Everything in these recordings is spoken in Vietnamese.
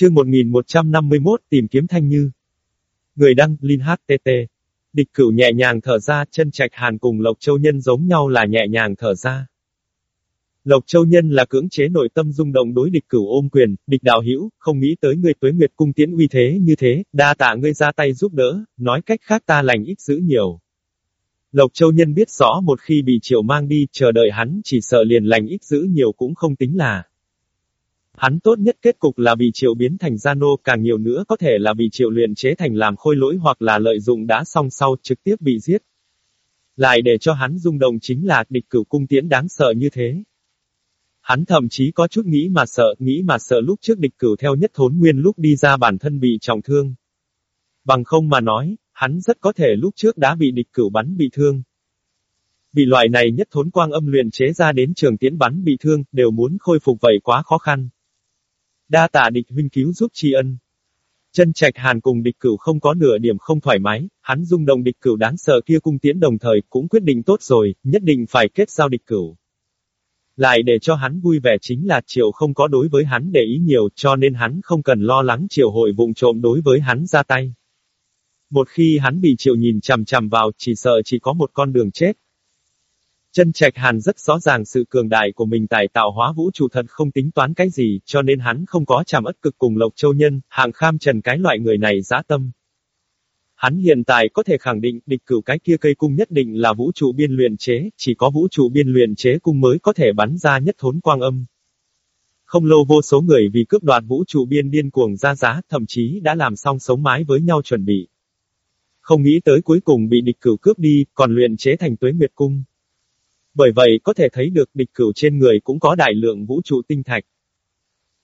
Chương 1151 tìm kiếm Thanh Như. Người đăng, Linh HTT. Địch cửu nhẹ nhàng thở ra, chân trạch hàn cùng Lộc Châu Nhân giống nhau là nhẹ nhàng thở ra. Lộc Châu Nhân là cưỡng chế nội tâm rung động đối địch cửu ôm quyền, địch đạo hữu không nghĩ tới người tuế nguyệt cung tiến uy thế như thế, đa tạ ngươi ra tay giúp đỡ, nói cách khác ta lành ít dữ nhiều. Lộc Châu Nhân biết rõ một khi bị triệu mang đi, chờ đợi hắn chỉ sợ liền lành ít dữ nhiều cũng không tính là. Hắn tốt nhất kết cục là bị triệu biến thành gia nô, càng nhiều nữa có thể là bị triệu luyện chế thành làm khôi lỗi hoặc là lợi dụng đã xong sau trực tiếp bị giết. Lại để cho hắn rung động chính là địch cửu cung tiễn đáng sợ như thế. Hắn thậm chí có chút nghĩ mà sợ, nghĩ mà sợ lúc trước địch cửu theo nhất thốn nguyên lúc đi ra bản thân bị trọng thương. Bằng không mà nói, hắn rất có thể lúc trước đã bị địch cửu bắn bị thương. Vì loại này nhất thốn quang âm luyện chế ra đến trường tiễn bắn bị thương, đều muốn khôi phục vậy quá khó khăn. Đa tạ địch huynh cứu giúp tri ân. Chân trạch hàn cùng địch cửu không có nửa điểm không thoải mái, hắn rung động địch cửu đáng sợ kia cung tiến đồng thời cũng quyết định tốt rồi, nhất định phải kết giao địch cửu. Lại để cho hắn vui vẻ chính là triệu không có đối với hắn để ý nhiều cho nên hắn không cần lo lắng triệu hội vụng trộm đối với hắn ra tay. Một khi hắn bị triệu nhìn chằm chằm vào chỉ sợ chỉ có một con đường chết. Chân trạch hàn rất rõ ràng sự cường đại của mình tại tạo hóa vũ trụ thật không tính toán cái gì, cho nên hắn không có chạm ất cực cùng Lộc Châu Nhân, hạng kham trần cái loại người này dã tâm. Hắn hiện tại có thể khẳng định địch cửu cái kia cây cung nhất định là vũ trụ biên luyện chế, chỉ có vũ trụ biên luyện chế cung mới có thể bắn ra nhất thốn quang âm. Không lâu vô số người vì cướp đoạt vũ trụ biên điên cuồng ra giá, thậm chí đã làm xong sống mái với nhau chuẩn bị. Không nghĩ tới cuối cùng bị địch cửu cướp đi, còn luyện chế thành tuế nguyệt cung. Bởi vậy có thể thấy được địch cửu trên người cũng có đại lượng vũ trụ tinh thạch.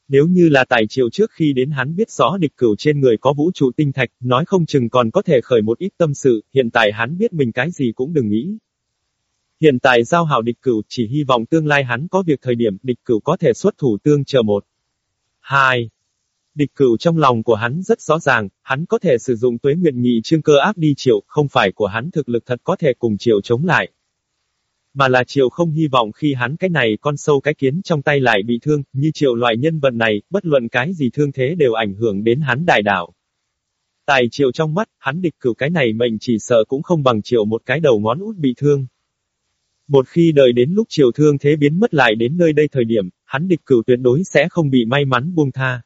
Nếu như là tài triệu trước khi đến hắn biết rõ địch cửu trên người có vũ trụ tinh thạch, nói không chừng còn có thể khởi một ít tâm sự, hiện tại hắn biết mình cái gì cũng đừng nghĩ. Hiện tại giao hảo địch cửu chỉ hy vọng tương lai hắn có việc thời điểm địch cửu có thể xuất thủ tương chờ một. Hai. Địch cửu trong lòng của hắn rất rõ ràng, hắn có thể sử dụng tuế nguyện nhị trương cơ áp đi triệu, không phải của hắn thực lực thật có thể cùng triệu chống lại. Mà là Triệu không hy vọng khi hắn cái này con sâu cái kiến trong tay lại bị thương, như Triệu loại nhân vật này, bất luận cái gì thương thế đều ảnh hưởng đến hắn đại đạo. Tại Triệu trong mắt, hắn địch cửu cái này mệnh chỉ sợ cũng không bằng Triệu một cái đầu ngón út bị thương. Một khi đợi đến lúc Triệu thương thế biến mất lại đến nơi đây thời điểm, hắn địch cửu tuyệt đối sẽ không bị may mắn buông tha.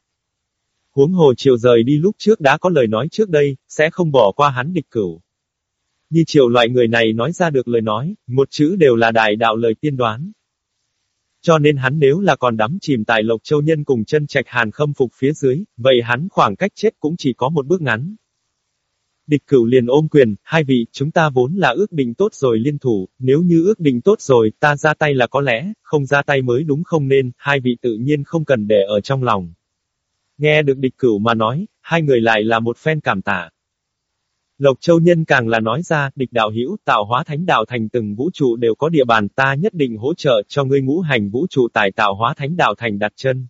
Huống hồ Triệu rời đi lúc trước đã có lời nói trước đây, sẽ không bỏ qua hắn địch cửu. Như triệu loại người này nói ra được lời nói, một chữ đều là đại đạo lời tiên đoán. Cho nên hắn nếu là còn đắm chìm tại Lộc Châu Nhân cùng chân trạch hàn khâm phục phía dưới, vậy hắn khoảng cách chết cũng chỉ có một bước ngắn. Địch cửu liền ôm quyền, hai vị, chúng ta vốn là ước định tốt rồi liên thủ, nếu như ước định tốt rồi, ta ra tay là có lẽ, không ra tay mới đúng không nên, hai vị tự nhiên không cần để ở trong lòng. Nghe được địch cửu mà nói, hai người lại là một phen cảm tạ. Lộc Châu Nhân càng là nói ra, địch đạo hữu tạo hóa thánh đạo thành từng vũ trụ đều có địa bàn ta nhất định hỗ trợ cho ngươi ngũ hành vũ trụ tại tạo hóa thánh đạo thành đặt chân.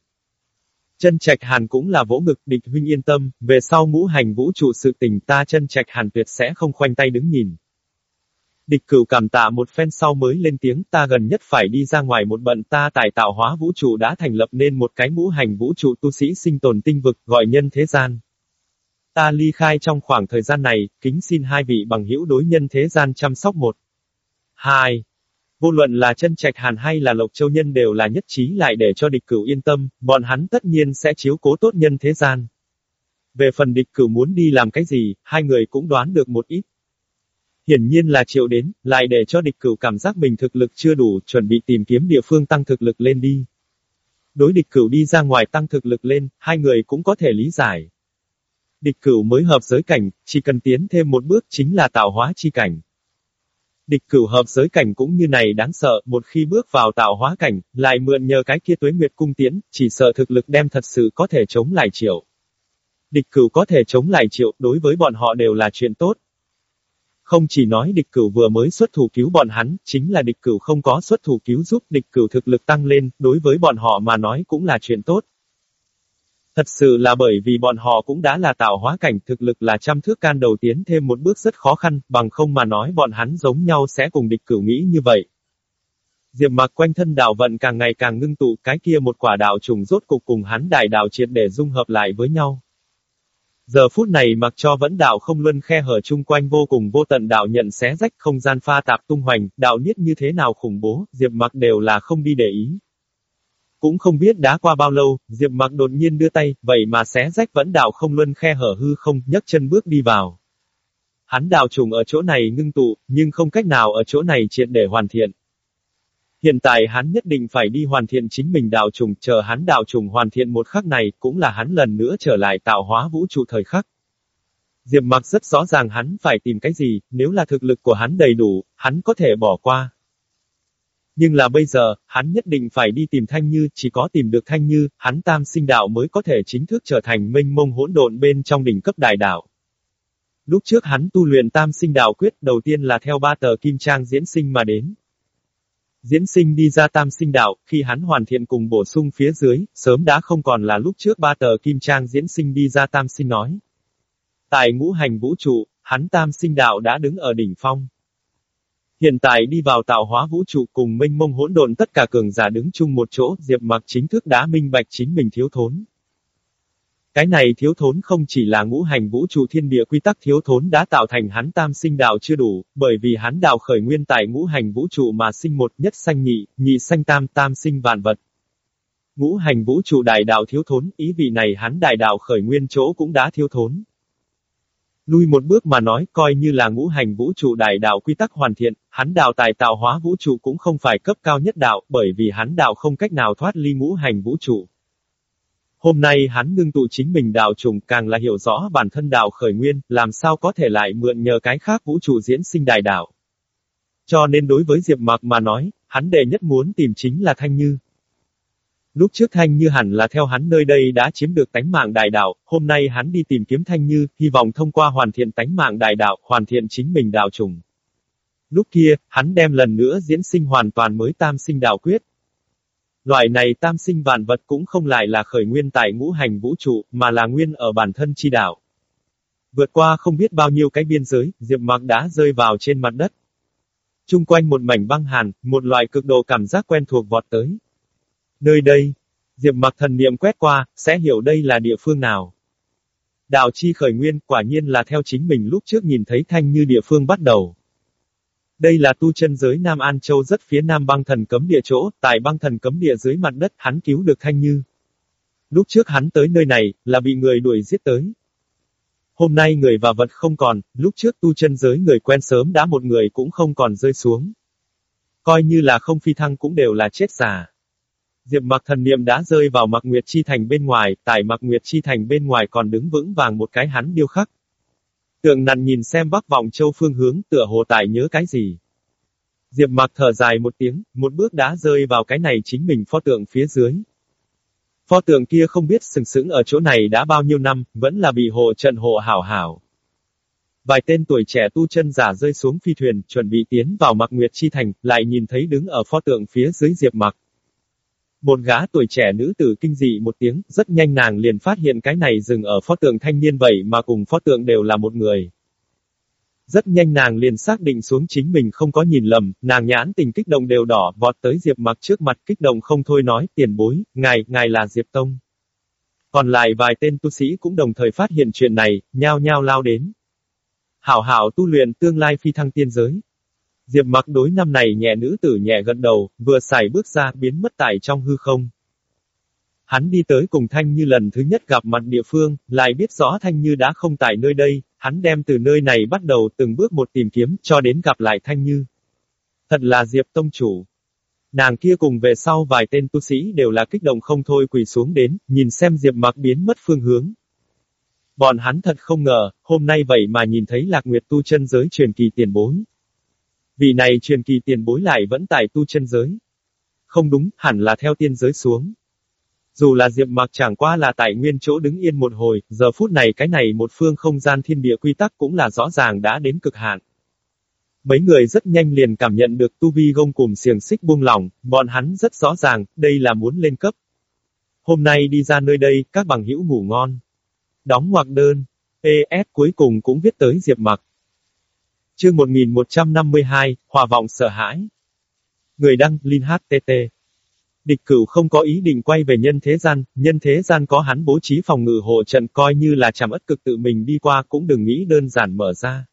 Chân trạch hàn cũng là vỗ ngực địch huynh yên tâm, về sau ngũ hành vũ trụ sự tình ta chân trạch hàn tuyệt sẽ không khoanh tay đứng nhìn. Địch cửu cảm tạ một phen sau mới lên tiếng ta gần nhất phải đi ra ngoài một bận ta tại tạo hóa vũ trụ đã thành lập nên một cái ngũ hành vũ trụ tu sĩ sinh tồn tinh vực gọi nhân thế gian. Ta ly khai trong khoảng thời gian này, kính xin hai vị bằng hữu đối nhân thế gian chăm sóc một. Hai. Vô luận là chân trạch hàn hay là lộc châu nhân đều là nhất trí lại để cho địch cửu yên tâm, bọn hắn tất nhiên sẽ chiếu cố tốt nhân thế gian. Về phần địch cửu muốn đi làm cái gì, hai người cũng đoán được một ít. Hiển nhiên là triệu đến, lại để cho địch cửu cảm giác mình thực lực chưa đủ, chuẩn bị tìm kiếm địa phương tăng thực lực lên đi. Đối địch cửu đi ra ngoài tăng thực lực lên, hai người cũng có thể lý giải. Địch cửu mới hợp giới cảnh, chỉ cần tiến thêm một bước chính là tạo hóa chi cảnh. Địch cửu hợp giới cảnh cũng như này đáng sợ, một khi bước vào tạo hóa cảnh, lại mượn nhờ cái kia tuế nguyệt cung tiến, chỉ sợ thực lực đem thật sự có thể chống lại triệu. Địch cửu có thể chống lại triệu, đối với bọn họ đều là chuyện tốt. Không chỉ nói địch cửu vừa mới xuất thủ cứu bọn hắn, chính là địch cửu không có xuất thủ cứu giúp địch cửu thực lực tăng lên, đối với bọn họ mà nói cũng là chuyện tốt. Thật sự là bởi vì bọn họ cũng đã là tạo hóa cảnh thực lực là trăm thước can đầu tiến thêm một bước rất khó khăn, bằng không mà nói bọn hắn giống nhau sẽ cùng địch cửu nghĩ như vậy. Diệp mặc quanh thân đạo vận càng ngày càng ngưng tụ, cái kia một quả đạo trùng rốt cục cùng hắn đại đạo triệt để dung hợp lại với nhau. Giờ phút này mặc cho vẫn đạo không luân khe hở chung quanh vô cùng vô tận đạo nhận xé rách không gian pha tạp tung hoành, đạo niết như thế nào khủng bố, Diệp mặc đều là không đi để ý. Cũng không biết đã qua bao lâu, Diệp mặc đột nhiên đưa tay, vậy mà xé rách vẫn đạo không luân khe hở hư không, nhấc chân bước đi vào. Hắn đạo trùng ở chỗ này ngưng tụ, nhưng không cách nào ở chỗ này triệt để hoàn thiện. Hiện tại hắn nhất định phải đi hoàn thiện chính mình đạo trùng, chờ hắn đạo trùng hoàn thiện một khắc này, cũng là hắn lần nữa trở lại tạo hóa vũ trụ thời khắc. Diệp mặc rất rõ ràng hắn phải tìm cái gì, nếu là thực lực của hắn đầy đủ, hắn có thể bỏ qua. Nhưng là bây giờ, hắn nhất định phải đi tìm Thanh Như, chỉ có tìm được Thanh Như, hắn tam sinh đạo mới có thể chính thức trở thành minh mông hỗn độn bên trong đỉnh cấp đại đạo. Lúc trước hắn tu luyện tam sinh đạo quyết đầu tiên là theo ba tờ kim trang diễn sinh mà đến. Diễn sinh đi ra tam sinh đạo, khi hắn hoàn thiện cùng bổ sung phía dưới, sớm đã không còn là lúc trước ba tờ kim trang diễn sinh đi ra tam sinh nói. Tại ngũ hành vũ trụ, hắn tam sinh đạo đã đứng ở đỉnh phong. Hiện tại đi vào tạo hóa vũ trụ cùng minh mông hỗn độn tất cả cường giả đứng chung một chỗ, Diệp Mặc chính thức đã minh bạch chính mình thiếu thốn. Cái này thiếu thốn không chỉ là ngũ hành vũ trụ thiên địa quy tắc thiếu thốn đã tạo thành hắn tam sinh đạo chưa đủ, bởi vì hắn đạo khởi nguyên tại ngũ hành vũ trụ mà sinh một nhất sanh nhị, nhị sanh tam tam sinh vạn vật. Ngũ hành vũ trụ đại đạo thiếu thốn, ý vị này hắn đại đạo khởi nguyên chỗ cũng đã thiếu thốn. Lui một bước mà nói, coi như là ngũ hành vũ trụ đại đạo quy tắc hoàn thiện, hắn đạo tài tạo hóa vũ trụ cũng không phải cấp cao nhất đạo, bởi vì hắn đạo không cách nào thoát ly ngũ hành vũ trụ. Hôm nay hắn ngưng tụ chính mình đạo trùng càng là hiểu rõ bản thân đạo khởi nguyên, làm sao có thể lại mượn nhờ cái khác vũ trụ diễn sinh đại đạo. Cho nên đối với Diệp Mạc mà nói, hắn đệ nhất muốn tìm chính là Thanh Như. Lúc trước Thanh Như hẳn là theo hắn nơi đây đã chiếm được tánh mạng đại đạo, hôm nay hắn đi tìm kiếm Thanh Như, hy vọng thông qua hoàn thiện tánh mạng đại đạo, hoàn thiện chính mình đạo trùng. Lúc kia, hắn đem lần nữa diễn sinh hoàn toàn mới tam sinh đạo quyết, Loại này tam sinh vạn vật cũng không lại là khởi nguyên tại ngũ hành vũ trụ, mà là nguyên ở bản thân chi đạo. Vượt qua không biết bao nhiêu cái biên giới, Diệp mạc đã rơi vào trên mặt đất. Trung quanh một mảnh băng hàn, một loại cực độ cảm giác quen thuộc vọt tới. Nơi đây, Diệp Mặc thần niệm quét qua, sẽ hiểu đây là địa phương nào. Đạo chi khởi nguyên, quả nhiên là theo chính mình lúc trước nhìn thấy thanh như địa phương bắt đầu. Đây là tu chân giới Nam An Châu rất phía nam băng thần cấm địa chỗ, tại băng thần cấm địa dưới mặt đất hắn cứu được Thanh Như. Lúc trước hắn tới nơi này, là bị người đuổi giết tới. Hôm nay người và vật không còn, lúc trước tu chân giới người quen sớm đã một người cũng không còn rơi xuống. Coi như là không phi thăng cũng đều là chết giả. Diệp mặc thần niệm đã rơi vào mặc nguyệt chi thành bên ngoài, tại mặc nguyệt chi thành bên ngoài còn đứng vững vàng một cái hắn điêu khắc. Tượng nặn nhìn xem bắc vọng châu phương hướng, tựa hồ tại nhớ cái gì. Diệp mặc thở dài một tiếng, một bước đã rơi vào cái này chính mình pho tượng phía dưới. Pho tượng kia không biết sừng sững ở chỗ này đã bao nhiêu năm, vẫn là bị hộ trận hộ hảo hảo. Vài tên tuổi trẻ tu chân giả rơi xuống phi thuyền, chuẩn bị tiến vào mặc nguyệt chi thành, lại nhìn thấy đứng ở pho tượng phía dưới diệp mặc. Một gã tuổi trẻ nữ tử kinh dị một tiếng, rất nhanh nàng liền phát hiện cái này dừng ở pho tượng thanh niên vậy mà cùng pho tượng đều là một người. Rất nhanh nàng liền xác định xuống chính mình không có nhìn lầm, nàng nhãn tình kích động đều đỏ, vọt tới Diệp mặc trước mặt kích động không thôi nói, tiền bối, ngài, ngài là Diệp Tông. Còn lại vài tên tu sĩ cũng đồng thời phát hiện chuyện này, nhao nhao lao đến. Hảo hảo tu luyện tương lai phi thăng tiên giới. Diệp mặc đối năm này nhẹ nữ tử nhẹ gật đầu, vừa xài bước ra biến mất tại trong hư không. Hắn đi tới cùng Thanh Như lần thứ nhất gặp mặt địa phương, lại biết rõ Thanh Như đã không tại nơi đây, hắn đem từ nơi này bắt đầu từng bước một tìm kiếm, cho đến gặp lại Thanh Như. Thật là Diệp Tông Chủ. Nàng kia cùng về sau vài tên tu sĩ đều là kích động không thôi quỳ xuống đến, nhìn xem Diệp mặc biến mất phương hướng. Bọn hắn thật không ngờ, hôm nay vậy mà nhìn thấy lạc nguyệt tu chân giới truyền kỳ tiền bối. Vị này truyền kỳ tiền bối lại vẫn tại tu chân giới. Không đúng, hẳn là theo tiên giới xuống. Dù là Diệp Mặc chẳng qua là tại nguyên chỗ đứng yên một hồi, giờ phút này cái này một phương không gian thiên địa quy tắc cũng là rõ ràng đã đến cực hạn. Mấy người rất nhanh liền cảm nhận được tu vi gông cùng xiềng xích buông lỏng, bọn hắn rất rõ ràng, đây là muốn lên cấp. Hôm nay đi ra nơi đây, các bằng hữu ngủ ngon. Đóng ngoặc đơn. ES cuối cùng cũng viết tới Diệp Mặc. Chương 1152, Hòa vọng sợ hãi. Người đăng, Linh HTT. Địch cửu không có ý định quay về nhân thế gian, nhân thế gian có hắn bố trí phòng ngự hộ trận coi như là chạm ất cực tự mình đi qua cũng đừng nghĩ đơn giản mở ra.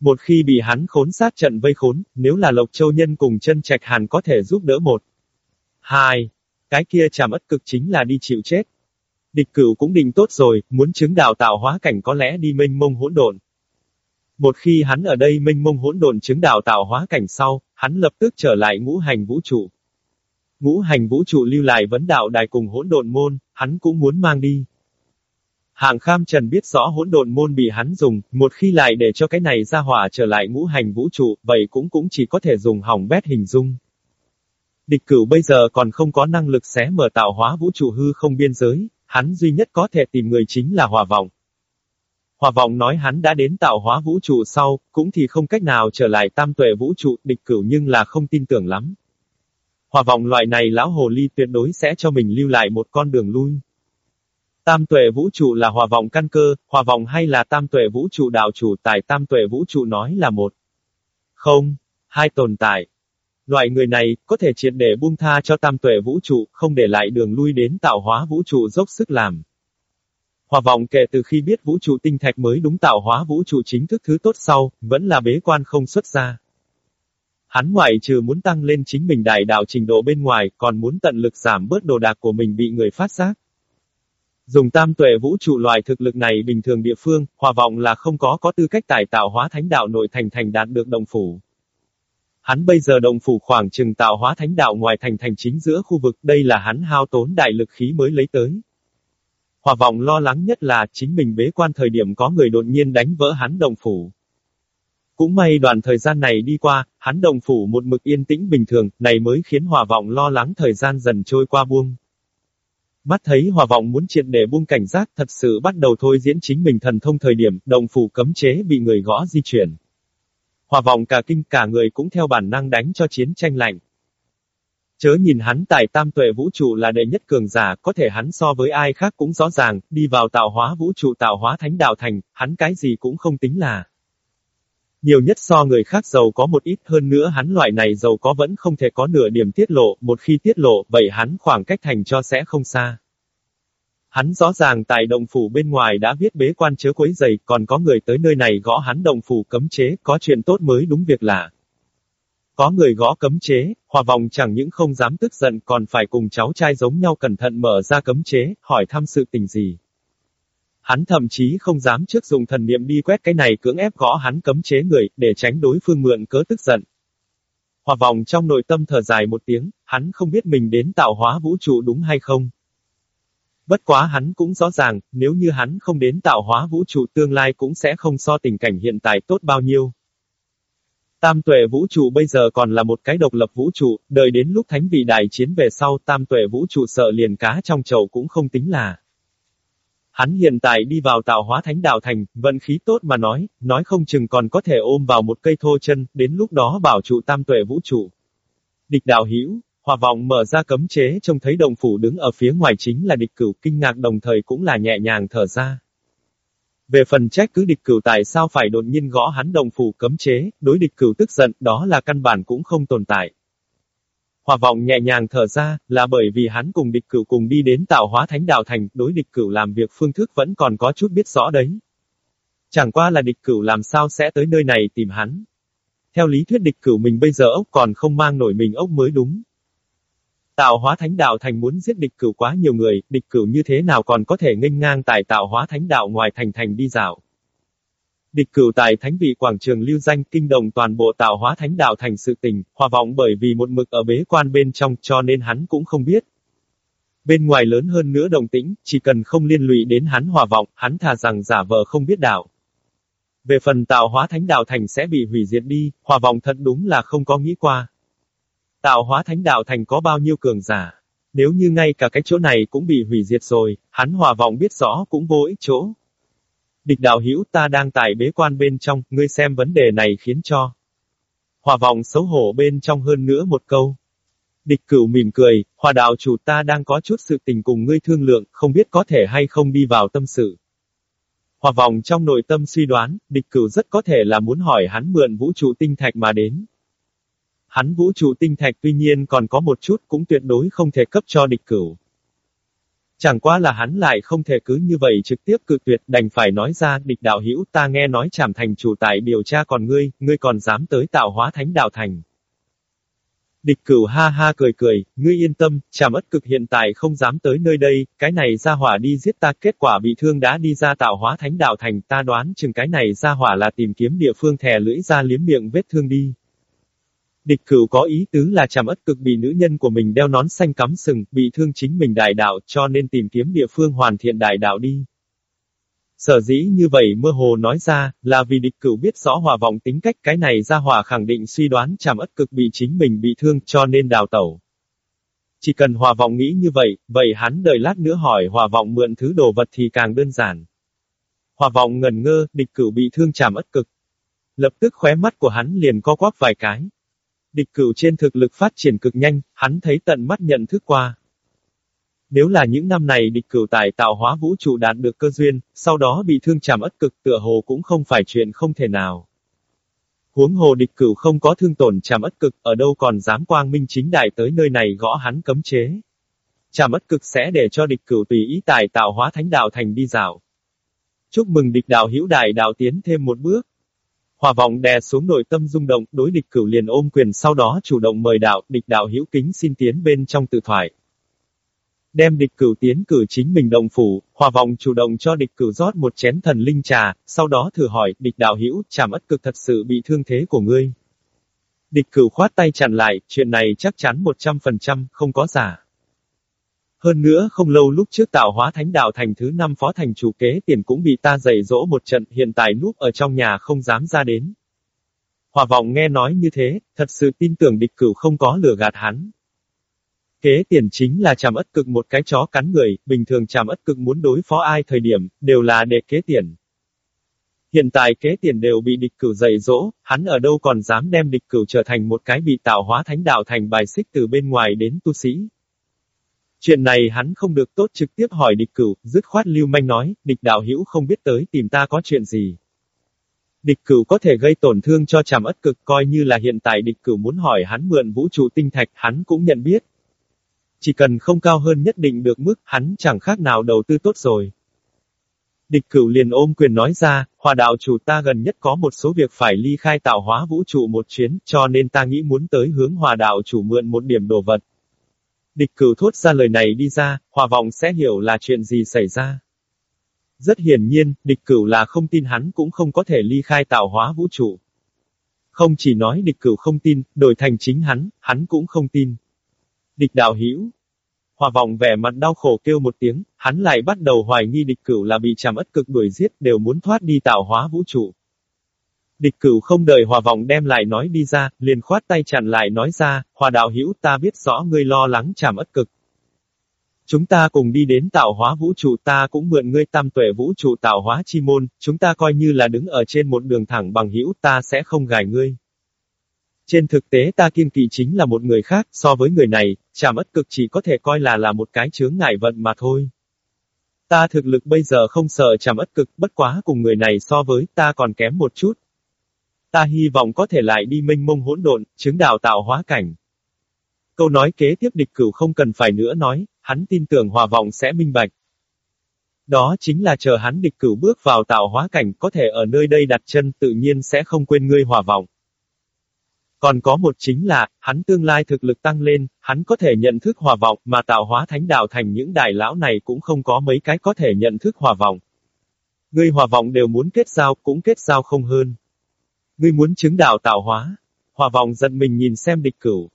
Một khi bị hắn khốn sát trận vây khốn, nếu là Lộc Châu Nhân cùng chân trạch hàn có thể giúp đỡ một. Hai. Cái kia chạm ất cực chính là đi chịu chết. Địch cửu cũng định tốt rồi, muốn chứng đạo tạo hóa cảnh có lẽ đi mênh mông hỗn độn. Một khi hắn ở đây minh mông hỗn độn chứng đạo tạo hóa cảnh sau, hắn lập tức trở lại ngũ hành vũ trụ. Ngũ hành vũ trụ lưu lại vấn đạo đài cùng hỗn độn môn, hắn cũng muốn mang đi. Hàng Kham Trần biết rõ hỗn độn môn bị hắn dùng, một khi lại để cho cái này ra hỏa trở lại ngũ hành vũ trụ, vậy cũng cũng chỉ có thể dùng hỏng bét hình dung. Địch cửu bây giờ còn không có năng lực xé mở tạo hóa vũ trụ hư không biên giới, hắn duy nhất có thể tìm người chính là hòa vọng. Hòa vọng nói hắn đã đến tạo hóa vũ trụ sau, cũng thì không cách nào trở lại tam tuệ vũ trụ, địch cửu nhưng là không tin tưởng lắm. Hòa vọng loại này lão hồ ly tuyệt đối sẽ cho mình lưu lại một con đường lui. Tam tuệ vũ trụ là hòa vọng căn cơ, hòa vọng hay là tam tuệ vũ trụ đạo chủ tại tam tuệ vũ trụ nói là một. Không, hai tồn tại. Loại người này, có thể triệt để buông tha cho tam tuệ vũ trụ, không để lại đường lui đến tạo hóa vũ trụ dốc sức làm. Hòa vọng kể từ khi biết vũ trụ tinh thạch mới đúng tạo hóa vũ trụ chính thức thứ tốt sau, vẫn là bế quan không xuất ra. Hắn ngoại trừ muốn tăng lên chính mình đại đạo trình độ bên ngoài, còn muốn tận lực giảm bớt đồ đạc của mình bị người phát giác. Dùng tam tuệ vũ trụ loại thực lực này bình thường địa phương, hòa vọng là không có có tư cách tài tạo hóa thánh đạo nội thành thành đạt được đồng phủ. Hắn bây giờ đồng phủ khoảng chừng tạo hóa thánh đạo ngoài thành thành chính giữa khu vực, đây là hắn hao tốn đại lực khí mới lấy tới. Hòa vọng lo lắng nhất là chính mình bế quan thời điểm có người đột nhiên đánh vỡ hắn đồng phủ. Cũng may đoạn thời gian này đi qua, hắn đồng phủ một mực yên tĩnh bình thường, này mới khiến hòa vọng lo lắng thời gian dần trôi qua buông. Mắt thấy hòa vọng muốn triệt để buông cảnh giác thật sự bắt đầu thôi diễn chính mình thần thông thời điểm, đồng phủ cấm chế bị người gõ di chuyển. Hòa vọng cả kinh cả người cũng theo bản năng đánh cho chiến tranh lạnh. Chớ nhìn hắn tại tam tuệ vũ trụ là đệ nhất cường giả, có thể hắn so với ai khác cũng rõ ràng, đi vào tạo hóa vũ trụ tạo hóa thánh đạo thành, hắn cái gì cũng không tính là. Nhiều nhất so người khác giàu có một ít hơn nữa hắn loại này giàu có vẫn không thể có nửa điểm tiết lộ, một khi tiết lộ, vậy hắn khoảng cách thành cho sẽ không xa. Hắn rõ ràng tại động phủ bên ngoài đã viết bế quan chớ quấy giày, còn có người tới nơi này gõ hắn động phủ cấm chế, có chuyện tốt mới đúng việc lạ. Có người gõ cấm chế, hòa vòng chẳng những không dám tức giận còn phải cùng cháu trai giống nhau cẩn thận mở ra cấm chế, hỏi thăm sự tình gì. Hắn thậm chí không dám trước dùng thần niệm đi quét cái này cưỡng ép gõ hắn cấm chế người, để tránh đối phương mượn cớ tức giận. Hòa vòng trong nội tâm thở dài một tiếng, hắn không biết mình đến tạo hóa vũ trụ đúng hay không. Bất quá hắn cũng rõ ràng, nếu như hắn không đến tạo hóa vũ trụ tương lai cũng sẽ không so tình cảnh hiện tại tốt bao nhiêu. Tam tuệ vũ trụ bây giờ còn là một cái độc lập vũ trụ, đợi đến lúc thánh vị đại chiến về sau tam tuệ vũ trụ sợ liền cá trong chậu cũng không tính là. Hắn hiện tại đi vào tạo hóa thánh đạo thành, vận khí tốt mà nói, nói không chừng còn có thể ôm vào một cây thô chân, đến lúc đó bảo trụ tam tuệ vũ trụ. Địch đạo hữu hòa vọng mở ra cấm chế trông thấy đồng phủ đứng ở phía ngoài chính là địch cửu kinh ngạc đồng thời cũng là nhẹ nhàng thở ra. Về phần trách cứ địch cửu tại sao phải đột nhiên gõ hắn đồng phủ cấm chế, đối địch cửu tức giận, đó là căn bản cũng không tồn tại. Hòa vọng nhẹ nhàng thở ra, là bởi vì hắn cùng địch cửu cùng đi đến tạo hóa thánh đạo thành, đối địch cửu làm việc phương thức vẫn còn có chút biết rõ đấy. Chẳng qua là địch cửu làm sao sẽ tới nơi này tìm hắn. Theo lý thuyết địch cửu mình bây giờ ốc còn không mang nổi mình ốc mới đúng. Tạo hóa thánh đạo thành muốn giết địch cửu quá nhiều người, địch cửu như thế nào còn có thể nghênh ngang tại tạo hóa thánh đạo ngoài thành thành đi dạo. Địch cửu tại thánh vị quảng trường lưu danh kinh Đồng toàn bộ tạo hóa thánh đạo thành sự tình, hòa vọng bởi vì một mực ở bế quan bên trong cho nên hắn cũng không biết. Bên ngoài lớn hơn nữa đồng tĩnh, chỉ cần không liên lụy đến hắn hòa vọng, hắn thà rằng giả vờ không biết đạo. Về phần tạo hóa thánh đạo thành sẽ bị hủy diệt đi, hòa vọng thật đúng là không có nghĩ qua. Tạo hóa thánh đạo thành có bao nhiêu cường giả? Nếu như ngay cả cái chỗ này cũng bị hủy diệt rồi, hắn hòa vọng biết rõ cũng vô ích chỗ. Địch đạo hữu ta đang tại bế quan bên trong, ngươi xem vấn đề này khiến cho. Hòa vọng xấu hổ bên trong hơn nữa một câu. Địch cửu mỉm cười, hòa đạo chủ ta đang có chút sự tình cùng ngươi thương lượng, không biết có thể hay không đi vào tâm sự. Hòa vọng trong nội tâm suy đoán, địch cửu rất có thể là muốn hỏi hắn mượn vũ trụ tinh thạch mà đến. Hắn vũ trụ tinh thạch tuy nhiên còn có một chút cũng tuyệt đối không thể cấp cho địch cửu. Chẳng qua là hắn lại không thể cứ như vậy trực tiếp cự tuyệt đành phải nói ra địch đạo hữu ta nghe nói trảm thành chủ tại điều tra còn ngươi, ngươi còn dám tới tạo hóa thánh đạo thành. Địch cửu ha ha cười cười, ngươi yên tâm, trảm ất cực hiện tại không dám tới nơi đây, cái này ra hỏa đi giết ta kết quả bị thương đã đi ra tạo hóa thánh đạo thành ta đoán chừng cái này ra hỏa là tìm kiếm địa phương thè lưỡi ra liếm miệng vết thương đi. Địch cửu có ý tứ là chàm ất cực bị nữ nhân của mình đeo nón xanh cắm sừng, bị thương chính mình đại đạo cho nên tìm kiếm địa phương hoàn thiện đại đạo đi. Sở dĩ như vậy mơ hồ nói ra, là vì địch cửu biết rõ hòa vọng tính cách cái này ra hòa khẳng định suy đoán chàm ất cực bị chính mình bị thương cho nên đào tẩu. Chỉ cần hòa vọng nghĩ như vậy, vậy hắn đợi lát nữa hỏi hòa vọng mượn thứ đồ vật thì càng đơn giản. Hòa vọng ngần ngơ, địch cửu bị thương chàm ất cực. Lập tức khóe mắt của hắn liền co quắp vài cái. Địch cửu trên thực lực phát triển cực nhanh, hắn thấy tận mắt nhận thức qua. Nếu là những năm này địch cửu tài tạo hóa vũ trụ đạt được cơ duyên, sau đó bị thương chàm ất cực tựa hồ cũng không phải chuyện không thể nào. Huống hồ địch cửu không có thương tổn chàm ất cực, ở đâu còn dám quang minh chính đại tới nơi này gõ hắn cấm chế. Chàm ất cực sẽ để cho địch cửu tùy ý tài tạo hóa thánh đạo thành đi dạo. Chúc mừng địch đạo hữu đại đạo tiến thêm một bước. Hòa vọng đè xuống nội tâm rung động, đối địch cửu liền ôm quyền sau đó chủ động mời đạo, địch đạo hữu kính xin tiến bên trong tự thoại. Đem địch cửu tiến cử chính mình đồng phủ, hòa vọng chủ động cho địch cửu rót một chén thần linh trà, sau đó thử hỏi, địch đạo hữu, chàm ất cực thật sự bị thương thế của ngươi. Địch cửu khoát tay chặn lại, chuyện này chắc chắn 100%, không có giả. Hơn nữa không lâu lúc trước tạo hóa thánh đạo thành thứ năm phó thành chủ kế tiền cũng bị ta dạy dỗ một trận hiện tại núp ở trong nhà không dám ra đến. Hòa vọng nghe nói như thế, thật sự tin tưởng địch cửu không có lừa gạt hắn. Kế tiền chính là chàm ất cực một cái chó cắn người, bình thường chàm ất cực muốn đối phó ai thời điểm, đều là để kế tiền. Hiện tại kế tiền đều bị địch cửu dạy dỗ, hắn ở đâu còn dám đem địch cửu trở thành một cái bị tạo hóa thánh đạo thành bài xích từ bên ngoài đến tu sĩ. Chuyện này hắn không được tốt trực tiếp hỏi địch cửu, dứt khoát lưu manh nói, địch đạo hữu không biết tới tìm ta có chuyện gì. Địch cửu có thể gây tổn thương cho chàm ất cực coi như là hiện tại địch cửu muốn hỏi hắn mượn vũ trụ tinh thạch hắn cũng nhận biết. Chỉ cần không cao hơn nhất định được mức hắn chẳng khác nào đầu tư tốt rồi. Địch cửu liền ôm quyền nói ra, hòa đạo chủ ta gần nhất có một số việc phải ly khai tạo hóa vũ trụ một chuyến, cho nên ta nghĩ muốn tới hướng hòa đạo chủ mượn một điểm đồ vật. Địch cửu thốt ra lời này đi ra, hòa vọng sẽ hiểu là chuyện gì xảy ra. Rất hiển nhiên, địch cửu là không tin hắn cũng không có thể ly khai tạo hóa vũ trụ. Không chỉ nói địch cửu không tin, đổi thành chính hắn, hắn cũng không tin. Địch đạo hiểu. Hòa vọng vẻ mặt đau khổ kêu một tiếng, hắn lại bắt đầu hoài nghi địch cửu là bị chàm ất cực đuổi giết, đều muốn thoát đi tạo hóa vũ trụ. Địch cửu không đợi hòa vọng đem lại nói đi ra, liền khoát tay chặn lại nói ra, hòa đạo hữu ta biết rõ ngươi lo lắng chảm ất cực. Chúng ta cùng đi đến tạo hóa vũ trụ ta cũng mượn ngươi tam tuệ vũ trụ tạo hóa chi môn, chúng ta coi như là đứng ở trên một đường thẳng bằng hữu ta sẽ không gài ngươi. Trên thực tế ta kiên kỵ chính là một người khác, so với người này, chảm ất cực chỉ có thể coi là là một cái chướng ngại vận mà thôi. Ta thực lực bây giờ không sợ chảm ất cực, bất quá cùng người này so với ta còn kém một chút, Ta hy vọng có thể lại đi minh mông hỗn độn, chứng đạo tạo hóa cảnh. Câu nói kế tiếp địch cửu không cần phải nữa nói, hắn tin tưởng hòa vọng sẽ minh bạch. Đó chính là chờ hắn địch cửu bước vào tạo hóa cảnh có thể ở nơi đây đặt chân tự nhiên sẽ không quên ngươi hòa vọng. Còn có một chính là, hắn tương lai thực lực tăng lên, hắn có thể nhận thức hòa vọng mà tạo hóa thánh đạo thành những đại lão này cũng không có mấy cái có thể nhận thức hòa vọng. Ngươi hòa vọng đều muốn kết giao cũng kết giao không hơn. Ngươi muốn chứng đạo tạo hóa. Hòa vọng giận mình nhìn xem địch cửu.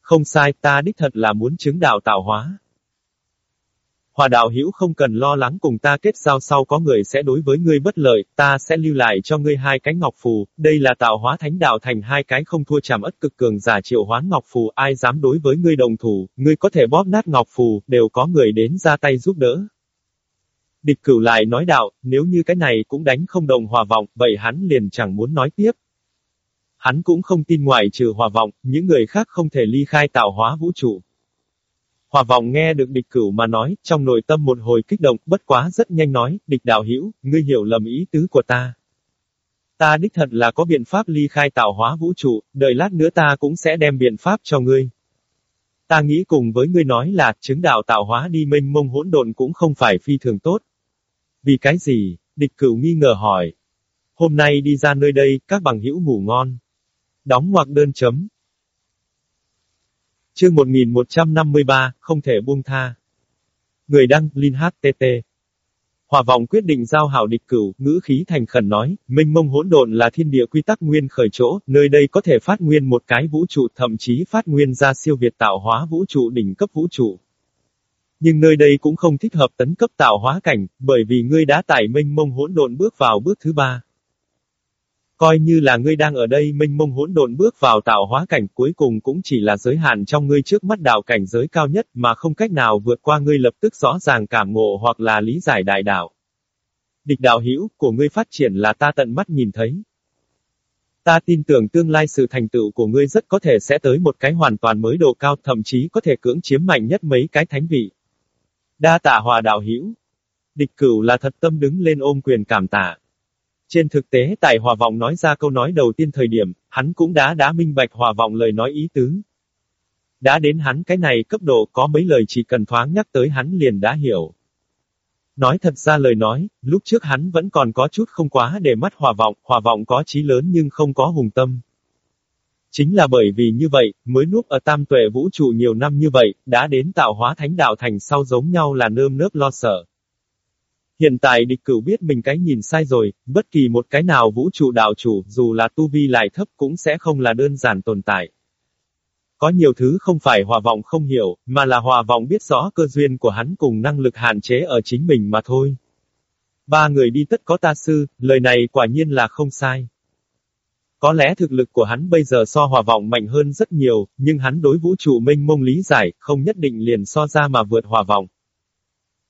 Không sai, ta đích thật là muốn chứng đạo tạo hóa. Hòa đạo hữu không cần lo lắng cùng ta kết giao sau có người sẽ đối với ngươi bất lợi, ta sẽ lưu lại cho ngươi hai cái ngọc phù, đây là tạo hóa thánh đạo thành hai cái không thua chàm ất cực cường giả triệu hoán ngọc phù, ai dám đối với ngươi đồng thủ, ngươi có thể bóp nát ngọc phù, đều có người đến ra tay giúp đỡ. Địch cửu lại nói đạo, nếu như cái này cũng đánh không đồng hòa vọng, vậy hắn liền chẳng muốn nói tiếp. Hắn cũng không tin ngoại trừ hòa vọng, những người khác không thể ly khai tạo hóa vũ trụ. Hòa vọng nghe được địch cửu mà nói, trong nội tâm một hồi kích động, bất quá rất nhanh nói, địch đạo hiểu ngươi hiểu lầm ý tứ của ta. Ta đích thật là có biện pháp ly khai tạo hóa vũ trụ, đợi lát nữa ta cũng sẽ đem biện pháp cho ngươi. Ta nghĩ cùng với ngươi nói là, chứng đạo tạo hóa đi mênh mông hỗn độn cũng không phải phi thường tốt. Vì cái gì? Địch cửu nghi ngờ hỏi. Hôm nay đi ra nơi đây, các bằng hữu ngủ ngon. Đóng ngoặc đơn chấm. Chương 1153, không thể buông tha. Người đăng, Linh HTT. Hòa vọng quyết định giao hảo địch cửu, ngữ khí thành khẩn nói, minh mông hỗn độn là thiên địa quy tắc nguyên khởi chỗ, nơi đây có thể phát nguyên một cái vũ trụ thậm chí phát nguyên ra siêu việt tạo hóa vũ trụ đỉnh cấp vũ trụ. Nhưng nơi đây cũng không thích hợp tấn cấp tạo hóa cảnh, bởi vì ngươi đã tải minh mông hỗn độn bước vào bước thứ ba. Coi như là ngươi đang ở đây minh mông hỗn độn bước vào tạo hóa cảnh cuối cùng cũng chỉ là giới hạn trong ngươi trước mắt đạo cảnh giới cao nhất mà không cách nào vượt qua ngươi lập tức rõ ràng cảm ngộ hoặc là lý giải đại đạo. Địch đạo hữu của ngươi phát triển là ta tận mắt nhìn thấy. Ta tin tưởng tương lai sự thành tựu của ngươi rất có thể sẽ tới một cái hoàn toàn mới độ cao, thậm chí có thể cưỡng chiếm mạnh nhất mấy cái thánh vị. Đa tạ hòa đạo hữu. Địch cửu là thật tâm đứng lên ôm quyền cảm tạ. Trên thực tế tại Hòa Vọng nói ra câu nói đầu tiên thời điểm, hắn cũng đã đã minh bạch Hòa Vọng lời nói ý tứ. Đã đến hắn cái này cấp độ có mấy lời chỉ cần thoáng nhắc tới hắn liền đã hiểu. Nói thật ra lời nói, lúc trước hắn vẫn còn có chút không quá để mắt Hòa Vọng, Hòa Vọng có trí lớn nhưng không có hùng tâm. Chính là bởi vì như vậy, mới núp ở tam tuệ vũ trụ nhiều năm như vậy, đã đến tạo hóa thánh đạo thành sau giống nhau là nơm nớp lo sợ. Hiện tại địch cửu biết mình cái nhìn sai rồi, bất kỳ một cái nào vũ trụ đạo chủ, dù là tu vi lại thấp cũng sẽ không là đơn giản tồn tại. Có nhiều thứ không phải hòa vọng không hiểu, mà là hòa vọng biết rõ cơ duyên của hắn cùng năng lực hạn chế ở chính mình mà thôi. Ba người đi tất có ta sư, lời này quả nhiên là không sai. Có lẽ thực lực của hắn bây giờ so hòa vọng mạnh hơn rất nhiều, nhưng hắn đối vũ trụ minh mông lý giải, không nhất định liền so ra mà vượt hòa vọng.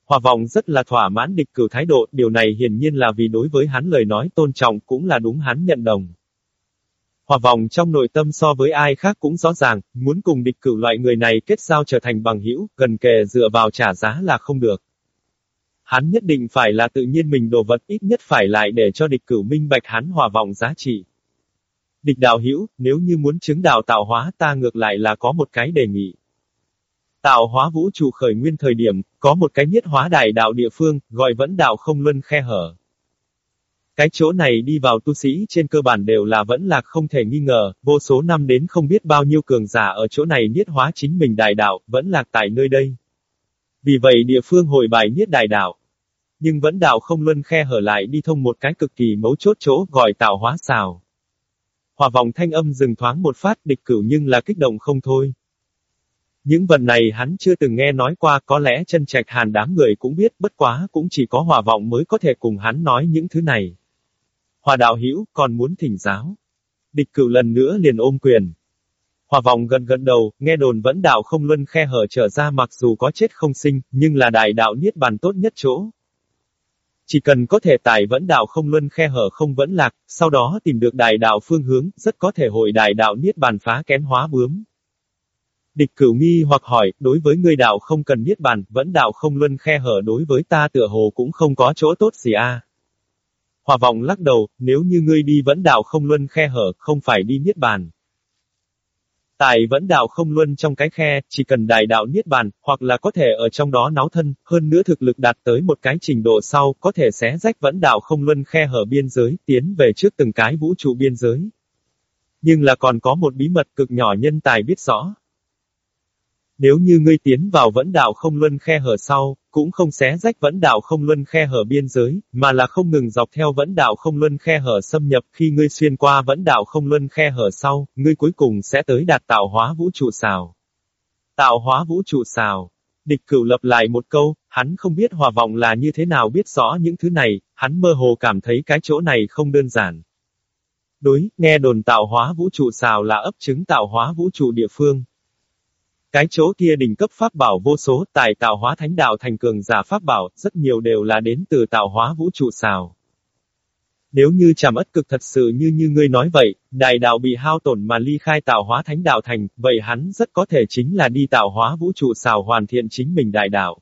Hòa vọng rất là thỏa mãn địch cử thái độ, điều này hiển nhiên là vì đối với hắn lời nói tôn trọng cũng là đúng hắn nhận đồng. Hòa vọng trong nội tâm so với ai khác cũng rõ ràng, muốn cùng địch cử loại người này kết giao trở thành bằng hữu, gần kề dựa vào trả giá là không được. Hắn nhất định phải là tự nhiên mình đồ vật ít nhất phải lại để cho địch cử minh bạch hắn hòa vọng giá trị. Địch đạo hữu, nếu như muốn chứng đạo tạo hóa ta ngược lại là có một cái đề nghị. Tạo hóa vũ trụ khởi nguyên thời điểm, có một cái nhất hóa đại đạo địa phương, gọi vẫn đạo không luân khe hở. Cái chỗ này đi vào tu sĩ trên cơ bản đều là vẫn lạc không thể nghi ngờ, vô số năm đến không biết bao nhiêu cường giả ở chỗ này niết hóa chính mình đại đạo, vẫn lạc tại nơi đây. Vì vậy địa phương hồi bài niết đại đạo. Nhưng vẫn đạo không luân khe hở lại đi thông một cái cực kỳ mấu chốt chỗ gọi tạo hóa xào. Hòa vòng thanh âm dừng thoáng một phát địch cửu nhưng là kích động không thôi. Những vần này hắn chưa từng nghe nói qua có lẽ chân trạch hàn đám người cũng biết bất quá cũng chỉ có hòa vọng mới có thể cùng hắn nói những thứ này. Hòa đạo hữu còn muốn thỉnh giáo. Địch cửu lần nữa liền ôm quyền. Hòa vọng gần gần đầu, nghe đồn vẫn đạo không luân khe hở trở ra mặc dù có chết không sinh, nhưng là đại đạo niết bàn tốt nhất chỗ. Chỉ cần có thể tải vẫn đạo không luân khe hở không vẫn lạc, sau đó tìm được đại đạo phương hướng, rất có thể hội đại đạo niết bàn phá kén hóa bướm. Địch cửu nghi hoặc hỏi, đối với ngươi đạo không cần niết bàn, vẫn đạo không luân khe hở đối với ta tựa hồ cũng không có chỗ tốt gì a. À. Hòa vọng lắc đầu, nếu như ngươi đi vẫn đạo không luân khe hở, không phải đi niết bàn. Tại vẫn đạo không luân trong cái khe, chỉ cần đại đạo niết bàn, hoặc là có thể ở trong đó náo thân, hơn nữa thực lực đạt tới một cái trình độ sau, có thể xé rách vẫn đạo không luân khe hở biên giới, tiến về trước từng cái vũ trụ biên giới. Nhưng là còn có một bí mật cực nhỏ nhân tài biết rõ. Nếu như ngươi tiến vào vẫn đạo không luân khe hở sau, cũng không xé rách vẫn đạo không luân khe hở biên giới, mà là không ngừng dọc theo vẫn đạo không luân khe hở xâm nhập khi ngươi xuyên qua vẫn đạo không luân khe hở sau, ngươi cuối cùng sẽ tới đạt tạo hóa vũ trụ xào. Tạo hóa vũ trụ xào. Địch cửu lập lại một câu, hắn không biết hòa vọng là như thế nào biết rõ những thứ này, hắn mơ hồ cảm thấy cái chỗ này không đơn giản. Đối, nghe đồn tạo hóa vũ trụ xào là ấp trứng tạo hóa vũ trụ địa phương. Cái chỗ kia đỉnh cấp pháp bảo vô số, tài tạo hóa thánh đạo thành cường giả pháp bảo, rất nhiều đều là đến từ tạo hóa vũ trụ xào. Nếu như chàm ất cực thật sự như như ngươi nói vậy, đại đạo bị hao tổn mà ly khai tạo hóa thánh đạo thành, vậy hắn rất có thể chính là đi tạo hóa vũ trụ xào hoàn thiện chính mình đại đạo.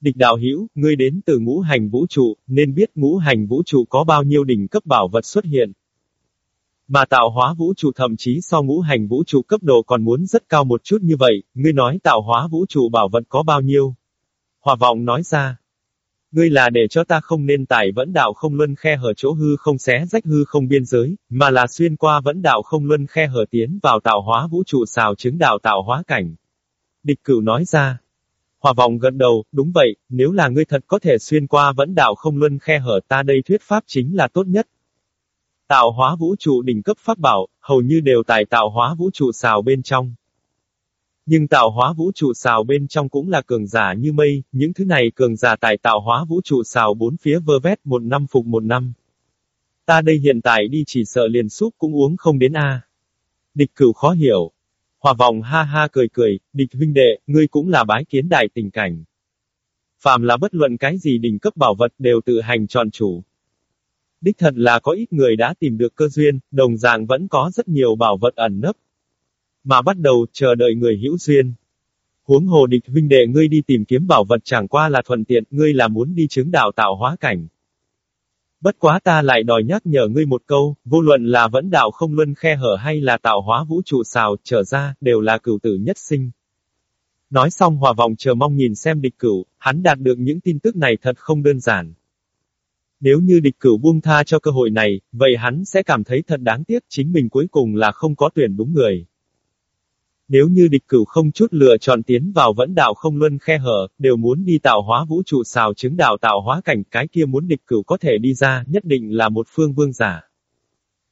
Địch đạo hữu ngươi đến từ ngũ hành vũ trụ, nên biết ngũ hành vũ trụ có bao nhiêu đỉnh cấp bảo vật xuất hiện. Mà tạo hóa vũ trụ thậm chí so ngũ hành vũ trụ cấp độ còn muốn rất cao một chút như vậy, ngươi nói tạo hóa vũ trụ bảo vật có bao nhiêu? Hòa vọng nói ra. Ngươi là để cho ta không nên tải vẫn đạo không luân khe hở chỗ hư không xé rách hư không biên giới, mà là xuyên qua vẫn đạo không luân khe hở tiến vào tạo hóa vũ trụ xào chứng đạo tạo hóa cảnh. Địch cửu nói ra. Hòa vọng gật đầu, đúng vậy, nếu là ngươi thật có thể xuyên qua vẫn đạo không luân khe hở ta đây thuyết pháp chính là tốt nhất. Tạo hóa vũ trụ đỉnh cấp pháp bảo, hầu như đều tại tạo hóa vũ trụ xào bên trong. Nhưng tạo hóa vũ trụ xào bên trong cũng là cường giả như mây, những thứ này cường giả tại tạo hóa vũ trụ xào bốn phía vơ vét một năm phục một năm. Ta đây hiện tại đi chỉ sợ liền súp cũng uống không đến a. Địch cửu khó hiểu. Hòa vòng ha ha cười cười, địch huynh đệ, ngươi cũng là bái kiến đại tình cảnh. Phàm là bất luận cái gì đỉnh cấp bảo vật đều tự hành chọn chủ. Đích thật là có ít người đã tìm được cơ duyên, đồng dạng vẫn có rất nhiều bảo vật ẩn nấp, mà bắt đầu chờ đợi người hữu duyên. Huống hồ địch huynh đệ ngươi đi tìm kiếm bảo vật chẳng qua là thuận tiện, ngươi là muốn đi chứng đạo tạo hóa cảnh. Bất quá ta lại đòi nhắc nhở ngươi một câu, vô luận là vẫn đạo không luân khe hở hay là tạo hóa vũ trụ xào, trở ra, đều là cửu tử nhất sinh. Nói xong hòa vòng chờ mong nhìn xem địch cửu, hắn đạt được những tin tức này thật không đơn giản. Nếu như địch cửu buông tha cho cơ hội này, vậy hắn sẽ cảm thấy thật đáng tiếc chính mình cuối cùng là không có tuyển đúng người. Nếu như địch cửu không chút lựa chọn tiến vào vẫn đạo không luân khe hở, đều muốn đi tạo hóa vũ trụ xào chứng đạo tạo hóa cảnh, cái kia muốn địch cửu có thể đi ra, nhất định là một phương vương giả.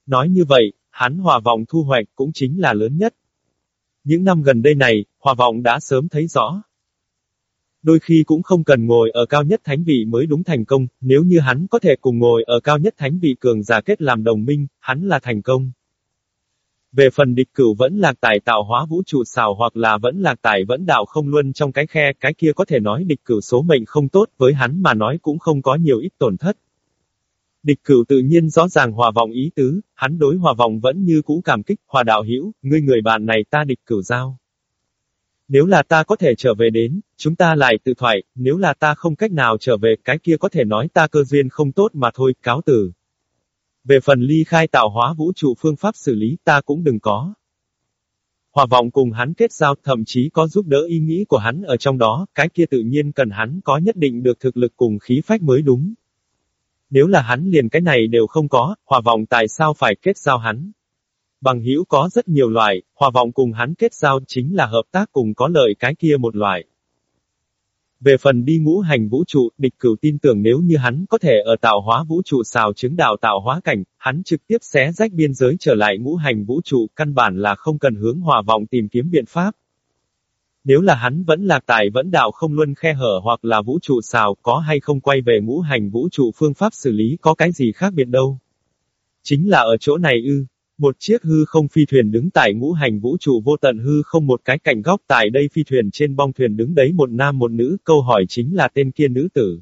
Nói như vậy, hắn hòa vọng thu hoạch cũng chính là lớn nhất. Những năm gần đây này, hòa vọng đã sớm thấy rõ. Đôi khi cũng không cần ngồi ở cao nhất thánh vị mới đúng thành công, nếu như hắn có thể cùng ngồi ở cao nhất thánh vị cường giả kết làm đồng minh, hắn là thành công. Về phần địch cửu vẫn lạc tại tạo hóa vũ trụ xào hoặc là vẫn lạc tại vẫn đạo không luân trong cái khe, cái kia có thể nói địch cửu số mệnh không tốt, với hắn mà nói cũng không có nhiều ít tổn thất. Địch cửu tự nhiên rõ ràng hòa vọng ý tứ, hắn đối hòa vọng vẫn như cũ cảm kích, hòa đạo hữu ngươi người bạn này ta địch cửu giao. Nếu là ta có thể trở về đến, chúng ta lại tự thoại, nếu là ta không cách nào trở về, cái kia có thể nói ta cơ duyên không tốt mà thôi, cáo từ. Về phần ly khai tạo hóa vũ trụ phương pháp xử lý ta cũng đừng có. Hòa vọng cùng hắn kết giao thậm chí có giúp đỡ ý nghĩ của hắn ở trong đó, cái kia tự nhiên cần hắn có nhất định được thực lực cùng khí phách mới đúng. Nếu là hắn liền cái này đều không có, hòa vọng tại sao phải kết giao hắn? Bằng hữu có rất nhiều loại, hòa vọng cùng hắn kết giao chính là hợp tác cùng có lợi cái kia một loại. Về phần đi ngũ hành vũ trụ, địch cửu tin tưởng nếu như hắn có thể ở tạo hóa vũ trụ xào chứng đạo tạo hóa cảnh, hắn trực tiếp xé rách biên giới trở lại ngũ hành vũ trụ, căn bản là không cần hướng hòa vọng tìm kiếm biện pháp. Nếu là hắn vẫn lạc tại vẫn đạo không luân khe hở hoặc là vũ trụ xào, có hay không quay về ngũ hành vũ trụ phương pháp xử lý có cái gì khác biệt đâu. Chính là ở chỗ này ư. Một chiếc hư không phi thuyền đứng tại ngũ hành vũ trụ vô tận hư không một cái cạnh góc tại đây phi thuyền trên bong thuyền đứng đấy một nam một nữ, câu hỏi chính là tên kia nữ tử.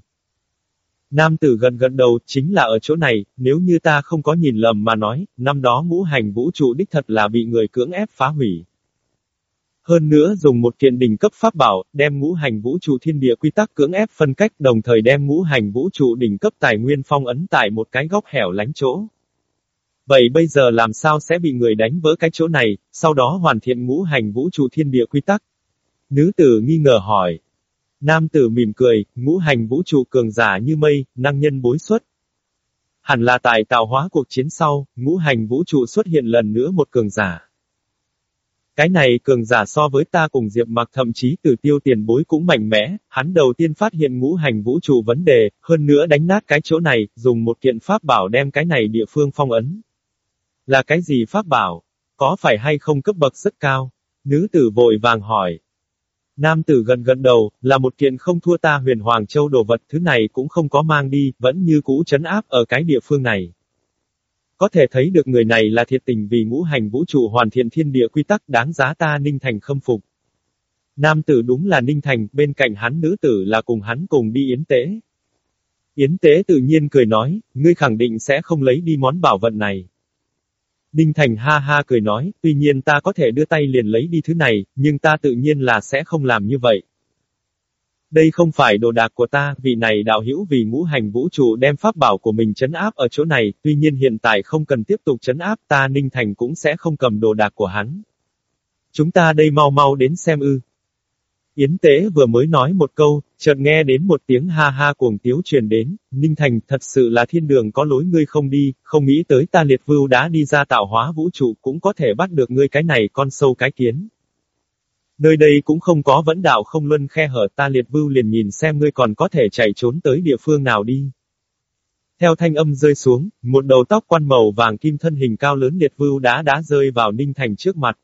Nam tử gần gần đầu, chính là ở chỗ này, nếu như ta không có nhìn lầm mà nói, năm đó ngũ hành vũ trụ đích thật là bị người cưỡng ép phá hủy. Hơn nữa dùng một kiện đỉnh cấp pháp bảo, đem ngũ hành vũ trụ thiên địa quy tắc cưỡng ép phân cách đồng thời đem ngũ hành vũ trụ đỉnh cấp tài nguyên phong ấn tại một cái góc hẻo lánh chỗ. Vậy bây giờ làm sao sẽ bị người đánh vỡ cái chỗ này, sau đó hoàn thiện ngũ hành vũ trụ thiên địa quy tắc? Nữ tử nghi ngờ hỏi. Nam tử mỉm cười, ngũ hành vũ trụ cường giả như mây, năng nhân bối xuất. Hẳn là tại tạo hóa cuộc chiến sau, ngũ hành vũ trụ xuất hiện lần nữa một cường giả. Cái này cường giả so với ta cùng Diệp Mặc thậm chí từ tiêu tiền bối cũng mạnh mẽ, hắn đầu tiên phát hiện ngũ hành vũ trụ vấn đề, hơn nữa đánh nát cái chỗ này, dùng một kiện pháp bảo đem cái này địa phương phong ấn. Là cái gì pháp bảo? Có phải hay không cấp bậc rất cao? Nữ tử vội vàng hỏi. Nam tử gần gần đầu, là một kiện không thua ta huyền Hoàng Châu đồ vật, thứ này cũng không có mang đi, vẫn như cũ chấn áp ở cái địa phương này. Có thể thấy được người này là thiệt tình vì ngũ hành vũ trụ hoàn thiện thiên địa quy tắc đáng giá ta Ninh Thành khâm phục. Nam tử đúng là Ninh Thành, bên cạnh hắn nữ tử là cùng hắn cùng đi yến tế. Yến tế tự nhiên cười nói, ngươi khẳng định sẽ không lấy đi món bảo vật này. Đinh Thành ha ha cười nói, tuy nhiên ta có thể đưa tay liền lấy đi thứ này, nhưng ta tự nhiên là sẽ không làm như vậy. Đây không phải đồ đạc của ta, vị này đạo hữu vì ngũ hành vũ trụ đem pháp bảo của mình chấn áp ở chỗ này, tuy nhiên hiện tại không cần tiếp tục chấn áp ta Ninh Thành cũng sẽ không cầm đồ đạc của hắn. Chúng ta đây mau mau đến xem ư. Yến Tế vừa mới nói một câu, chợt nghe đến một tiếng ha ha cuồng tiếu truyền đến, Ninh Thành thật sự là thiên đường có lối ngươi không đi, không nghĩ tới ta liệt vưu đã đi ra tạo hóa vũ trụ cũng có thể bắt được ngươi cái này con sâu cái kiến. Nơi đây cũng không có vẫn đạo không luân khe hở ta liệt vưu liền nhìn xem ngươi còn có thể chạy trốn tới địa phương nào đi. Theo thanh âm rơi xuống, một đầu tóc quan màu vàng kim thân hình cao lớn liệt vưu đã đã rơi vào Ninh Thành trước mặt.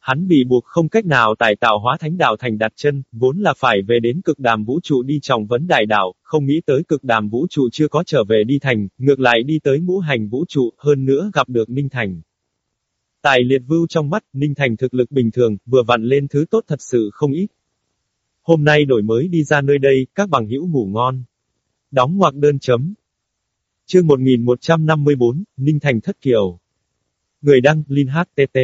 Hắn bị buộc không cách nào tại tạo hóa thánh đạo thành đặt chân, vốn là phải về đến cực đàm vũ trụ đi trọng vấn đại đạo, không nghĩ tới cực đàm vũ trụ chưa có trở về đi thành, ngược lại đi tới ngũ hành vũ trụ, hơn nữa gặp được Ninh Thành. Tại liệt vưu trong mắt, Ninh Thành thực lực bình thường, vừa vặn lên thứ tốt thật sự không ít. Hôm nay đổi mới đi ra nơi đây, các bằng hữu ngủ ngon. Đóng ngoặc đơn chấm. Chương 1154, Ninh Thành thất kiều. Người đăng, Linh HTT.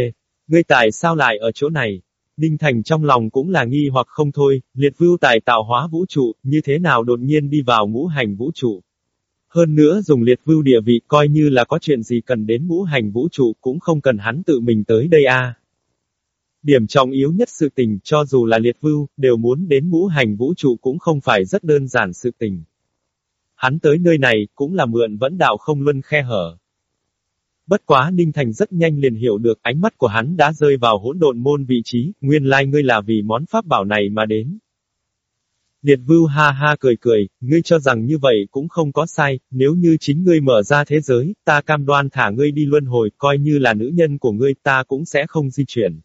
Ngươi tại sao lại ở chỗ này? Ninh Thành trong lòng cũng là nghi hoặc không thôi, liệt vưu tài tạo hóa vũ trụ, như thế nào đột nhiên đi vào ngũ hành vũ trụ. Hơn nữa dùng liệt vưu địa vị coi như là có chuyện gì cần đến ngũ hành vũ trụ cũng không cần hắn tự mình tới đây a. Điểm trọng yếu nhất sự tình cho dù là liệt vưu, đều muốn đến ngũ hành vũ trụ cũng không phải rất đơn giản sự tình. Hắn tới nơi này, cũng là mượn vẫn đạo không luân khe hở. Bất quá Ninh Thành rất nhanh liền hiểu được ánh mắt của hắn đã rơi vào hỗn độn môn vị trí, nguyên lai ngươi là vì món pháp bảo này mà đến. Liệt vưu ha ha cười cười, ngươi cho rằng như vậy cũng không có sai, nếu như chính ngươi mở ra thế giới, ta cam đoan thả ngươi đi luân hồi, coi như là nữ nhân của ngươi ta cũng sẽ không di chuyển.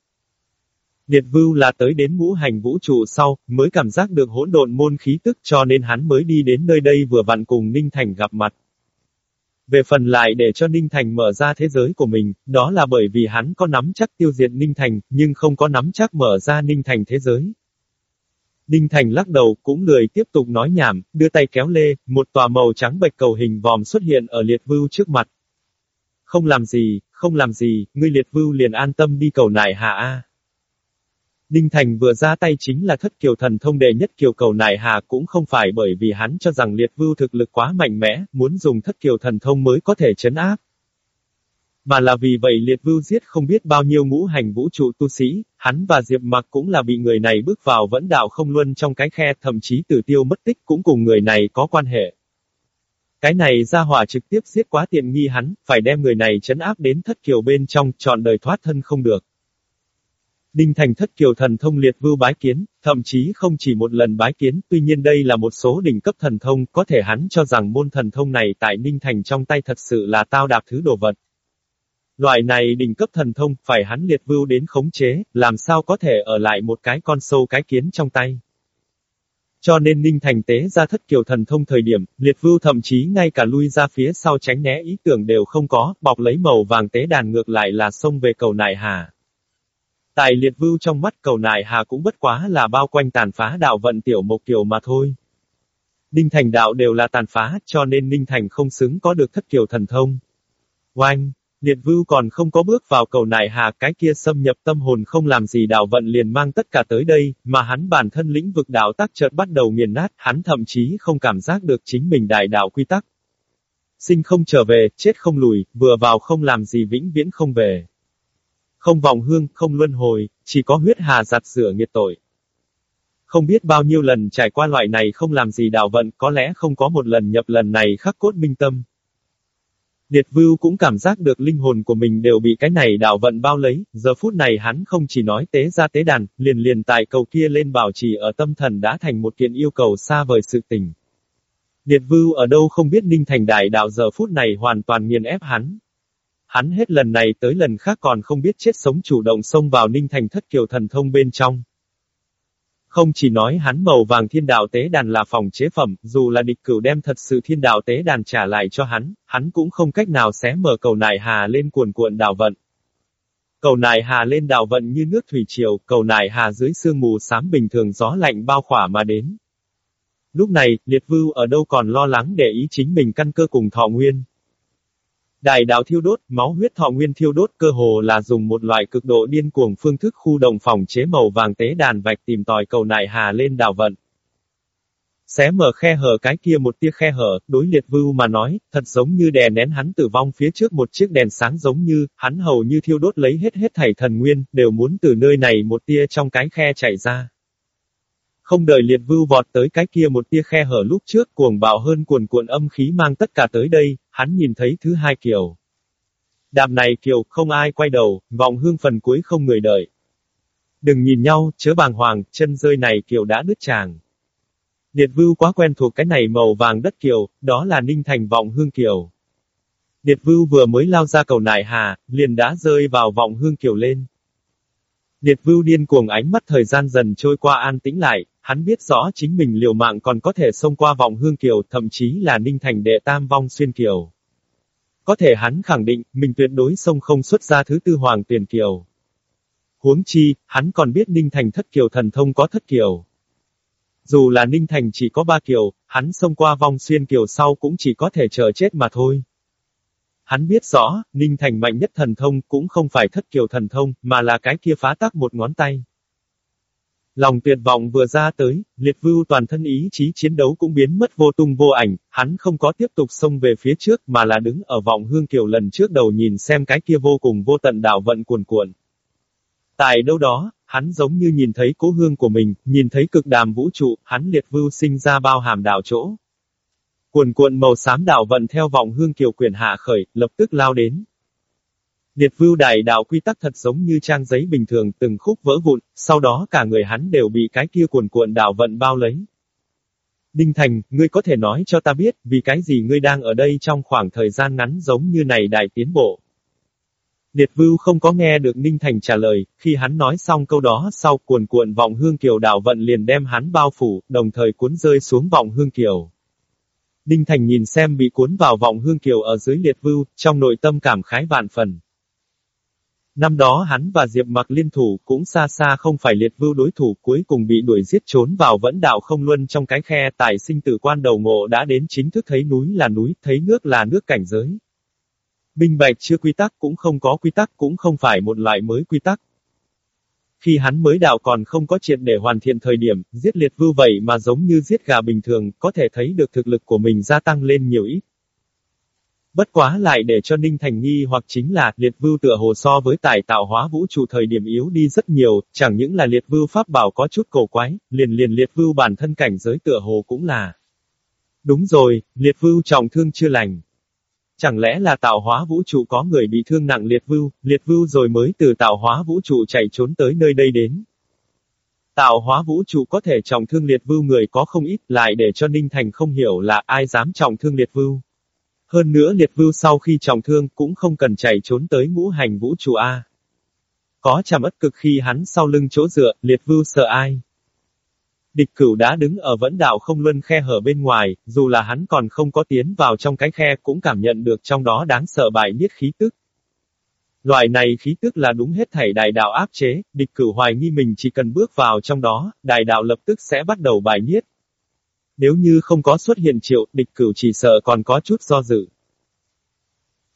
Liệt vưu là tới đến ngũ hành vũ trụ sau, mới cảm giác được hỗn độn môn khí tức cho nên hắn mới đi đến nơi đây vừa vặn cùng Ninh Thành gặp mặt. Về phần lại để cho Ninh Thành mở ra thế giới của mình, đó là bởi vì hắn có nắm chắc tiêu diệt Ninh Thành, nhưng không có nắm chắc mở ra Ninh Thành thế giới. Ninh Thành lắc đầu, cũng lười tiếp tục nói nhảm, đưa tay kéo lê, một tòa màu trắng bạch cầu hình vòm xuất hiện ở liệt vưu trước mặt. Không làm gì, không làm gì, ngươi liệt vưu liền an tâm đi cầu nại hạ A. Ninh Thành vừa ra tay chính là thất kiều thần thông đệ nhất kiều cầu nại hà cũng không phải bởi vì hắn cho rằng liệt vưu thực lực quá mạnh mẽ, muốn dùng thất kiều thần thông mới có thể chấn áp. Mà là vì vậy liệt vưu giết không biết bao nhiêu ngũ hành vũ trụ tu sĩ, hắn và Diệp Mặc cũng là bị người này bước vào vẫn đạo không luân trong cái khe thậm chí tử tiêu mất tích cũng cùng người này có quan hệ. Cái này ra hỏa trực tiếp giết quá tiện nghi hắn, phải đem người này chấn áp đến thất kiều bên trong, trọn đời thoát thân không được. Đinh Thành thất kiều thần thông liệt vưu bái kiến, thậm chí không chỉ một lần bái kiến, tuy nhiên đây là một số đỉnh cấp thần thông, có thể hắn cho rằng môn thần thông này tại Ninh Thành trong tay thật sự là tao đạp thứ đồ vật. Loại này đỉnh cấp thần thông, phải hắn liệt vưu đến khống chế, làm sao có thể ở lại một cái con sâu cái kiến trong tay. Cho nên Ninh Thành tế ra thất kiều thần thông thời điểm, liệt vưu thậm chí ngay cả lui ra phía sau tránh né ý tưởng đều không có, bọc lấy màu vàng tế đàn ngược lại là xông về cầu nại hà. Tại liệt vưu trong mắt cầu nại hà cũng bất quá là bao quanh tàn phá đạo vận tiểu mộc kiều mà thôi. Ninh Thành đạo đều là tàn phá, cho nên Ninh Thành không xứng có được thất kiều thần thông. Oanh! Liệt vưu còn không có bước vào cầu nại hà cái kia xâm nhập tâm hồn không làm gì đạo vận liền mang tất cả tới đây, mà hắn bản thân lĩnh vực đạo tác chợt bắt đầu nghiền nát, hắn thậm chí không cảm giác được chính mình đại đạo quy tắc. Sinh không trở về, chết không lùi, vừa vào không làm gì vĩnh viễn không về. Không vòng hương, không luân hồi, chỉ có huyết hà giặt rửa nghiệt tội. Không biết bao nhiêu lần trải qua loại này không làm gì đạo vận, có lẽ không có một lần nhập lần này khắc cốt minh tâm. Điệt Vưu cũng cảm giác được linh hồn của mình đều bị cái này đạo vận bao lấy, giờ phút này hắn không chỉ nói tế ra tế đàn, liền liền tại cầu kia lên bảo trì ở tâm thần đã thành một kiện yêu cầu xa vời sự tình. Điệt Vưu ở đâu không biết Ninh Thành Đại đạo giờ phút này hoàn toàn nghiền ép hắn. Hắn hết lần này tới lần khác còn không biết chết sống chủ động xông vào Ninh Thành thất kiều thần thông bên trong. Không chỉ nói hắn màu vàng thiên đạo tế đàn là phòng chế phẩm, dù là địch cửu đem thật sự thiên đạo tế đàn trả lại cho hắn, hắn cũng không cách nào xé mở cầu nại hà lên cuồn cuộn đảo vận. Cầu nại hà lên đảo vận như nước thủy triều, cầu nại hà dưới sương mù xám bình thường gió lạnh bao khỏa mà đến. Lúc này, liệt vưu ở đâu còn lo lắng để ý chính mình căn cơ cùng thọ nguyên. Đại đạo thiêu đốt, máu huyết thọ nguyên thiêu đốt cơ hồ là dùng một loại cực độ điên cuồng phương thức khu động phòng chế màu vàng tế đàn vạch tìm tòi cầu nại hà lên đảo vận. Xé mở khe hở cái kia một tia khe hở, đối liệt vưu mà nói, thật giống như đè nén hắn tử vong phía trước một chiếc đèn sáng giống như, hắn hầu như thiêu đốt lấy hết hết thảy thần nguyên, đều muốn từ nơi này một tia trong cái khe chảy ra. Không đợi liệt vưu vọt tới cái kia một tia khe hở lúc trước cuồng bạo hơn cuồn cuộn âm khí mang tất cả tới đây, hắn nhìn thấy thứ hai kiều. Đàm này kiều, không ai quay đầu, vọng hương phần cuối không người đợi. Đừng nhìn nhau, chớ bàng hoàng, chân rơi này kiều đã đứt chàng. Liệt vưu quá quen thuộc cái này màu vàng đất kiều, đó là ninh thành vọng hương kiều. Liệt vưu vừa mới lao ra cầu nại hà, liền đã rơi vào vọng hương kiều lên. Liệt vưu điên cuồng ánh mắt thời gian dần trôi qua an tĩnh lại, hắn biết rõ chính mình liều mạng còn có thể xông qua vọng hương kiều, thậm chí là ninh thành đệ tam vong xuyên kiều. Có thể hắn khẳng định, mình tuyệt đối xông không xuất ra thứ tư hoàng tiền kiều. Huống chi, hắn còn biết ninh thành thất kiều thần thông có thất kiều. Dù là ninh thành chỉ có ba kiều, hắn xông qua vong xuyên kiều sau cũng chỉ có thể chờ chết mà thôi. Hắn biết rõ, Ninh Thành mạnh nhất thần thông cũng không phải thất kiều thần thông, mà là cái kia phá tắc một ngón tay. Lòng tuyệt vọng vừa ra tới, liệt vưu toàn thân ý chí chiến đấu cũng biến mất vô tung vô ảnh, hắn không có tiếp tục xông về phía trước mà là đứng ở vọng hương kiều lần trước đầu nhìn xem cái kia vô cùng vô tận đảo vận cuồn cuộn. Tại đâu đó, hắn giống như nhìn thấy cố hương của mình, nhìn thấy cực đàm vũ trụ, hắn liệt vưu sinh ra bao hàm đảo chỗ. Cuồn cuộn màu xám đảo vận theo vọng hương kiều quyền hạ khởi, lập tức lao đến. Liệt vưu đại đạo quy tắc thật giống như trang giấy bình thường từng khúc vỡ vụn, sau đó cả người hắn đều bị cái kia cuồn cuộn đạo vận bao lấy. Đinh Thành, ngươi có thể nói cho ta biết, vì cái gì ngươi đang ở đây trong khoảng thời gian ngắn giống như này đại tiến bộ. Liệt vưu không có nghe được Ninh Thành trả lời, khi hắn nói xong câu đó sau cuồn cuộn vọng hương kiều đạo vận liền đem hắn bao phủ, đồng thời cuốn rơi xuống vọng hương kiều. Đinh Thành nhìn xem bị cuốn vào vọng hương kiều ở dưới liệt vưu, trong nội tâm cảm khái vạn phần. Năm đó hắn và Diệp Mặc liên thủ cũng xa xa không phải liệt vưu đối thủ cuối cùng bị đuổi giết trốn vào vẫn đạo không luân trong cái khe tại sinh tử quan đầu ngộ đã đến chính thức thấy núi là núi, thấy nước là nước cảnh giới. Minh bạch chưa quy tắc cũng không có quy tắc cũng không phải một loại mới quy tắc. Khi hắn mới đạo còn không có triệt để hoàn thiện thời điểm, giết liệt vưu vậy mà giống như giết gà bình thường, có thể thấy được thực lực của mình gia tăng lên nhiều ít. Bất quá lại để cho Ninh Thành nghi hoặc chính là, liệt vưu tựa hồ so với tài tạo hóa vũ trụ thời điểm yếu đi rất nhiều, chẳng những là liệt vưu pháp bảo có chút cổ quái, liền liền liệt vưu bản thân cảnh giới tựa hồ cũng là. Đúng rồi, liệt vưu trọng thương chưa lành. Chẳng lẽ là tạo hóa vũ trụ có người bị thương nặng liệt vưu, liệt vưu rồi mới từ tạo hóa vũ trụ chạy trốn tới nơi đây đến. Tạo hóa vũ trụ có thể trọng thương liệt vưu người có không ít, lại để cho Ninh Thành không hiểu là ai dám trọng thương liệt vưu. Hơn nữa liệt vưu sau khi trọng thương cũng không cần chạy trốn tới ngũ hành vũ trụ A. Có chàm ất cực khi hắn sau lưng chỗ dựa, liệt vưu sợ ai. Địch cửu đã đứng ở vẫn đạo không luân khe hở bên ngoài, dù là hắn còn không có tiến vào trong cái khe cũng cảm nhận được trong đó đáng sợ bại niết khí tức. Loại này khí tức là đúng hết thảy đại đạo áp chế, địch cửu hoài nghi mình chỉ cần bước vào trong đó, đại đạo lập tức sẽ bắt đầu bài niết. Nếu như không có xuất hiện triệu, địch cửu chỉ sợ còn có chút do dự.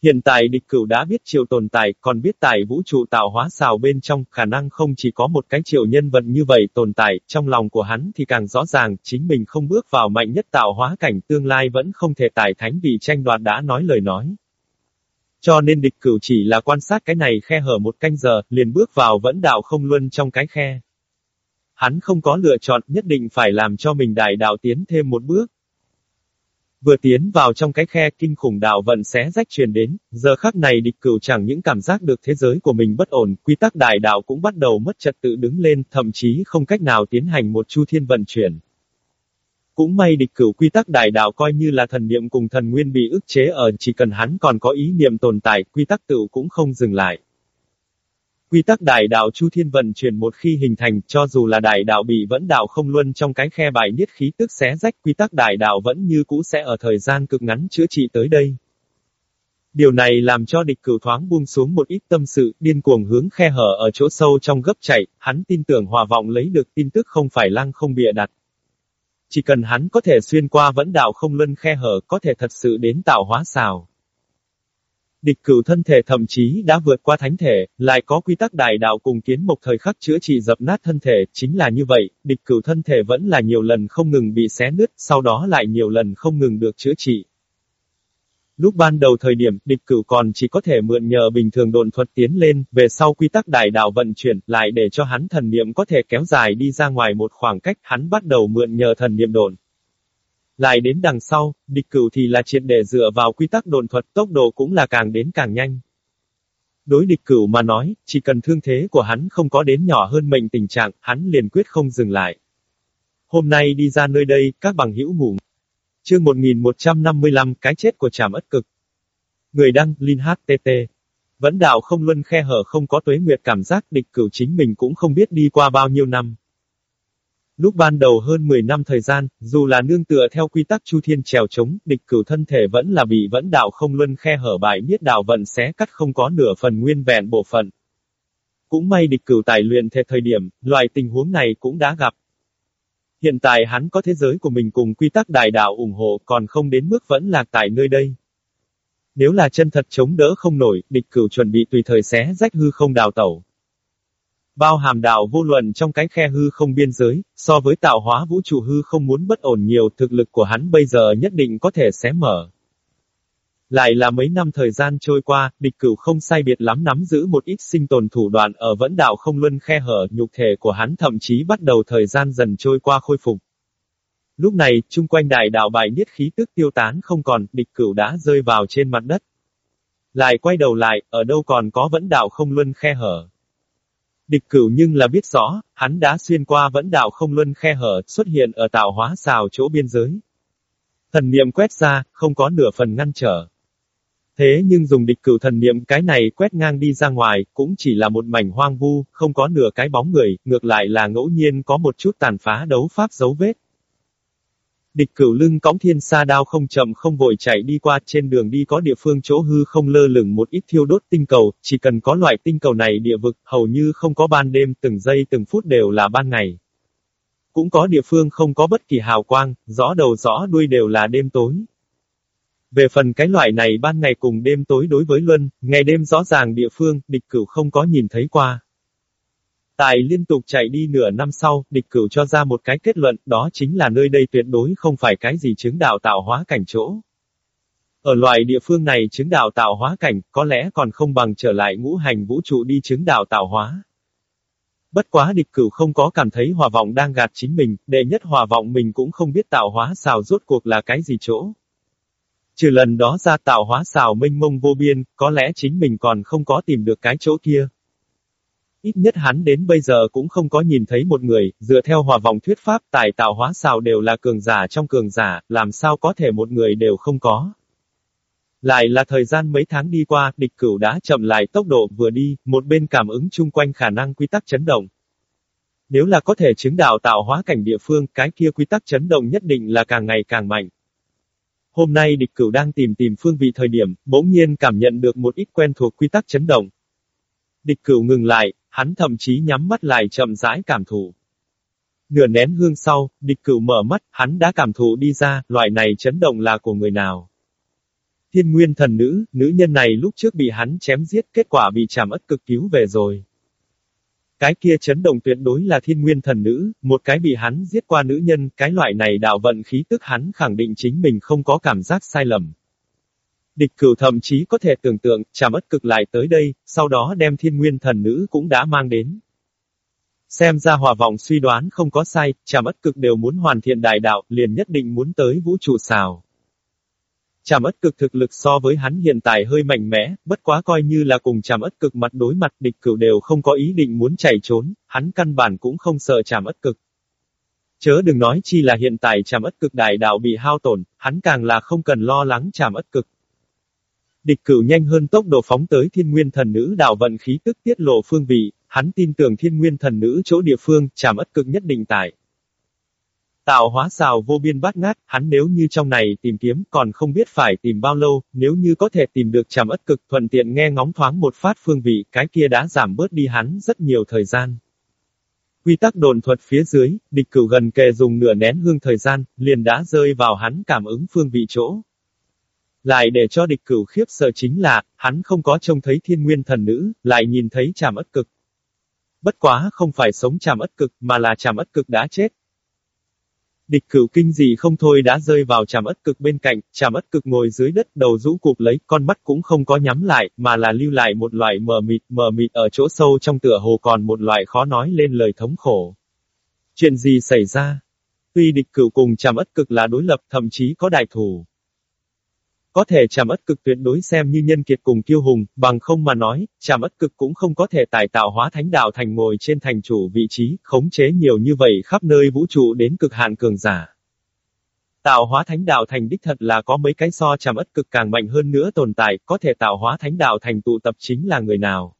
Hiện tại địch cửu đã biết triệu tồn tại, còn biết tại vũ trụ tạo hóa xào bên trong, khả năng không chỉ có một cái triệu nhân vật như vậy tồn tại, trong lòng của hắn thì càng rõ ràng, chính mình không bước vào mạnh nhất tạo hóa cảnh tương lai vẫn không thể tải thánh vì tranh đoạt đã nói lời nói. Cho nên địch cửu chỉ là quan sát cái này khe hở một canh giờ, liền bước vào vẫn đạo không luân trong cái khe. Hắn không có lựa chọn, nhất định phải làm cho mình đại đạo tiến thêm một bước. Vừa tiến vào trong cái khe kinh khủng đạo vận xé rách truyền đến, giờ khắc này địch cửu chẳng những cảm giác được thế giới của mình bất ổn, quy tắc đại đạo cũng bắt đầu mất trật tự đứng lên, thậm chí không cách nào tiến hành một chu thiên vận chuyển. Cũng may địch cửu quy tắc đại đạo coi như là thần niệm cùng thần nguyên bị ức chế ở chỉ cần hắn còn có ý niệm tồn tại, quy tắc tự cũng không dừng lại. Quy tắc đại đạo Chu Thiên vận chuyển một khi hình thành, cho dù là đại đạo bị vẫn đạo không luân trong cái khe bài niết khí tức xé rách, quy tắc đại đạo vẫn như cũ sẽ ở thời gian cực ngắn chữa trị tới đây. Điều này làm cho địch cửu thoáng buông xuống một ít tâm sự, điên cuồng hướng khe hở ở chỗ sâu trong gấp chạy, hắn tin tưởng hòa vọng lấy được tin tức không phải lăng không bịa đặt. Chỉ cần hắn có thể xuyên qua vẫn đạo không luân khe hở, có thể thật sự đến tạo hóa xào. Địch cửu thân thể thậm chí đã vượt qua thánh thể, lại có quy tắc đại đạo cùng kiến một thời khắc chữa trị dập nát thân thể, chính là như vậy, địch cửu thân thể vẫn là nhiều lần không ngừng bị xé nứt, sau đó lại nhiều lần không ngừng được chữa trị. Lúc ban đầu thời điểm, địch cửu còn chỉ có thể mượn nhờ bình thường độn thuật tiến lên, về sau quy tắc đại đạo vận chuyển, lại để cho hắn thần niệm có thể kéo dài đi ra ngoài một khoảng cách, hắn bắt đầu mượn nhờ thần niệm độn. Lại đến đằng sau, địch cửu thì là triệt để dựa vào quy tắc đồn thuật, tốc độ cũng là càng đến càng nhanh. Đối địch cửu mà nói, chỉ cần thương thế của hắn không có đến nhỏ hơn mình, tình trạng, hắn liền quyết không dừng lại. Hôm nay đi ra nơi đây, các bằng hữu ngủ. Chương 1155, cái chết của trảm ất cực. Người đăng, Linh HTT. Vẫn đạo không luân khe hở không có tuế nguyệt cảm giác địch cửu chính mình cũng không biết đi qua bao nhiêu năm. Lúc ban đầu hơn 10 năm thời gian, dù là nương tựa theo quy tắc chu thiên trèo chống, địch cửu thân thể vẫn là bị vẫn đạo không luân khe hở bại miết đạo vận xé cắt không có nửa phần nguyên vẹn bộ phận. Cũng may địch cửu tài luyện thể thời điểm, loại tình huống này cũng đã gặp. Hiện tại hắn có thế giới của mình cùng quy tắc đại đạo ủng hộ còn không đến mức vẫn lạc tại nơi đây. Nếu là chân thật chống đỡ không nổi, địch cửu chuẩn bị tùy thời xé rách hư không đào tẩu. Bao hàm đạo vô luận trong cái khe hư không biên giới, so với tạo hóa vũ trụ hư không muốn bất ổn nhiều thực lực của hắn bây giờ nhất định có thể xé mở. Lại là mấy năm thời gian trôi qua, địch cửu không sai biệt lắm nắm giữ một ít sinh tồn thủ đoạn ở vẫn đạo không luân khe hở, nhục thể của hắn thậm chí bắt đầu thời gian dần trôi qua khôi phục. Lúc này, chung quanh đại đạo bài niết khí tức tiêu tán không còn, địch cửu đã rơi vào trên mặt đất. Lại quay đầu lại, ở đâu còn có vẫn đạo không luân khe hở. Địch cửu nhưng là biết rõ, hắn đã xuyên qua vẫn đạo không luân khe hở, xuất hiện ở tạo hóa xào chỗ biên giới. Thần niệm quét ra, không có nửa phần ngăn trở. Thế nhưng dùng địch cửu thần niệm cái này quét ngang đi ra ngoài, cũng chỉ là một mảnh hoang vu, không có nửa cái bóng người, ngược lại là ngẫu nhiên có một chút tàn phá đấu pháp dấu vết. Địch cửu lưng cõng thiên sa đao không chậm không vội chạy đi qua trên đường đi có địa phương chỗ hư không lơ lửng một ít thiêu đốt tinh cầu, chỉ cần có loại tinh cầu này địa vực, hầu như không có ban đêm từng giây từng phút đều là ban ngày. Cũng có địa phương không có bất kỳ hào quang, rõ đầu rõ đuôi đều là đêm tối. Về phần cái loại này ban ngày cùng đêm tối đối với Luân, ngày đêm rõ ràng địa phương, địch cửu không có nhìn thấy qua. Tại liên tục chạy đi nửa năm sau, địch cửu cho ra một cái kết luận, đó chính là nơi đây tuyệt đối không phải cái gì chứng đạo tạo hóa cảnh chỗ. Ở loại địa phương này chứng đạo tạo hóa cảnh, có lẽ còn không bằng trở lại ngũ hành vũ trụ đi chứng đạo tạo hóa. Bất quá địch cửu không có cảm thấy hòa vọng đang gạt chính mình, đệ nhất hòa vọng mình cũng không biết tạo hóa xào rốt cuộc là cái gì chỗ. Trừ lần đó ra tạo hóa xào mênh mông vô biên, có lẽ chính mình còn không có tìm được cái chỗ kia. Ít nhất hắn đến bây giờ cũng không có nhìn thấy một người, dựa theo hòa vòng thuyết pháp tài tạo hóa xào đều là cường giả trong cường giả, làm sao có thể một người đều không có. Lại là thời gian mấy tháng đi qua, địch cửu đã chậm lại tốc độ vừa đi, một bên cảm ứng chung quanh khả năng quy tắc chấn động. Nếu là có thể chứng đạo tạo hóa cảnh địa phương, cái kia quy tắc chấn động nhất định là càng ngày càng mạnh. Hôm nay địch cửu đang tìm tìm phương vị thời điểm, bỗng nhiên cảm nhận được một ít quen thuộc quy tắc chấn động. Địch cửu ngừng lại, hắn thậm chí nhắm mắt lại chậm rãi cảm thụ. Nửa nén hương sau, địch cửu mở mắt, hắn đã cảm thụ đi ra, loại này chấn động là của người nào. Thiên nguyên thần nữ, nữ nhân này lúc trước bị hắn chém giết, kết quả bị chảm ất cực cứu về rồi. Cái kia chấn động tuyệt đối là thiên nguyên thần nữ, một cái bị hắn giết qua nữ nhân, cái loại này đạo vận khí tức hắn khẳng định chính mình không có cảm giác sai lầm. Địch cửu thậm chí có thể tưởng tượng, chảm ất cực lại tới đây, sau đó đem thiên nguyên thần nữ cũng đã mang đến. Xem ra hòa vọng suy đoán không có sai, chảm ất cực đều muốn hoàn thiện đại đạo, liền nhất định muốn tới vũ trụ xào. Chảm ất cực thực lực so với hắn hiện tại hơi mạnh mẽ, bất quá coi như là cùng chảm ất cực mặt đối mặt địch cửu đều không có ý định muốn chạy trốn, hắn căn bản cũng không sợ chảm ất cực. Chớ đừng nói chi là hiện tại chảm ất cực đại đạo bị hao tổn, hắn càng là không cần lo lắng chảm ất cực. Địch cửu nhanh hơn tốc độ phóng tới thiên nguyên thần nữ đạo vận khí tức tiết lộ phương vị, hắn tin tưởng thiên nguyên thần nữ chỗ địa phương, chảm ất cực nhất định tại. Tạo hóa xào vô biên bát ngát, hắn nếu như trong này tìm kiếm còn không biết phải tìm bao lâu, nếu như có thể tìm được chảm ất cực thuận tiện nghe ngóng thoáng một phát phương vị, cái kia đã giảm bớt đi hắn rất nhiều thời gian. Quy tắc đồn thuật phía dưới, địch cửu gần kề dùng nửa nén hương thời gian, liền đã rơi vào hắn cảm ứng phương vị chỗ. Lại để cho địch cửu khiếp sợ chính là, hắn không có trông thấy thiên nguyên thần nữ, lại nhìn thấy tràm ất cực. Bất quá không phải sống tràm ất cực, mà là tràm ất cực đã chết. Địch cửu kinh gì không thôi đã rơi vào tràm ất cực bên cạnh, tràm ất cực ngồi dưới đất đầu rũ cụp lấy, con mắt cũng không có nhắm lại, mà là lưu lại một loại mờ mịt, mờ mịt ở chỗ sâu trong tựa hồ còn một loại khó nói lên lời thống khổ. Chuyện gì xảy ra? Tuy địch cửu cùng tràm ất cực là đối lập, thậm chí có đại thủ. Có thể chàm ất cực tuyệt đối xem như nhân kiệt cùng kiêu hùng, bằng không mà nói, chàm ất cực cũng không có thể tài tạo hóa thánh đạo thành ngồi trên thành chủ vị trí, khống chế nhiều như vậy khắp nơi vũ trụ đến cực hạn cường giả. Tạo hóa thánh đạo thành đích thật là có mấy cái so chàm ất cực càng mạnh hơn nữa tồn tại, có thể tạo hóa thánh đạo thành tụ tập chính là người nào.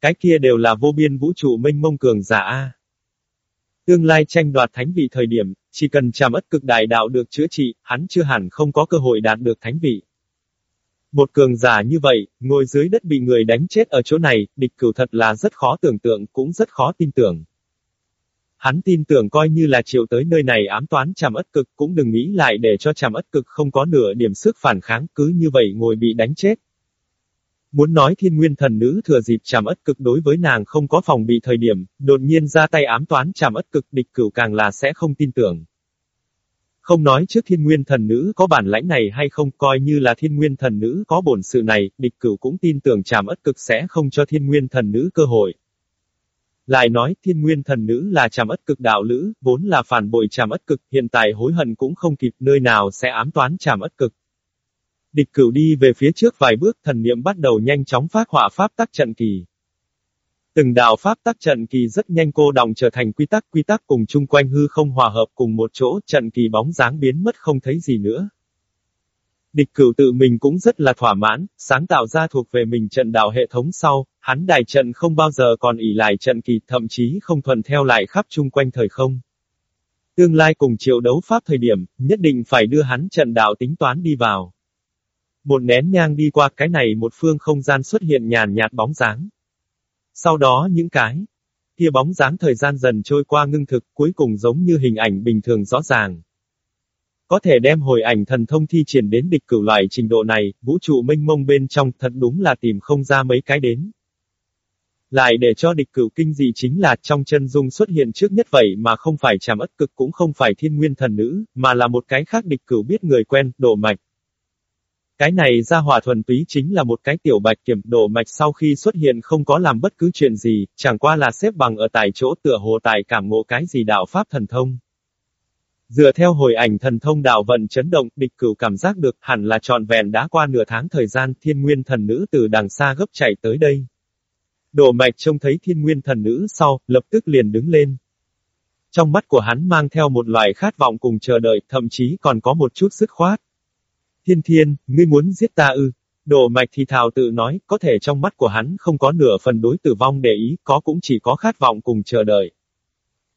Cái kia đều là vô biên vũ trụ mênh mông cường giả A. Tương lai tranh đoạt thánh vị thời điểm, chỉ cần tràm ất cực đại đạo được chữa trị, hắn chưa hẳn không có cơ hội đạt được thánh vị. Một cường giả như vậy, ngồi dưới đất bị người đánh chết ở chỗ này, địch cửu thật là rất khó tưởng tượng, cũng rất khó tin tưởng. Hắn tin tưởng coi như là chịu tới nơi này ám toán tràm ất cực cũng đừng nghĩ lại để cho tràm ất cực không có nửa điểm sức phản kháng cứ như vậy ngồi bị đánh chết. Muốn nói thiên nguyên thần nữ thừa dịp tràm ất cực đối với nàng không có phòng bị thời điểm, đột nhiên ra tay ám toán tràm ất cực địch cửu càng là sẽ không tin tưởng. Không nói trước thiên nguyên thần nữ có bản lãnh này hay không coi như là thiên nguyên thần nữ có bổn sự này, địch cửu cũng tin tưởng tràm ất cực sẽ không cho thiên nguyên thần nữ cơ hội. Lại nói, thiên nguyên thần nữ là tràm ất cực đạo lữ, vốn là phản bội tràm ất cực, hiện tại hối hận cũng không kịp nơi nào sẽ ám toán tràm ất cực. Địch cửu đi về phía trước vài bước thần niệm bắt đầu nhanh chóng phát họa pháp tắc trận kỳ. Từng đạo pháp tắc trận kỳ rất nhanh cô đồng trở thành quy tắc quy tắc cùng chung quanh hư không hòa hợp cùng một chỗ trận kỳ bóng dáng biến mất không thấy gì nữa. Địch cửu tự mình cũng rất là thỏa mãn, sáng tạo ra thuộc về mình trận đạo hệ thống sau, hắn đài trận không bao giờ còn ỉ lại trận kỳ thậm chí không thuần theo lại khắp chung quanh thời không. Tương lai cùng triệu đấu pháp thời điểm, nhất định phải đưa hắn trận đạo tính toán đi vào. Một nén nhang đi qua cái này một phương không gian xuất hiện nhàn nhạt bóng dáng. Sau đó những cái kia bóng dáng thời gian dần trôi qua ngưng thực, cuối cùng giống như hình ảnh bình thường rõ ràng. Có thể đem hồi ảnh thần thông thi triển đến địch cửu loại trình độ này, vũ trụ mênh mông bên trong thật đúng là tìm không ra mấy cái đến. Lại để cho địch cửu kinh dị chính là trong chân dung xuất hiện trước nhất vậy mà không phải chàm ất cực cũng không phải thiên nguyên thần nữ, mà là một cái khác địch cửu biết người quen, độ mạch. Cái này ra hỏa thuần túy chính là một cái tiểu bạch kiểm độ mạch sau khi xuất hiện không có làm bất cứ chuyện gì, chẳng qua là xếp bằng ở tại chỗ tựa hồ tại cảm ngộ cái gì đạo pháp thần thông. Dựa theo hồi ảnh thần thông đạo vận chấn động, địch cửu cảm giác được hẳn là trọn vẹn đã qua nửa tháng thời gian thiên nguyên thần nữ từ đằng xa gấp chạy tới đây. Độ mạch trông thấy thiên nguyên thần nữ sau, lập tức liền đứng lên. Trong mắt của hắn mang theo một loại khát vọng cùng chờ đợi, thậm chí còn có một chút sức khoát. Thiên thiên, ngươi muốn giết ta ư? Đồ mạch thì thào tự nói, có thể trong mắt của hắn không có nửa phần đối tử vong để ý, có cũng chỉ có khát vọng cùng chờ đợi.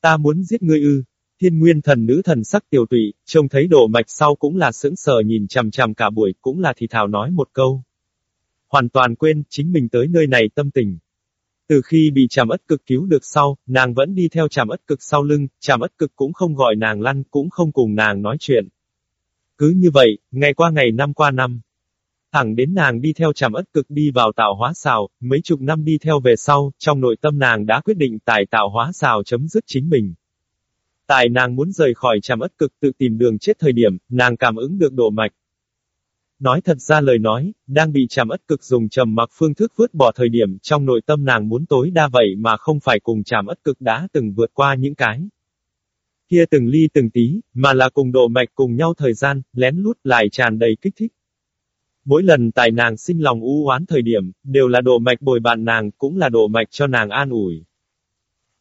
Ta muốn giết ngươi ư? Thiên nguyên thần nữ thần sắc tiểu tụy, trông thấy đồ mạch sau cũng là sững sờ nhìn chằm chằm cả buổi, cũng là thì thào nói một câu. Hoàn toàn quên, chính mình tới nơi này tâm tình. Từ khi bị chàm ất cực cứu được sau, nàng vẫn đi theo chàm ất cực sau lưng, chàm ất cực cũng không gọi nàng lăn, cũng không cùng nàng nói chuyện. Cứ như vậy, ngày qua ngày năm qua năm. Thẳng đến nàng đi theo chàm ất cực đi vào tạo hóa xào, mấy chục năm đi theo về sau, trong nội tâm nàng đã quyết định tại tạo hóa xào chấm dứt chính mình. Tại nàng muốn rời khỏi chàm ất cực tự tìm đường chết thời điểm, nàng cảm ứng được độ mạch. Nói thật ra lời nói, đang bị chàm ất cực dùng trầm mặc phương thức vứt bỏ thời điểm trong nội tâm nàng muốn tối đa vậy mà không phải cùng chàm ất cực đã từng vượt qua những cái kia từng ly từng tí, mà là cùng độ mạch cùng nhau thời gian, lén lút lại tràn đầy kích thích. Mỗi lần tại nàng sinh lòng u oán thời điểm, đều là độ mạch bồi bạn nàng, cũng là độ mạch cho nàng an ủi.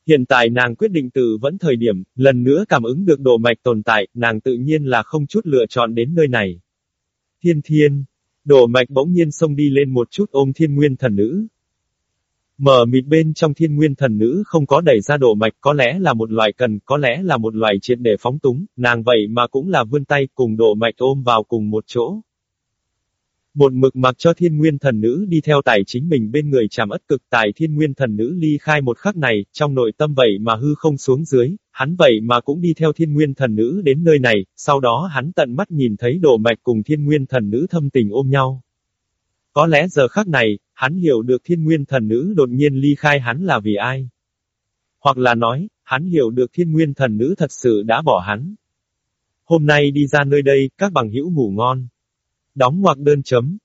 Hiện tại nàng quyết định tự vẫn thời điểm, lần nữa cảm ứng được độ mạch tồn tại, nàng tự nhiên là không chút lựa chọn đến nơi này. Thiên thiên, độ mạch bỗng nhiên xông đi lên một chút ôm thiên nguyên thần nữ, Mở mịt bên trong thiên nguyên thần nữ không có đẩy ra độ mạch có lẽ là một loại cần, có lẽ là một loại triệt để phóng túng, nàng vậy mà cũng là vươn tay cùng độ mạch ôm vào cùng một chỗ. Một mực mặc cho thiên nguyên thần nữ đi theo tài chính mình bên người chàm ất cực tài thiên nguyên thần nữ ly khai một khắc này, trong nội tâm vậy mà hư không xuống dưới, hắn vậy mà cũng đi theo thiên nguyên thần nữ đến nơi này, sau đó hắn tận mắt nhìn thấy đồ mạch cùng thiên nguyên thần nữ thâm tình ôm nhau. Có lẽ giờ khắc này, hắn hiểu được thiên nguyên thần nữ đột nhiên ly khai hắn là vì ai. Hoặc là nói, hắn hiểu được thiên nguyên thần nữ thật sự đã bỏ hắn. Hôm nay đi ra nơi đây, các bằng hữu ngủ ngon. Đóng ngoặc đơn chấm.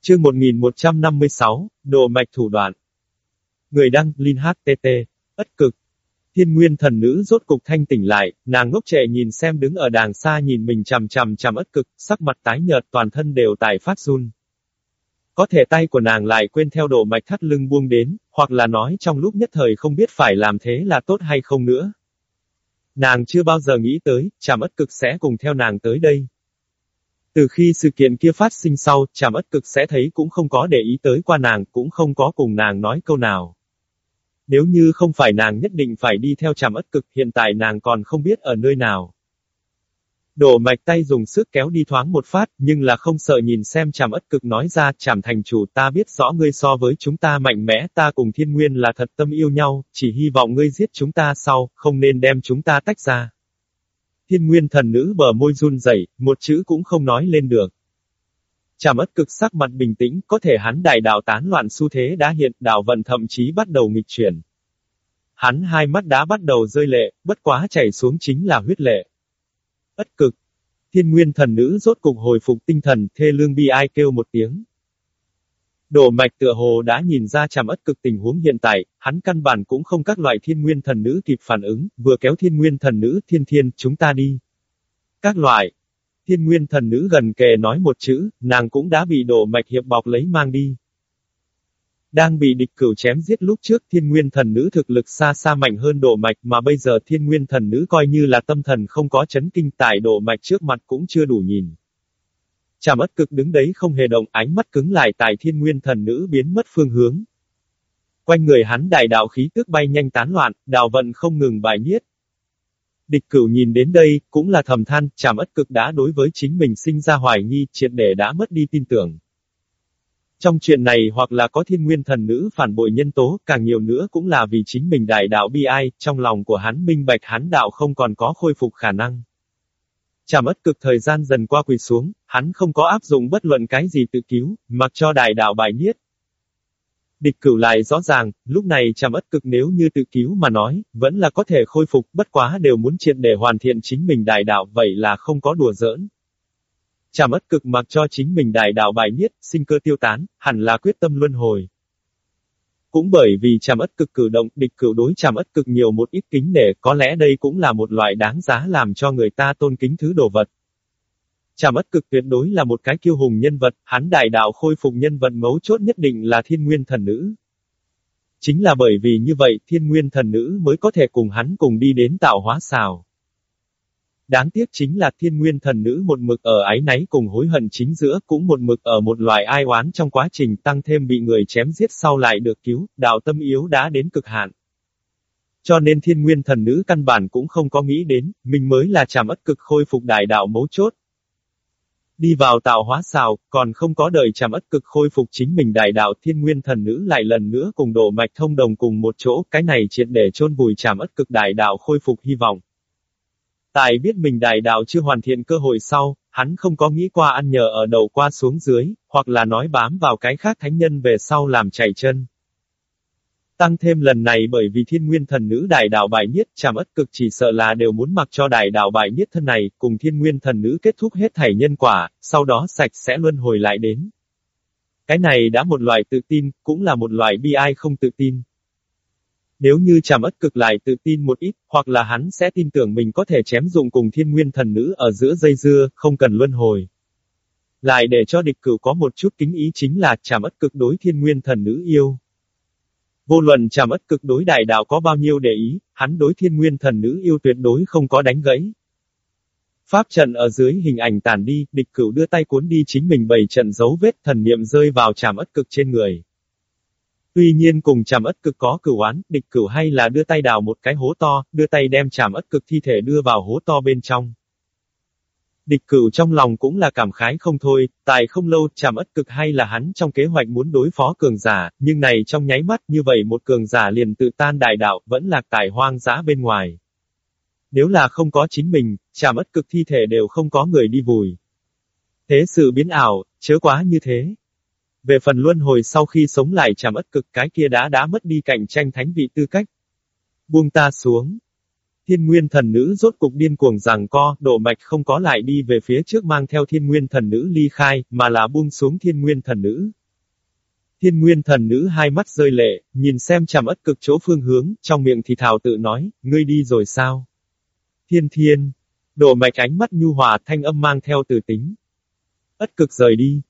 Chương 1156, Đồ mạch thủ đoạn. Người đăng, Linh HTT, ất cực. Thiên nguyên thần nữ rốt cục thanh tỉnh lại, nàng ngốc trệ nhìn xem đứng ở đàng xa nhìn mình chằm chằm chằm ất cực, sắc mặt tái nhợt toàn thân đều tại phát run. Có thể tay của nàng lại quên theo độ mạch thắt lưng buông đến, hoặc là nói trong lúc nhất thời không biết phải làm thế là tốt hay không nữa. Nàng chưa bao giờ nghĩ tới, chàm ất cực sẽ cùng theo nàng tới đây. Từ khi sự kiện kia phát sinh sau, chàm ất cực sẽ thấy cũng không có để ý tới qua nàng, cũng không có cùng nàng nói câu nào. Nếu như không phải nàng nhất định phải đi theo chàm ất cực, hiện tại nàng còn không biết ở nơi nào. Đổ mạch tay dùng sức kéo đi thoáng một phát, nhưng là không sợ nhìn xem chàm ất cực nói ra, chàm thành chủ ta biết rõ ngươi so với chúng ta mạnh mẽ, ta cùng thiên nguyên là thật tâm yêu nhau, chỉ hy vọng ngươi giết chúng ta sau, không nên đem chúng ta tách ra. Thiên nguyên thần nữ bờ môi run rẩy, một chữ cũng không nói lên được. Trà ất cực sắc mặt bình tĩnh, có thể hắn đại đạo tán loạn xu thế đã hiện, đạo vận thậm chí bắt đầu nghịch chuyển. Hắn hai mắt đã bắt đầu rơi lệ, bất quá chảy xuống chính là huyết lệ. Ất cực. Thiên nguyên thần nữ rốt cục hồi phục tinh thần, thê lương bi ai kêu một tiếng. Đổ mạch tựa hồ đã nhìn ra chàm ất cực tình huống hiện tại, hắn căn bản cũng không các loại thiên nguyên thần nữ kịp phản ứng, vừa kéo thiên nguyên thần nữ thiên thiên, chúng ta đi. Các loại. Thiên nguyên thần nữ gần kề nói một chữ, nàng cũng đã bị đổ mạch hiệp bọc lấy mang đi. Đang bị địch cửu chém giết lúc trước thiên nguyên thần nữ thực lực xa xa mạnh hơn độ mạch mà bây giờ thiên nguyên thần nữ coi như là tâm thần không có chấn kinh tại độ mạch trước mặt cũng chưa đủ nhìn. Chà mất cực đứng đấy không hề động ánh mắt cứng lại tại thiên nguyên thần nữ biến mất phương hướng. Quanh người hắn đại đạo khí tức bay nhanh tán loạn, đạo vận không ngừng bài nhiết. Địch cửu nhìn đến đây, cũng là thầm than, chàm ất cực đã đối với chính mình sinh ra hoài nghi, triệt để đã mất đi tin tưởng. Trong chuyện này hoặc là có thiên nguyên thần nữ phản bội nhân tố, càng nhiều nữa cũng là vì chính mình đại đạo bi ai, trong lòng của hắn minh bạch hắn đạo không còn có khôi phục khả năng. Chàm ất cực thời gian dần qua quỳ xuống, hắn không có áp dụng bất luận cái gì tự cứu, mặc cho đại đạo bài niết. Địch cửu lại rõ ràng, lúc này chàm ất cực nếu như tự cứu mà nói, vẫn là có thể khôi phục, bất quá đều muốn triệt để hoàn thiện chính mình đại đạo, vậy là không có đùa giỡn. Chàm ất cực mặc cho chính mình đại đạo bài niết, sinh cơ tiêu tán, hẳn là quyết tâm luân hồi. Cũng bởi vì chàm ất cực cử động, địch cửu đối chàm ất cực nhiều một ít kính nể, có lẽ đây cũng là một loại đáng giá làm cho người ta tôn kính thứ đồ vật. Chàm ất cực tuyệt đối là một cái kiêu hùng nhân vật, hắn đại đạo khôi phục nhân vật mấu chốt nhất định là thiên nguyên thần nữ. Chính là bởi vì như vậy thiên nguyên thần nữ mới có thể cùng hắn cùng đi đến tạo hóa xào. Đáng tiếc chính là thiên nguyên thần nữ một mực ở ái náy cùng hối hận chính giữa cũng một mực ở một loại ai oán trong quá trình tăng thêm bị người chém giết sau lại được cứu, đạo tâm yếu đã đến cực hạn. Cho nên thiên nguyên thần nữ căn bản cũng không có nghĩ đến, mình mới là chàm ất cực khôi phục đại đạo mấu chốt. Đi vào tạo hóa xào, còn không có đợi chàm ất cực khôi phục chính mình đại đạo thiên nguyên thần nữ lại lần nữa cùng độ mạch thông đồng cùng một chỗ, cái này triệt để chôn vùi chàm ất cực đại đạo khôi phục hy vọng. Tại biết mình đại đạo chưa hoàn thiện cơ hội sau, hắn không có nghĩ qua ăn nhờ ở đầu qua xuống dưới, hoặc là nói bám vào cái khác thánh nhân về sau làm chảy chân. Tăng thêm lần này bởi vì thiên nguyên thần nữ đại đạo bài niết, chàm ất cực chỉ sợ là đều muốn mặc cho đại đạo bài niết thân này, cùng thiên nguyên thần nữ kết thúc hết thảy nhân quả, sau đó sạch sẽ luân hồi lại đến. Cái này đã một loại tự tin, cũng là một loại bi ai không tự tin. Nếu như chàm ất cực lại tự tin một ít, hoặc là hắn sẽ tin tưởng mình có thể chém dụng cùng thiên nguyên thần nữ ở giữa dây dưa, không cần luân hồi. Lại để cho địch cửu có một chút kính ý chính là chàm ất cực đối thiên nguyên thần nữ yêu. Vô luận chàm ất cực đối đại đạo có bao nhiêu để ý, hắn đối thiên nguyên thần nữ yêu tuyệt đối không có đánh gãy. Pháp trận ở dưới hình ảnh tàn đi, địch cửu đưa tay cuốn đi chính mình bày trận dấu vết thần niệm rơi vào chàm ất cực trên người. Tuy nhiên cùng chàm ất cực có cửu oán, địch cửu hay là đưa tay đào một cái hố to, đưa tay đem chàm ất cực thi thể đưa vào hố to bên trong. Địch cửu trong lòng cũng là cảm khái không thôi, tại không lâu chàm ất cực hay là hắn trong kế hoạch muốn đối phó cường giả, nhưng này trong nháy mắt như vậy một cường giả liền tự tan đại đạo, vẫn lạc tại hoang dã bên ngoài. Nếu là không có chính mình, chàm ất cực thi thể đều không có người đi vùi. Thế sự biến ảo, chớ quá như thế. Về phần luân hồi sau khi sống lại chàm ất cực cái kia đã đã mất đi cạnh tranh thánh vị tư cách. Buông ta xuống. Thiên nguyên thần nữ rốt cục điên cuồng rằng co, độ mạch không có lại đi về phía trước mang theo thiên nguyên thần nữ ly khai, mà là buông xuống thiên nguyên thần nữ. Thiên nguyên thần nữ hai mắt rơi lệ, nhìn xem chằm ất cực chỗ phương hướng, trong miệng thì thảo tự nói, ngươi đi rồi sao? Thiên thiên. Độ mạch ánh mắt nhu hòa thanh âm mang theo từ tính. Ất cực rời đi.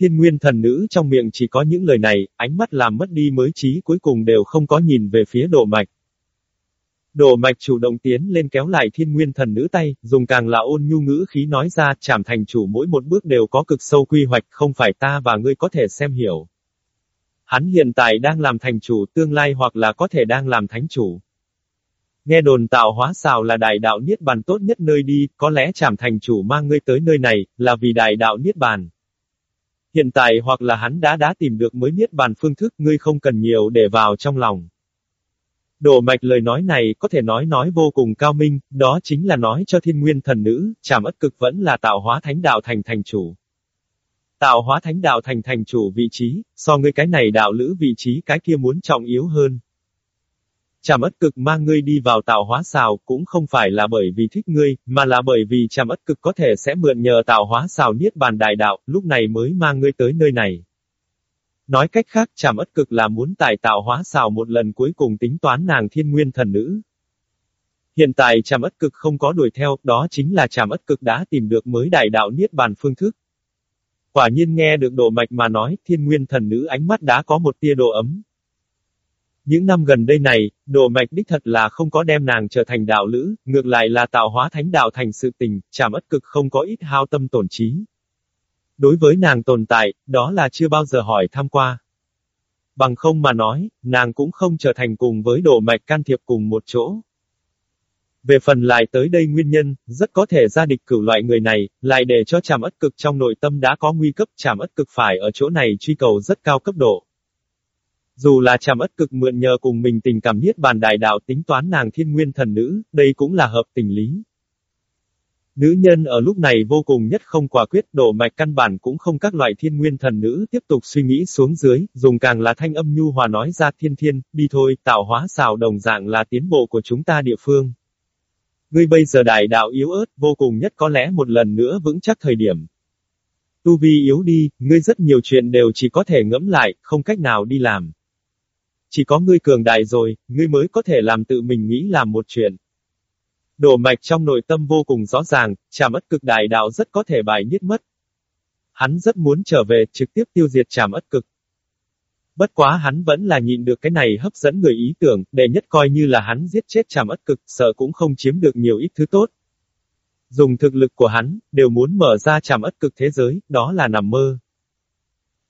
Thiên nguyên thần nữ trong miệng chỉ có những lời này, ánh mắt làm mất đi mới trí cuối cùng đều không có nhìn về phía độ mạch. Đồ mạch chủ động tiến lên kéo lại thiên nguyên thần nữ tay, dùng càng là ôn nhu ngữ khí nói ra, chảm thành chủ mỗi một bước đều có cực sâu quy hoạch, không phải ta và ngươi có thể xem hiểu. Hắn hiện tại đang làm thành chủ tương lai hoặc là có thể đang làm thánh chủ. Nghe đồn tạo hóa xào là đại đạo Niết Bàn tốt nhất nơi đi, có lẽ chảm thành chủ mang ngươi tới nơi này, là vì đại đạo Niết Bàn. Hiện tại hoặc là hắn đã đã tìm được mới Niết Bàn phương thức, ngươi không cần nhiều để vào trong lòng. Đồ mạch lời nói này có thể nói nói vô cùng cao minh, đó chính là nói cho thiên nguyên thần nữ, chảm ất cực vẫn là tạo hóa thánh đạo thành thành chủ. Tạo hóa thánh đạo thành thành chủ vị trí, so ngươi cái này đạo lữ vị trí cái kia muốn trọng yếu hơn. chảm ất cực mang ngươi đi vào tạo hóa xào cũng không phải là bởi vì thích ngươi, mà là bởi vì chảm ất cực có thể sẽ mượn nhờ tạo hóa xào niết bàn đại đạo, lúc này mới mang ngươi tới nơi này. Nói cách khác chàm ất cực là muốn tài tạo hóa xào một lần cuối cùng tính toán nàng thiên nguyên thần nữ. Hiện tại chàm ất cực không có đuổi theo, đó chính là chàm ất cực đã tìm được mới đại đạo niết bàn phương thức. Quả nhiên nghe được độ mạch mà nói, thiên nguyên thần nữ ánh mắt đã có một tia độ ấm, những năm gần đây này, đồ mạch đích thật là không có đem nàng trở thành đạo lữ, ngược lại là tạo hóa thánh đạo thành sự tình, chảm ất cực không có ít hao tâm tổn trí. Đối với nàng tồn tại, đó là chưa bao giờ hỏi tham qua. Bằng không mà nói, nàng cũng không trở thành cùng với đổ mạch can thiệp cùng một chỗ. Về phần lại tới đây nguyên nhân, rất có thể ra địch cử loại người này, lại để cho chàm ất cực trong nội tâm đã có nguy cấp chàm ất cực phải ở chỗ này truy cầu rất cao cấp độ. Dù là chàm ất cực mượn nhờ cùng mình tình cảm niết bàn đại đạo tính toán nàng thiên nguyên thần nữ, đây cũng là hợp tình lý. Nữ nhân ở lúc này vô cùng nhất không quả quyết độ mạch căn bản cũng không các loại thiên nguyên thần nữ tiếp tục suy nghĩ xuống dưới, dùng càng là thanh âm nhu hòa nói ra thiên thiên, đi thôi, tạo hóa xào đồng dạng là tiến bộ của chúng ta địa phương. Ngươi bây giờ đại đạo yếu ớt, vô cùng nhất có lẽ một lần nữa vững chắc thời điểm. Tu vi yếu đi, ngươi rất nhiều chuyện đều chỉ có thể ngẫm lại, không cách nào đi làm. Chỉ có ngươi cường đại rồi, ngươi mới có thể làm tự mình nghĩ làm một chuyện. Đổ mạch trong nội tâm vô cùng rõ ràng, trà ất cực đại đạo rất có thể bài niết mất. Hắn rất muốn trở về, trực tiếp tiêu diệt tràm ất cực. Bất quá hắn vẫn là nhịn được cái này hấp dẫn người ý tưởng, để nhất coi như là hắn giết chết tràm ất cực, sợ cũng không chiếm được nhiều ít thứ tốt. Dùng thực lực của hắn, đều muốn mở ra tràm ất cực thế giới, đó là nằm mơ.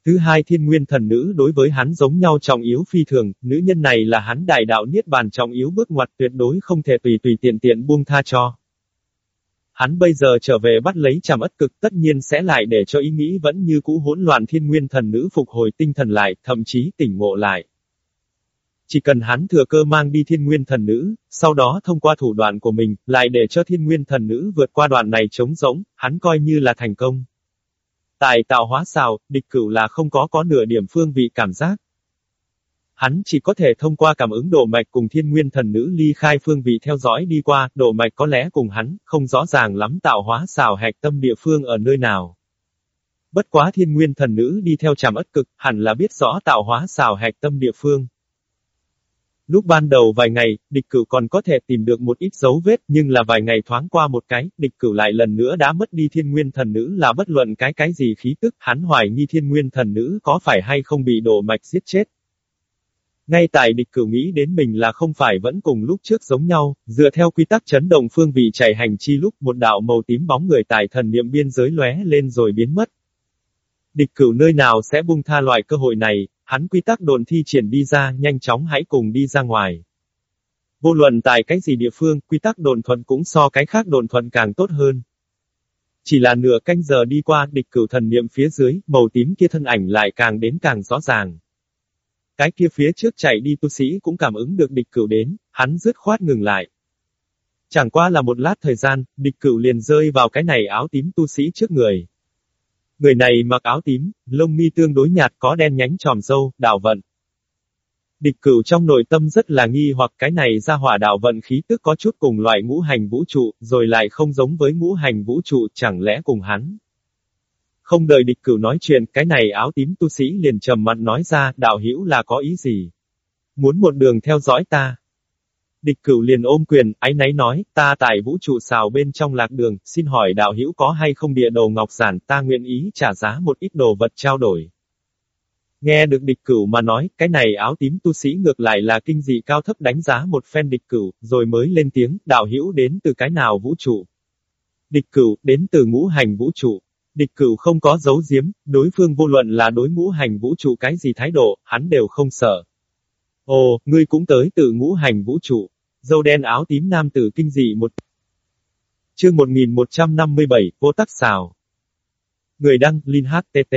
Thứ hai thiên nguyên thần nữ đối với hắn giống nhau trọng yếu phi thường, nữ nhân này là hắn đại đạo niết bàn trọng yếu bước ngoặt tuyệt đối không thể tùy tùy tiện tiện buông tha cho. Hắn bây giờ trở về bắt lấy chàm ất cực tất nhiên sẽ lại để cho ý nghĩ vẫn như cũ hỗn loạn thiên nguyên thần nữ phục hồi tinh thần lại, thậm chí tỉnh ngộ lại. Chỉ cần hắn thừa cơ mang đi thiên nguyên thần nữ, sau đó thông qua thủ đoạn của mình, lại để cho thiên nguyên thần nữ vượt qua đoạn này trống rỗng, hắn coi như là thành công. Tại tạo hóa xào, địch cửu là không có có nửa điểm phương vị cảm giác. Hắn chỉ có thể thông qua cảm ứng độ mạch cùng thiên nguyên thần nữ ly khai phương vị theo dõi đi qua, độ mạch có lẽ cùng hắn, không rõ ràng lắm tạo hóa xào hạch tâm địa phương ở nơi nào. Bất quá thiên nguyên thần nữ đi theo chàm ất cực, hẳn là biết rõ tạo hóa xào hạch tâm địa phương. Lúc ban đầu vài ngày, địch cửu còn có thể tìm được một ít dấu vết, nhưng là vài ngày thoáng qua một cái, địch cửu lại lần nữa đã mất đi thiên nguyên thần nữ là bất luận cái cái gì khí tức, hắn hoài nghi thiên nguyên thần nữ có phải hay không bị đổ mạch giết chết. Ngay tại địch cửu nghĩ đến mình là không phải vẫn cùng lúc trước giống nhau, dựa theo quy tắc chấn động phương vị chạy hành chi lúc một đạo màu tím bóng người tại thần niệm biên giới lóe lên rồi biến mất. Địch cửu nơi nào sẽ buông tha loại cơ hội này, hắn quy tắc đồn thi triển đi ra, nhanh chóng hãy cùng đi ra ngoài. Vô luận tại cái gì địa phương, quy tắc đồn thuận cũng so cái khác đồn thuận càng tốt hơn. Chỉ là nửa canh giờ đi qua, địch cửu thần niệm phía dưới, màu tím kia thân ảnh lại càng đến càng rõ ràng. Cái kia phía trước chạy đi tu sĩ cũng cảm ứng được địch cửu đến, hắn dứt khoát ngừng lại. Chẳng qua là một lát thời gian, địch cửu liền rơi vào cái này áo tím tu sĩ trước người. Người này mặc áo tím, lông mi tương đối nhạt có đen nhánh tròm dâu, đảo vận. Địch cửu trong nội tâm rất là nghi hoặc cái này ra hỏa đạo vận khí tức có chút cùng loại ngũ hành vũ trụ, rồi lại không giống với ngũ hành vũ trụ, chẳng lẽ cùng hắn. Không đợi địch cửu nói chuyện, cái này áo tím tu sĩ liền trầm mặt nói ra, đạo hữu là có ý gì? Muốn một đường theo dõi ta. Địch cửu liền ôm quyền, ái náy nói, ta tại vũ trụ xào bên trong lạc đường, xin hỏi đạo hữu có hay không địa đồ ngọc giản, ta nguyện ý trả giá một ít đồ vật trao đổi. Nghe được địch cửu mà nói, cái này áo tím tu sĩ ngược lại là kinh dị cao thấp đánh giá một phen địch cửu, rồi mới lên tiếng, đạo hữu đến từ cái nào vũ trụ. Địch cửu, đến từ ngũ hành vũ trụ. Địch cửu không có giấu giếm, đối phương vô luận là đối ngũ hành vũ trụ cái gì thái độ, hắn đều không sợ. Ồ, ngươi cũng tới từ ngũ hành vũ trụ. Dâu đen áo tím nam tử kinh dị một. Chương 1157, vô tắc xào. Người đăng, Linh HTT.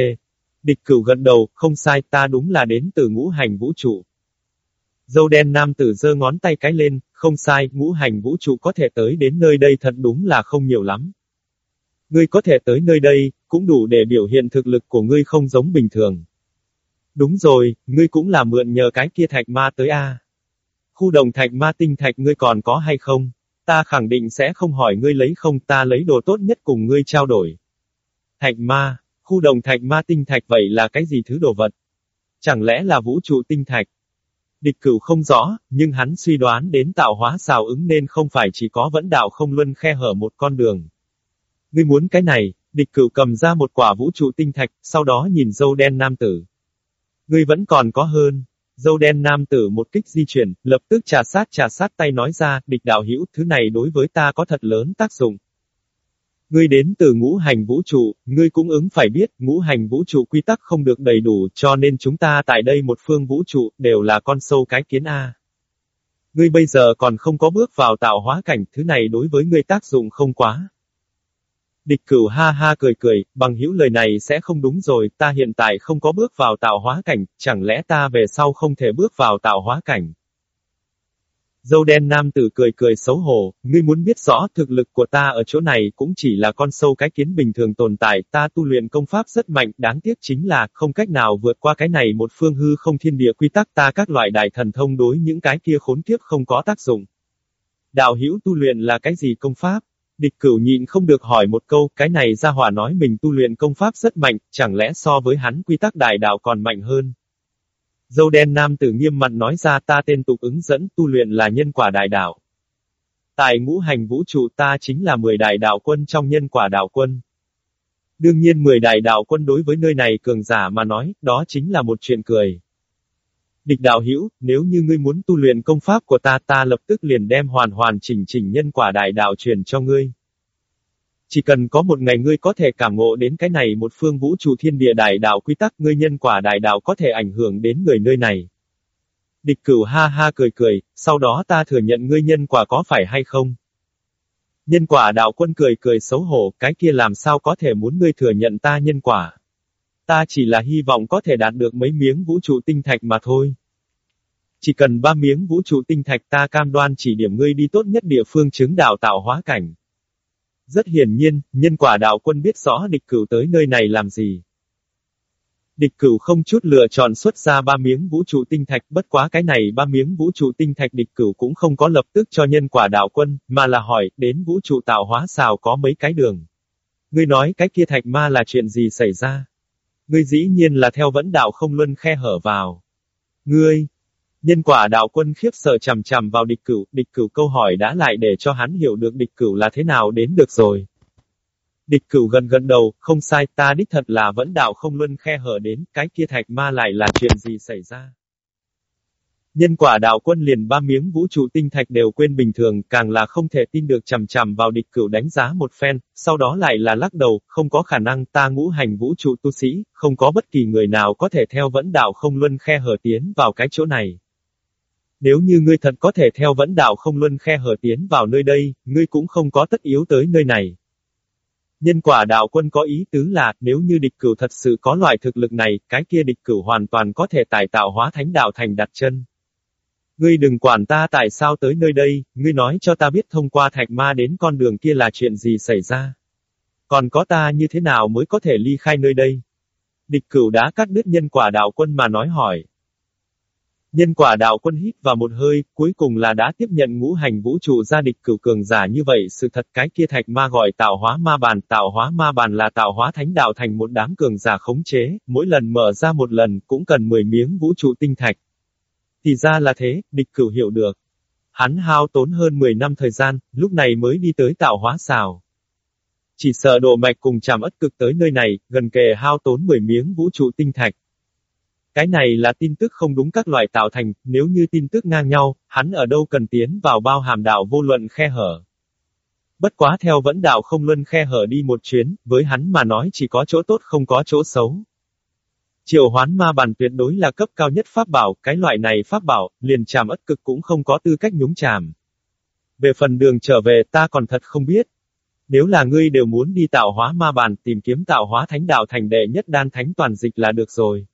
Địch cửu gần đầu, không sai, ta đúng là đến từ ngũ hành vũ trụ. Dâu đen nam tử giơ ngón tay cái lên, không sai, ngũ hành vũ trụ có thể tới đến nơi đây thật đúng là không nhiều lắm. Ngươi có thể tới nơi đây, cũng đủ để biểu hiện thực lực của ngươi không giống bình thường. Đúng rồi, ngươi cũng là mượn nhờ cái kia thạch ma tới a. Khu đồng thạch ma tinh thạch ngươi còn có hay không? Ta khẳng định sẽ không hỏi ngươi lấy không ta lấy đồ tốt nhất cùng ngươi trao đổi. Thạch ma, Khu đồng thạch ma tinh thạch vậy là cái gì thứ đồ vật? Chẳng lẽ là vũ trụ tinh thạch? Địch cửu không rõ, nhưng hắn suy đoán đến tạo hóa xào ứng nên không phải chỉ có vẫn đạo không luân khe hở một con đường. Ngươi muốn cái này, địch cửu cầm ra một quả vũ trụ tinh thạch, sau đó nhìn dâu đen nam tử. Ngươi vẫn còn có hơn. Dâu đen nam tử một kích di chuyển, lập tức trà sát trà sát tay nói ra, địch đạo hữu thứ này đối với ta có thật lớn tác dụng. Ngươi đến từ ngũ hành vũ trụ, ngươi cũng ứng phải biết, ngũ hành vũ trụ quy tắc không được đầy đủ, cho nên chúng ta tại đây một phương vũ trụ, đều là con sâu cái kiến A. Ngươi bây giờ còn không có bước vào tạo hóa cảnh, thứ này đối với ngươi tác dụng không quá. Địch cửu ha ha cười cười, bằng hữu lời này sẽ không đúng rồi, ta hiện tại không có bước vào tạo hóa cảnh, chẳng lẽ ta về sau không thể bước vào tạo hóa cảnh. Dâu đen nam tử cười cười xấu hổ, ngươi muốn biết rõ thực lực của ta ở chỗ này cũng chỉ là con sâu cái kiến bình thường tồn tại, ta tu luyện công pháp rất mạnh, đáng tiếc chính là không cách nào vượt qua cái này một phương hư không thiên địa quy tắc ta các loại đại thần thông đối những cái kia khốn kiếp không có tác dụng. Đạo hữu tu luyện là cái gì công pháp? Địch cửu nhịn không được hỏi một câu, cái này ra hỏa nói mình tu luyện công pháp rất mạnh, chẳng lẽ so với hắn quy tắc đại đạo còn mạnh hơn? Dâu đen nam tử nghiêm mặt nói ra ta tên tục ứng dẫn tu luyện là nhân quả đại đạo. Tại ngũ hành vũ trụ ta chính là 10 đại đạo quân trong nhân quả đạo quân. Đương nhiên 10 đại đạo quân đối với nơi này cường giả mà nói, đó chính là một chuyện cười. Địch đạo hữu, nếu như ngươi muốn tu luyện công pháp của ta ta lập tức liền đem hoàn hoàn chỉnh chỉnh nhân quả đại đạo truyền cho ngươi. Chỉ cần có một ngày ngươi có thể cảm ngộ đến cái này một phương vũ trụ thiên địa đại đạo quy tắc ngươi nhân quả đại đạo có thể ảnh hưởng đến người nơi này. Địch cửu ha ha cười cười, sau đó ta thừa nhận ngươi nhân quả có phải hay không? Nhân quả đạo quân cười cười xấu hổ, cái kia làm sao có thể muốn ngươi thừa nhận ta nhân quả? Ta chỉ là hy vọng có thể đạt được mấy miếng vũ trụ tinh thạch mà thôi. Chỉ cần ba miếng vũ trụ tinh thạch ta cam đoan chỉ điểm ngươi đi tốt nhất địa phương chứng đạo tạo hóa cảnh. Rất hiển nhiên, nhân quả đạo quân biết rõ địch cửu tới nơi này làm gì. Địch cửu không chút lựa chọn xuất ra ba miếng vũ trụ tinh thạch, bất quá cái này ba miếng vũ trụ tinh thạch địch cửu cũng không có lập tức cho nhân quả đạo quân, mà là hỏi, đến vũ trụ tạo hóa xào có mấy cái đường. Ngươi nói cái kia thạch ma là chuyện gì xảy ra? Ngươi dĩ nhiên là theo vẫn đạo không luân khe hở vào. Ngươi, Nhân quả đạo quân khiếp sợ chằm chằm vào địch cửu, địch cửu câu hỏi đã lại để cho hắn hiểu được địch cửu là thế nào đến được rồi. Địch cửu gần gần đầu, không sai, ta đích thật là vẫn đạo không luân khe hở đến, cái kia thạch ma lại là chuyện gì xảy ra. Nhân quả đạo quân liền ba miếng vũ trụ tinh thạch đều quên bình thường, càng là không thể tin được chằm chằm vào địch cửu đánh giá một phen, sau đó lại là lắc đầu, không có khả năng ta ngũ hành vũ trụ tu sĩ, không có bất kỳ người nào có thể theo vẫn đạo không luân khe hở tiến vào cái chỗ này. Nếu như ngươi thật có thể theo vẫn đạo không luân khe hở tiến vào nơi đây, ngươi cũng không có tất yếu tới nơi này. Nhân quả đạo quân có ý tứ là, nếu như địch cửu thật sự có loại thực lực này, cái kia địch cửu hoàn toàn có thể tài tạo hóa thánh đạo thành đặt chân. Ngươi đừng quản ta tại sao tới nơi đây, ngươi nói cho ta biết thông qua thạch ma đến con đường kia là chuyện gì xảy ra. Còn có ta như thế nào mới có thể ly khai nơi đây? Địch cửu đã cắt đứt nhân quả đạo quân mà nói hỏi. Nhân quả đạo quân hít vào một hơi, cuối cùng là đã tiếp nhận ngũ hành vũ trụ gia địch cửu cường giả như vậy sự thật cái kia thạch ma gọi tạo hóa ma bàn, tạo hóa ma bàn là tạo hóa thánh đạo thành một đám cường giả khống chế, mỗi lần mở ra một lần cũng cần 10 miếng vũ trụ tinh thạch. Thì ra là thế, địch cửu hiểu được. Hắn hao tốn hơn 10 năm thời gian, lúc này mới đi tới tạo hóa xào. Chỉ sợ độ mạch cùng chạm ất cực tới nơi này, gần kề hao tốn 10 miếng vũ trụ tinh thạch. Cái này là tin tức không đúng các loại tạo thành, nếu như tin tức ngang nhau, hắn ở đâu cần tiến vào bao hàm đạo vô luận khe hở. Bất quá theo vẫn đạo không luân khe hở đi một chuyến, với hắn mà nói chỉ có chỗ tốt không có chỗ xấu. Triệu hoán ma bàn tuyệt đối là cấp cao nhất pháp bảo, cái loại này pháp bảo, liền chàm ất cực cũng không có tư cách nhúng chàm. Về phần đường trở về ta còn thật không biết. Nếu là ngươi đều muốn đi tạo hóa ma bàn tìm kiếm tạo hóa thánh đạo thành đệ nhất đan thánh toàn dịch là được rồi.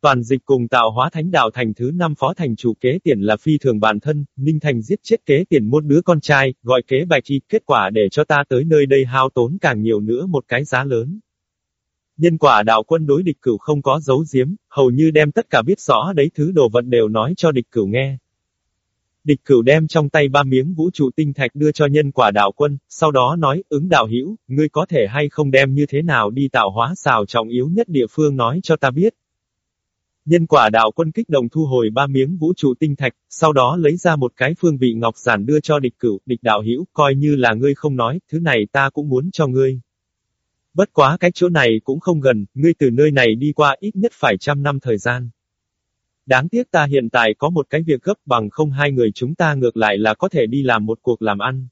Toàn dịch cùng tạo hóa thánh đạo thành thứ năm phó thành chủ kế tiền là phi thường bản thân, Ninh Thành giết chết kế tiền một đứa con trai, gọi kế bạch chi, kết quả để cho ta tới nơi đây hao tốn càng nhiều nữa một cái giá lớn. Nhân quả đạo quân đối địch cửu không có giấu giếm, hầu như đem tất cả biết rõ đấy thứ đồ vật đều nói cho địch cửu nghe. Địch cửu đem trong tay ba miếng vũ trụ tinh thạch đưa cho nhân quả đạo quân, sau đó nói, ứng đạo hữu ngươi có thể hay không đem như thế nào đi tạo hóa xào trọng yếu nhất địa phương nói cho ta biết. Nhân quả đạo quân kích động thu hồi ba miếng vũ trụ tinh thạch, sau đó lấy ra một cái phương vị ngọc giản đưa cho địch cửu, địch đạo hữu coi như là ngươi không nói, thứ này ta cũng muốn cho ngươi. Bất quá cái chỗ này cũng không gần, ngươi từ nơi này đi qua ít nhất phải trăm năm thời gian. Đáng tiếc ta hiện tại có một cái việc gấp bằng không hai người chúng ta ngược lại là có thể đi làm một cuộc làm ăn.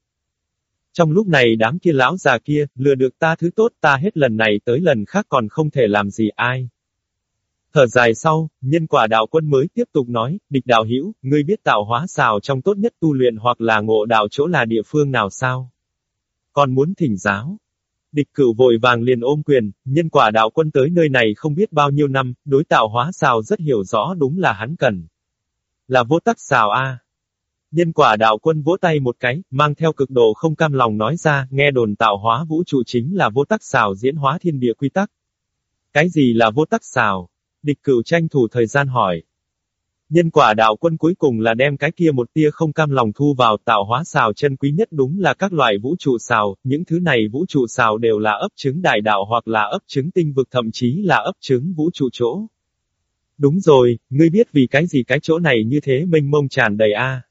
Trong lúc này đám kia lão già kia, lừa được ta thứ tốt ta hết lần này tới lần khác còn không thể làm gì ai. Thở dài sau, nhân quả đạo quân mới tiếp tục nói, địch đạo hữu ngươi biết tạo hóa xào trong tốt nhất tu luyện hoặc là ngộ đạo chỗ là địa phương nào sao? Còn muốn thỉnh giáo? Địch cửu vội vàng liền ôm quyền, nhân quả đạo quân tới nơi này không biết bao nhiêu năm, đối tạo hóa xào rất hiểu rõ đúng là hắn cần. Là vô tắc xào a. Nhân quả đạo quân vỗ tay một cái, mang theo cực độ không cam lòng nói ra, nghe đồn tạo hóa vũ trụ chính là vô tắc xào diễn hóa thiên địa quy tắc. Cái gì là vô tắc xào? Địch cửu tranh thủ thời gian hỏi. Nhân quả đạo quân cuối cùng là đem cái kia một tia không cam lòng thu vào tạo hóa xào chân quý nhất đúng là các loại vũ trụ xào, những thứ này vũ trụ xào đều là ấp trứng đại đạo hoặc là ấp trứng tinh vực thậm chí là ấp trứng vũ trụ chỗ. Đúng rồi, ngươi biết vì cái gì cái chỗ này như thế mênh mông tràn đầy a?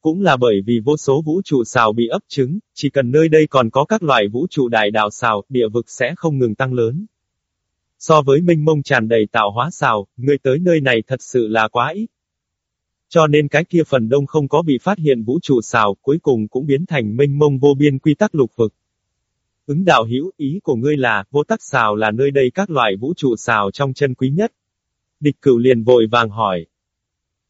Cũng là bởi vì vô số vũ trụ xào bị ấp trứng, chỉ cần nơi đây còn có các loại vũ trụ đại đạo xào, địa vực sẽ không ngừng tăng lớn. So với minh mông tràn đầy tạo hóa xào, người tới nơi này thật sự là quá ít. Cho nên cái kia phần đông không có bị phát hiện vũ trụ xào, cuối cùng cũng biến thành minh mông vô biên quy tắc lục vực. Ứng đạo hữu ý của ngươi là, vô tắc xào là nơi đây các loại vũ trụ xào trong chân quý nhất. Địch cửu liền vội vàng hỏi,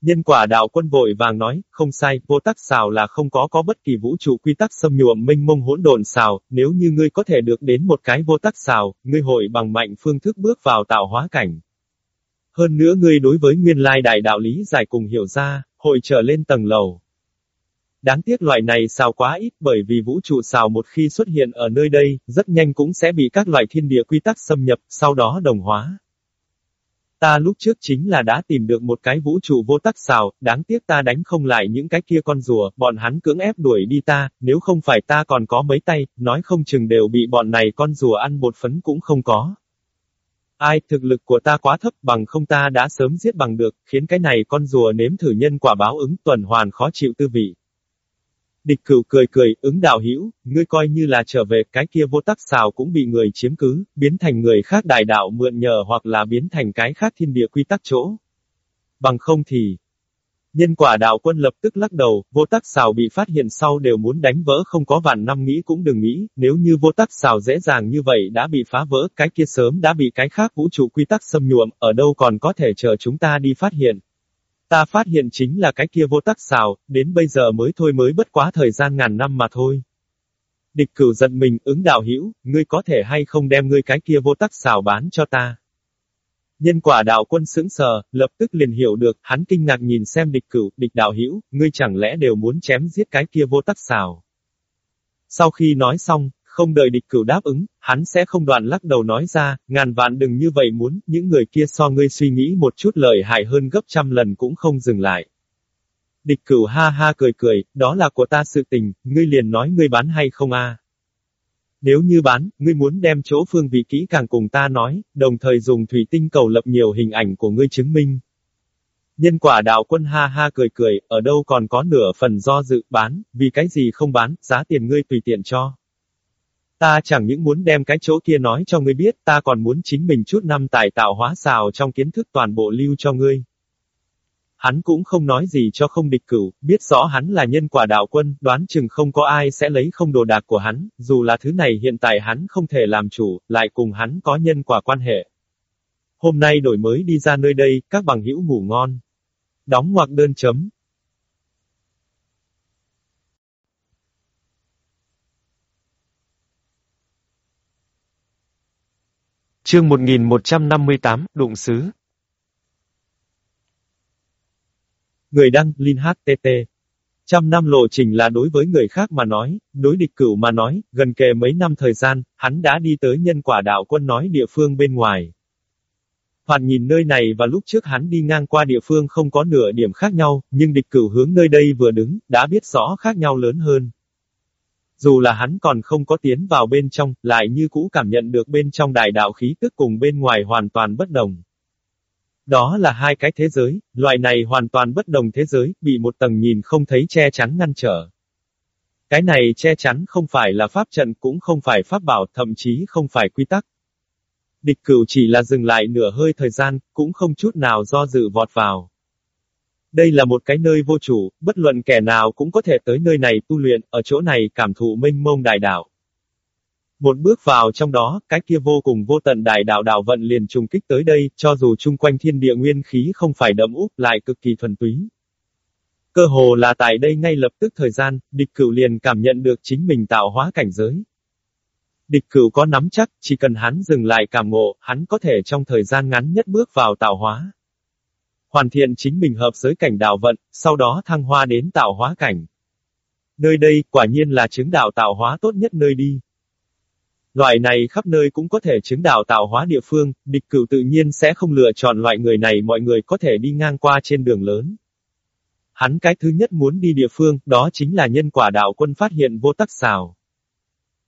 Nhân quả đạo quân vội vàng nói, không sai, vô tắc xào là không có có bất kỳ vũ trụ quy tắc xâm nhuộm minh mông hỗn độn xào, nếu như ngươi có thể được đến một cái vô tắc xào, ngươi hội bằng mạnh phương thức bước vào tạo hóa cảnh. Hơn nữa ngươi đối với nguyên lai đại đạo lý giải cùng hiểu ra, hội trở lên tầng lầu. Đáng tiếc loại này xào quá ít bởi vì vũ trụ xào một khi xuất hiện ở nơi đây, rất nhanh cũng sẽ bị các loại thiên địa quy tắc xâm nhập, sau đó đồng hóa. Ta lúc trước chính là đã tìm được một cái vũ trụ vô tắc xào, đáng tiếc ta đánh không lại những cái kia con rùa, bọn hắn cưỡng ép đuổi đi ta, nếu không phải ta còn có mấy tay, nói không chừng đều bị bọn này con rùa ăn bột phấn cũng không có. Ai, thực lực của ta quá thấp bằng không ta đã sớm giết bằng được, khiến cái này con rùa nếm thử nhân quả báo ứng tuần hoàn khó chịu tư vị. Địch cửu cười cười, ứng đạo hữu ngươi coi như là trở về, cái kia vô tắc xào cũng bị người chiếm cứ, biến thành người khác đại đạo mượn nhờ hoặc là biến thành cái khác thiên địa quy tắc chỗ. Bằng không thì, Nhân quả đạo quân lập tức lắc đầu, vô tắc xào bị phát hiện sau đều muốn đánh vỡ không có vạn năm nghĩ cũng đừng nghĩ, nếu như vô tắc xào dễ dàng như vậy đã bị phá vỡ, cái kia sớm đã bị cái khác vũ trụ quy tắc xâm nhuộm, ở đâu còn có thể chờ chúng ta đi phát hiện. Ta phát hiện chính là cái kia vô tắc xào, đến bây giờ mới thôi mới bất quá thời gian ngàn năm mà thôi. Địch cửu giận mình, ứng đạo hữu ngươi có thể hay không đem ngươi cái kia vô tắc xào bán cho ta. Nhân quả đạo quân sững sờ, lập tức liền hiểu được, hắn kinh ngạc nhìn xem địch cửu, địch đạo hữu ngươi chẳng lẽ đều muốn chém giết cái kia vô tắc xào. Sau khi nói xong, không đợi địch cửu đáp ứng, hắn sẽ không đoạn lắc đầu nói ra, ngàn vạn đừng như vậy muốn, những người kia so ngươi suy nghĩ một chút lợi hại hơn gấp trăm lần cũng không dừng lại. Địch cửu ha ha cười cười, đó là của ta sự tình, ngươi liền nói ngươi bán hay không a? Nếu như bán, ngươi muốn đem chỗ phương vị kỹ càng cùng ta nói, đồng thời dùng thủy tinh cầu lập nhiều hình ảnh của ngươi chứng minh. Nhân quả đạo quân ha ha cười cười, ở đâu còn có nửa phần do dự bán, vì cái gì không bán, giá tiền ngươi tùy tiện cho. Ta chẳng những muốn đem cái chỗ kia nói cho ngươi biết, ta còn muốn chính mình chút năm tài tạo hóa xào trong kiến thức toàn bộ lưu cho ngươi. Hắn cũng không nói gì cho không địch cửu, biết rõ hắn là nhân quả đạo quân, đoán chừng không có ai sẽ lấy không đồ đạc của hắn, dù là thứ này hiện tại hắn không thể làm chủ, lại cùng hắn có nhân quả quan hệ. Hôm nay đổi mới đi ra nơi đây, các bằng hữu ngủ ngon. Đóng ngoặc đơn chấm. Chương 1158, Đụng Sứ Người đăng, Linh HTT. Trăm năm lộ trình là đối với người khác mà nói, đối địch cửu mà nói, gần kề mấy năm thời gian, hắn đã đi tới nhân quả đạo quân nói địa phương bên ngoài. Hoàn nhìn nơi này và lúc trước hắn đi ngang qua địa phương không có nửa điểm khác nhau, nhưng địch cửu hướng nơi đây vừa đứng, đã biết rõ khác nhau lớn hơn. Dù là hắn còn không có tiến vào bên trong, lại như cũ cảm nhận được bên trong đại đạo khí tức cùng bên ngoài hoàn toàn bất đồng. Đó là hai cái thế giới, loại này hoàn toàn bất đồng thế giới, bị một tầng nhìn không thấy che chắn ngăn trở. Cái này che chắn không phải là pháp trận cũng không phải pháp bảo, thậm chí không phải quy tắc. Địch cửu chỉ là dừng lại nửa hơi thời gian, cũng không chút nào do dự vọt vào. Đây là một cái nơi vô chủ, bất luận kẻ nào cũng có thể tới nơi này tu luyện, ở chỗ này cảm thụ mênh mông đại đạo. Một bước vào trong đó, cái kia vô cùng vô tận đại đạo đạo vận liền trùng kích tới đây, cho dù chung quanh thiên địa nguyên khí không phải đậm úp, lại cực kỳ thuần túy. Cơ hồ là tại đây ngay lập tức thời gian, địch cửu liền cảm nhận được chính mình tạo hóa cảnh giới. Địch cửu có nắm chắc, chỉ cần hắn dừng lại cảm ngộ, hắn có thể trong thời gian ngắn nhất bước vào tạo hóa. Hoàn thiện chính mình hợp giới cảnh đạo vận, sau đó thăng hoa đến tạo hóa cảnh. Nơi đây, quả nhiên là chứng đạo tạo hóa tốt nhất nơi đi. Loại này khắp nơi cũng có thể chứng đạo tạo hóa địa phương, địch cửu tự nhiên sẽ không lựa chọn loại người này mọi người có thể đi ngang qua trên đường lớn. Hắn cái thứ nhất muốn đi địa phương, đó chính là nhân quả đạo quân phát hiện vô tắc xào.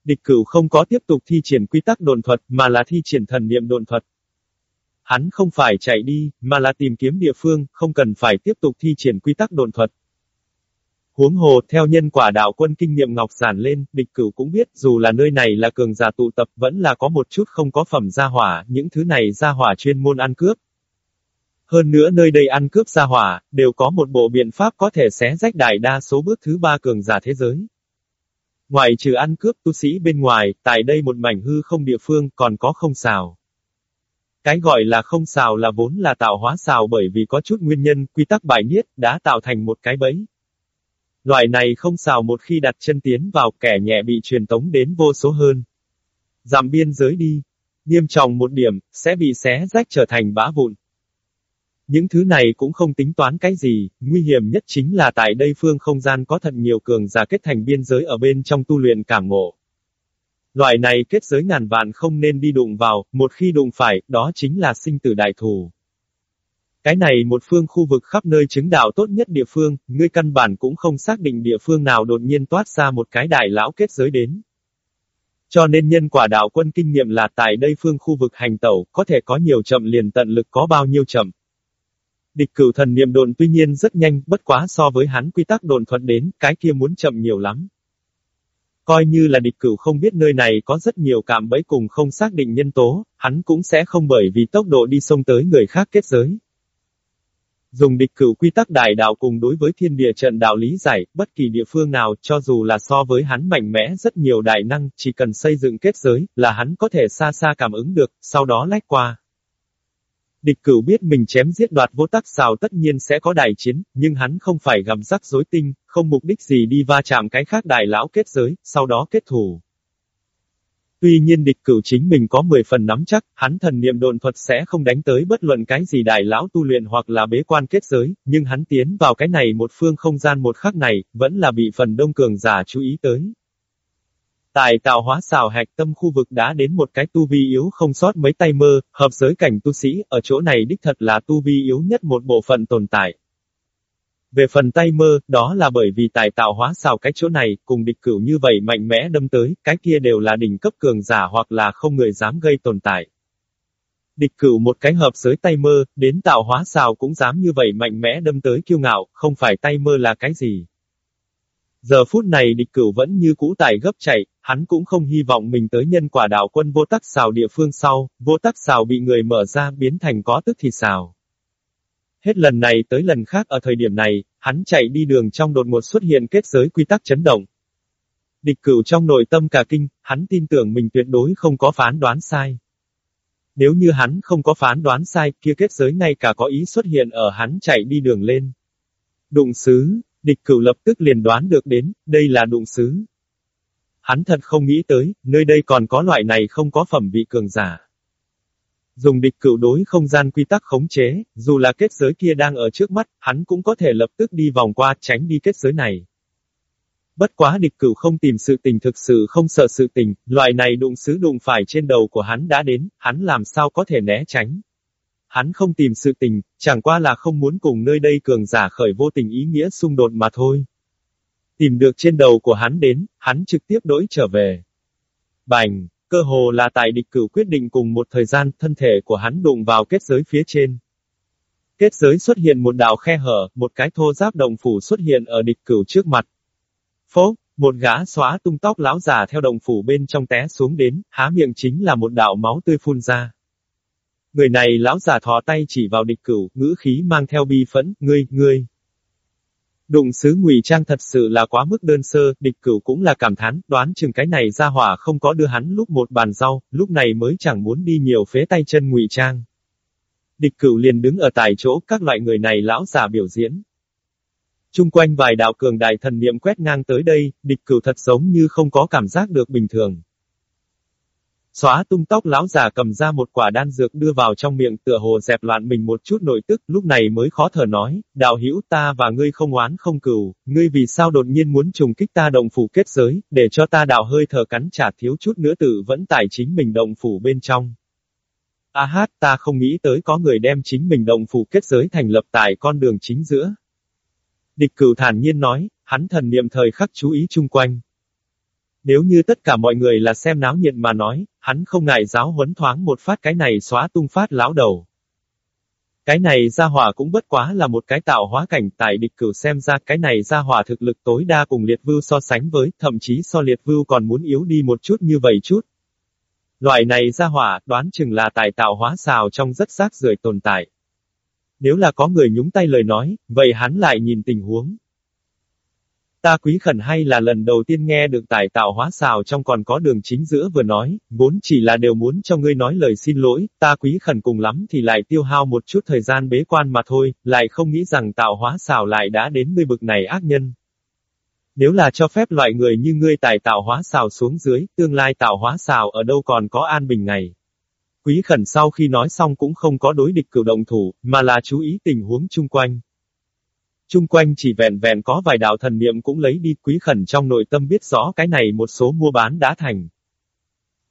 Địch cửu không có tiếp tục thi triển quy tắc đồn thuật, mà là thi triển thần niệm đồn thuật. Hắn không phải chạy đi, mà là tìm kiếm địa phương, không cần phải tiếp tục thi triển quy tắc đồn thuật. Huống hồ, theo nhân quả đạo quân kinh nghiệm ngọc giản lên, địch cửu cũng biết, dù là nơi này là cường giả tụ tập, vẫn là có một chút không có phẩm gia hỏa, những thứ này gia hỏa chuyên môn ăn cướp. Hơn nữa nơi đây ăn cướp gia hỏa, đều có một bộ biện pháp có thể xé rách đại đa số bước thứ ba cường giả thế giới. Ngoài trừ ăn cướp tu sĩ bên ngoài, tại đây một mảnh hư không địa phương, còn có không xào. Cái gọi là không xào là vốn là tạo hóa xào bởi vì có chút nguyên nhân, quy tắc bài niết, đã tạo thành một cái bẫy. Loại này không xào một khi đặt chân tiến vào kẻ nhẹ bị truyền tống đến vô số hơn. Giảm biên giới đi. Nghiêm trọng một điểm, sẽ bị xé rách trở thành bã vụn. Những thứ này cũng không tính toán cái gì, nguy hiểm nhất chính là tại đây phương không gian có thật nhiều cường giả kết thành biên giới ở bên trong tu luyện cảm ngộ. Loại này kết giới ngàn vạn không nên đi đụng vào, một khi đụng phải, đó chính là sinh tử đại thù. Cái này một phương khu vực khắp nơi chứng đạo tốt nhất địa phương, ngươi căn bản cũng không xác định địa phương nào đột nhiên toát ra một cái đại lão kết giới đến. Cho nên nhân quả đạo quân kinh nghiệm là tại đây phương khu vực hành tẩu, có thể có nhiều chậm liền tận lực có bao nhiêu chậm. Địch cửu thần niệm đồn tuy nhiên rất nhanh, bất quá so với hắn quy tắc đồn thuật đến, cái kia muốn chậm nhiều lắm. Coi như là địch cửu không biết nơi này có rất nhiều cảm bẫy cùng không xác định nhân tố, hắn cũng sẽ không bởi vì tốc độ đi sông tới người khác kết giới. Dùng địch cửu quy tắc đại đạo cùng đối với thiên địa trận đạo lý giải, bất kỳ địa phương nào, cho dù là so với hắn mạnh mẽ rất nhiều đại năng, chỉ cần xây dựng kết giới, là hắn có thể xa xa cảm ứng được, sau đó lách qua. Địch cửu biết mình chém giết đoạt vô tắc xào tất nhiên sẽ có đại chiến, nhưng hắn không phải gầm rắc rối tinh, không mục đích gì đi va chạm cái khác đại lão kết giới, sau đó kết thủ. Tuy nhiên địch cửu chính mình có 10 phần nắm chắc, hắn thần niệm độn thuật sẽ không đánh tới bất luận cái gì đại lão tu luyện hoặc là bế quan kết giới, nhưng hắn tiến vào cái này một phương không gian một khắc này, vẫn là bị phần đông cường giả chú ý tới. Tại tạo hóa xào hạch tâm khu vực đã đến một cái tu vi yếu không sót mấy tay mơ, hợp giới cảnh tu sĩ, ở chỗ này đích thật là tu vi yếu nhất một bộ phận tồn tại. Về phần tay mơ, đó là bởi vì tài tạo hóa xào cái chỗ này, cùng địch cửu như vậy mạnh mẽ đâm tới, cái kia đều là đỉnh cấp cường giả hoặc là không người dám gây tồn tại. Địch cửu một cái hợp giới tay mơ, đến tạo hóa xào cũng dám như vậy mạnh mẽ đâm tới kiêu ngạo, không phải tay mơ là cái gì. Giờ phút này địch cửu vẫn như cũ tài gấp chạy, hắn cũng không hy vọng mình tới nhân quả đạo quân vô tắc xào địa phương sau, vô tắc xào bị người mở ra biến thành có tức thì xào. Hết lần này tới lần khác ở thời điểm này, hắn chạy đi đường trong đột ngột xuất hiện kết giới quy tắc chấn động. Địch cửu trong nội tâm cả kinh, hắn tin tưởng mình tuyệt đối không có phán đoán sai. Nếu như hắn không có phán đoán sai, kia kết giới ngay cả có ý xuất hiện ở hắn chạy đi đường lên. Đụng xứ, địch cửu lập tức liền đoán được đến, đây là đụng xứ. Hắn thật không nghĩ tới, nơi đây còn có loại này không có phẩm vị cường giả. Dùng địch cửu đối không gian quy tắc khống chế, dù là kết giới kia đang ở trước mắt, hắn cũng có thể lập tức đi vòng qua tránh đi kết giới này. Bất quá địch cửu không tìm sự tình thực sự không sợ sự tình, loại này đụng xứ đụng phải trên đầu của hắn đã đến, hắn làm sao có thể né tránh. Hắn không tìm sự tình, chẳng qua là không muốn cùng nơi đây cường giả khởi vô tình ý nghĩa xung đột mà thôi. Tìm được trên đầu của hắn đến, hắn trực tiếp đổi trở về. Bành, Cơ hồ là tại địch cửu quyết định cùng một thời gian, thân thể của hắn đụng vào kết giới phía trên. Kết giới xuất hiện một đạo khe hở, một cái thô giáp đồng phủ xuất hiện ở địch cửu trước mặt. Phố, một gã xóa tung tóc lão già theo đồng phủ bên trong té xuống đến, há miệng chính là một đạo máu tươi phun ra. Người này lão già thò tay chỉ vào địch cửu, ngữ khí mang theo bi phẫn, ngươi, ngươi. Đụng sứ ngụy trang thật sự là quá mức đơn sơ, địch cửu cũng là cảm thán, đoán chừng cái này ra hỏa không có đưa hắn lúc một bàn rau, lúc này mới chẳng muốn đi nhiều phế tay chân ngụy trang. Địch cửu liền đứng ở tại chỗ các loại người này lão già biểu diễn. Trung quanh vài đạo cường đại thần niệm quét ngang tới đây, địch cửu thật giống như không có cảm giác được bình thường. Xóa tung tóc lão già cầm ra một quả đan dược đưa vào trong miệng tựa hồ dẹp loạn mình một chút nội tức, lúc này mới khó thở nói, đạo hữu ta và ngươi không oán không cừu, ngươi vì sao đột nhiên muốn trùng kích ta động phủ kết giới, để cho ta đạo hơi thở cắn trả thiếu chút nữa tự vẫn tại chính mình động phủ bên trong. A hát ta không nghĩ tới có người đem chính mình động phủ kết giới thành lập tại con đường chính giữa. Địch cửu thản nhiên nói, hắn thần niệm thời khắc chú ý chung quanh. Nếu như tất cả mọi người là xem náo nhiệt mà nói, hắn không ngại giáo huấn thoáng một phát cái này xóa tung phát lão đầu. Cái này ra hỏa cũng bất quá là một cái tạo hóa cảnh tại địch cửu xem ra cái này ra hỏa thực lực tối đa cùng liệt vưu so sánh với, thậm chí so liệt vưu còn muốn yếu đi một chút như vậy chút. Loại này ra hỏa, đoán chừng là tại tạo hóa xào trong rất rác rưởi tồn tại. Nếu là có người nhúng tay lời nói, vậy hắn lại nhìn tình huống. Ta quý khẩn hay là lần đầu tiên nghe được tài tạo hóa xào trong còn có đường chính giữa vừa nói, vốn chỉ là đều muốn cho ngươi nói lời xin lỗi, ta quý khẩn cùng lắm thì lại tiêu hao một chút thời gian bế quan mà thôi, lại không nghĩ rằng tạo hóa xào lại đã đến ngươi bực này ác nhân. Nếu là cho phép loại người như ngươi tài tạo hóa xào xuống dưới, tương lai tạo hóa xào ở đâu còn có an bình ngày. Quý khẩn sau khi nói xong cũng không có đối địch cử động thủ, mà là chú ý tình huống chung quanh. Trung quanh chỉ vẹn vẹn có vài đạo thần niệm cũng lấy đi quý khẩn trong nội tâm biết rõ cái này một số mua bán đã thành.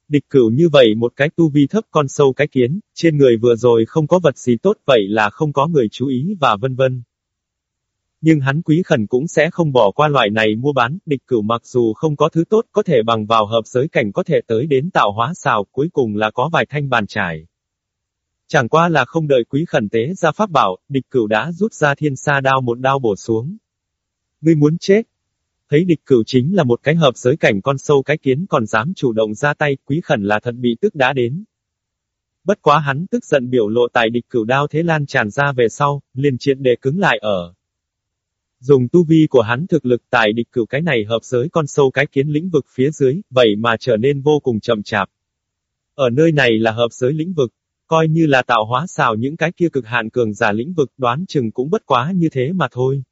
Địch cửu như vậy một cái tu vi thấp con sâu cái kiến, trên người vừa rồi không có vật gì tốt vậy là không có người chú ý và vân vân. Nhưng hắn quý khẩn cũng sẽ không bỏ qua loại này mua bán, địch cửu mặc dù không có thứ tốt có thể bằng vào hợp giới cảnh có thể tới đến tạo hóa xào, cuối cùng là có vài thanh bàn trải. Chẳng qua là không đợi quý khẩn tế ra pháp bảo, địch cửu đã rút ra thiên sa đao một đao bổ xuống. Ngươi muốn chết. Thấy địch cửu chính là một cái hợp giới cảnh con sâu cái kiến còn dám chủ động ra tay, quý khẩn là thật bị tức đã đến. Bất quá hắn tức giận biểu lộ tại địch cửu đao thế lan tràn ra về sau, liền triệt để cứng lại ở. Dùng tu vi của hắn thực lực tại địch cửu cái này hợp giới con sâu cái kiến lĩnh vực phía dưới, vậy mà trở nên vô cùng chậm chạp. Ở nơi này là hợp giới lĩnh vực, coi như là tạo hóa xào những cái kia cực hạn cường giả lĩnh vực đoán chừng cũng bất quá như thế mà thôi.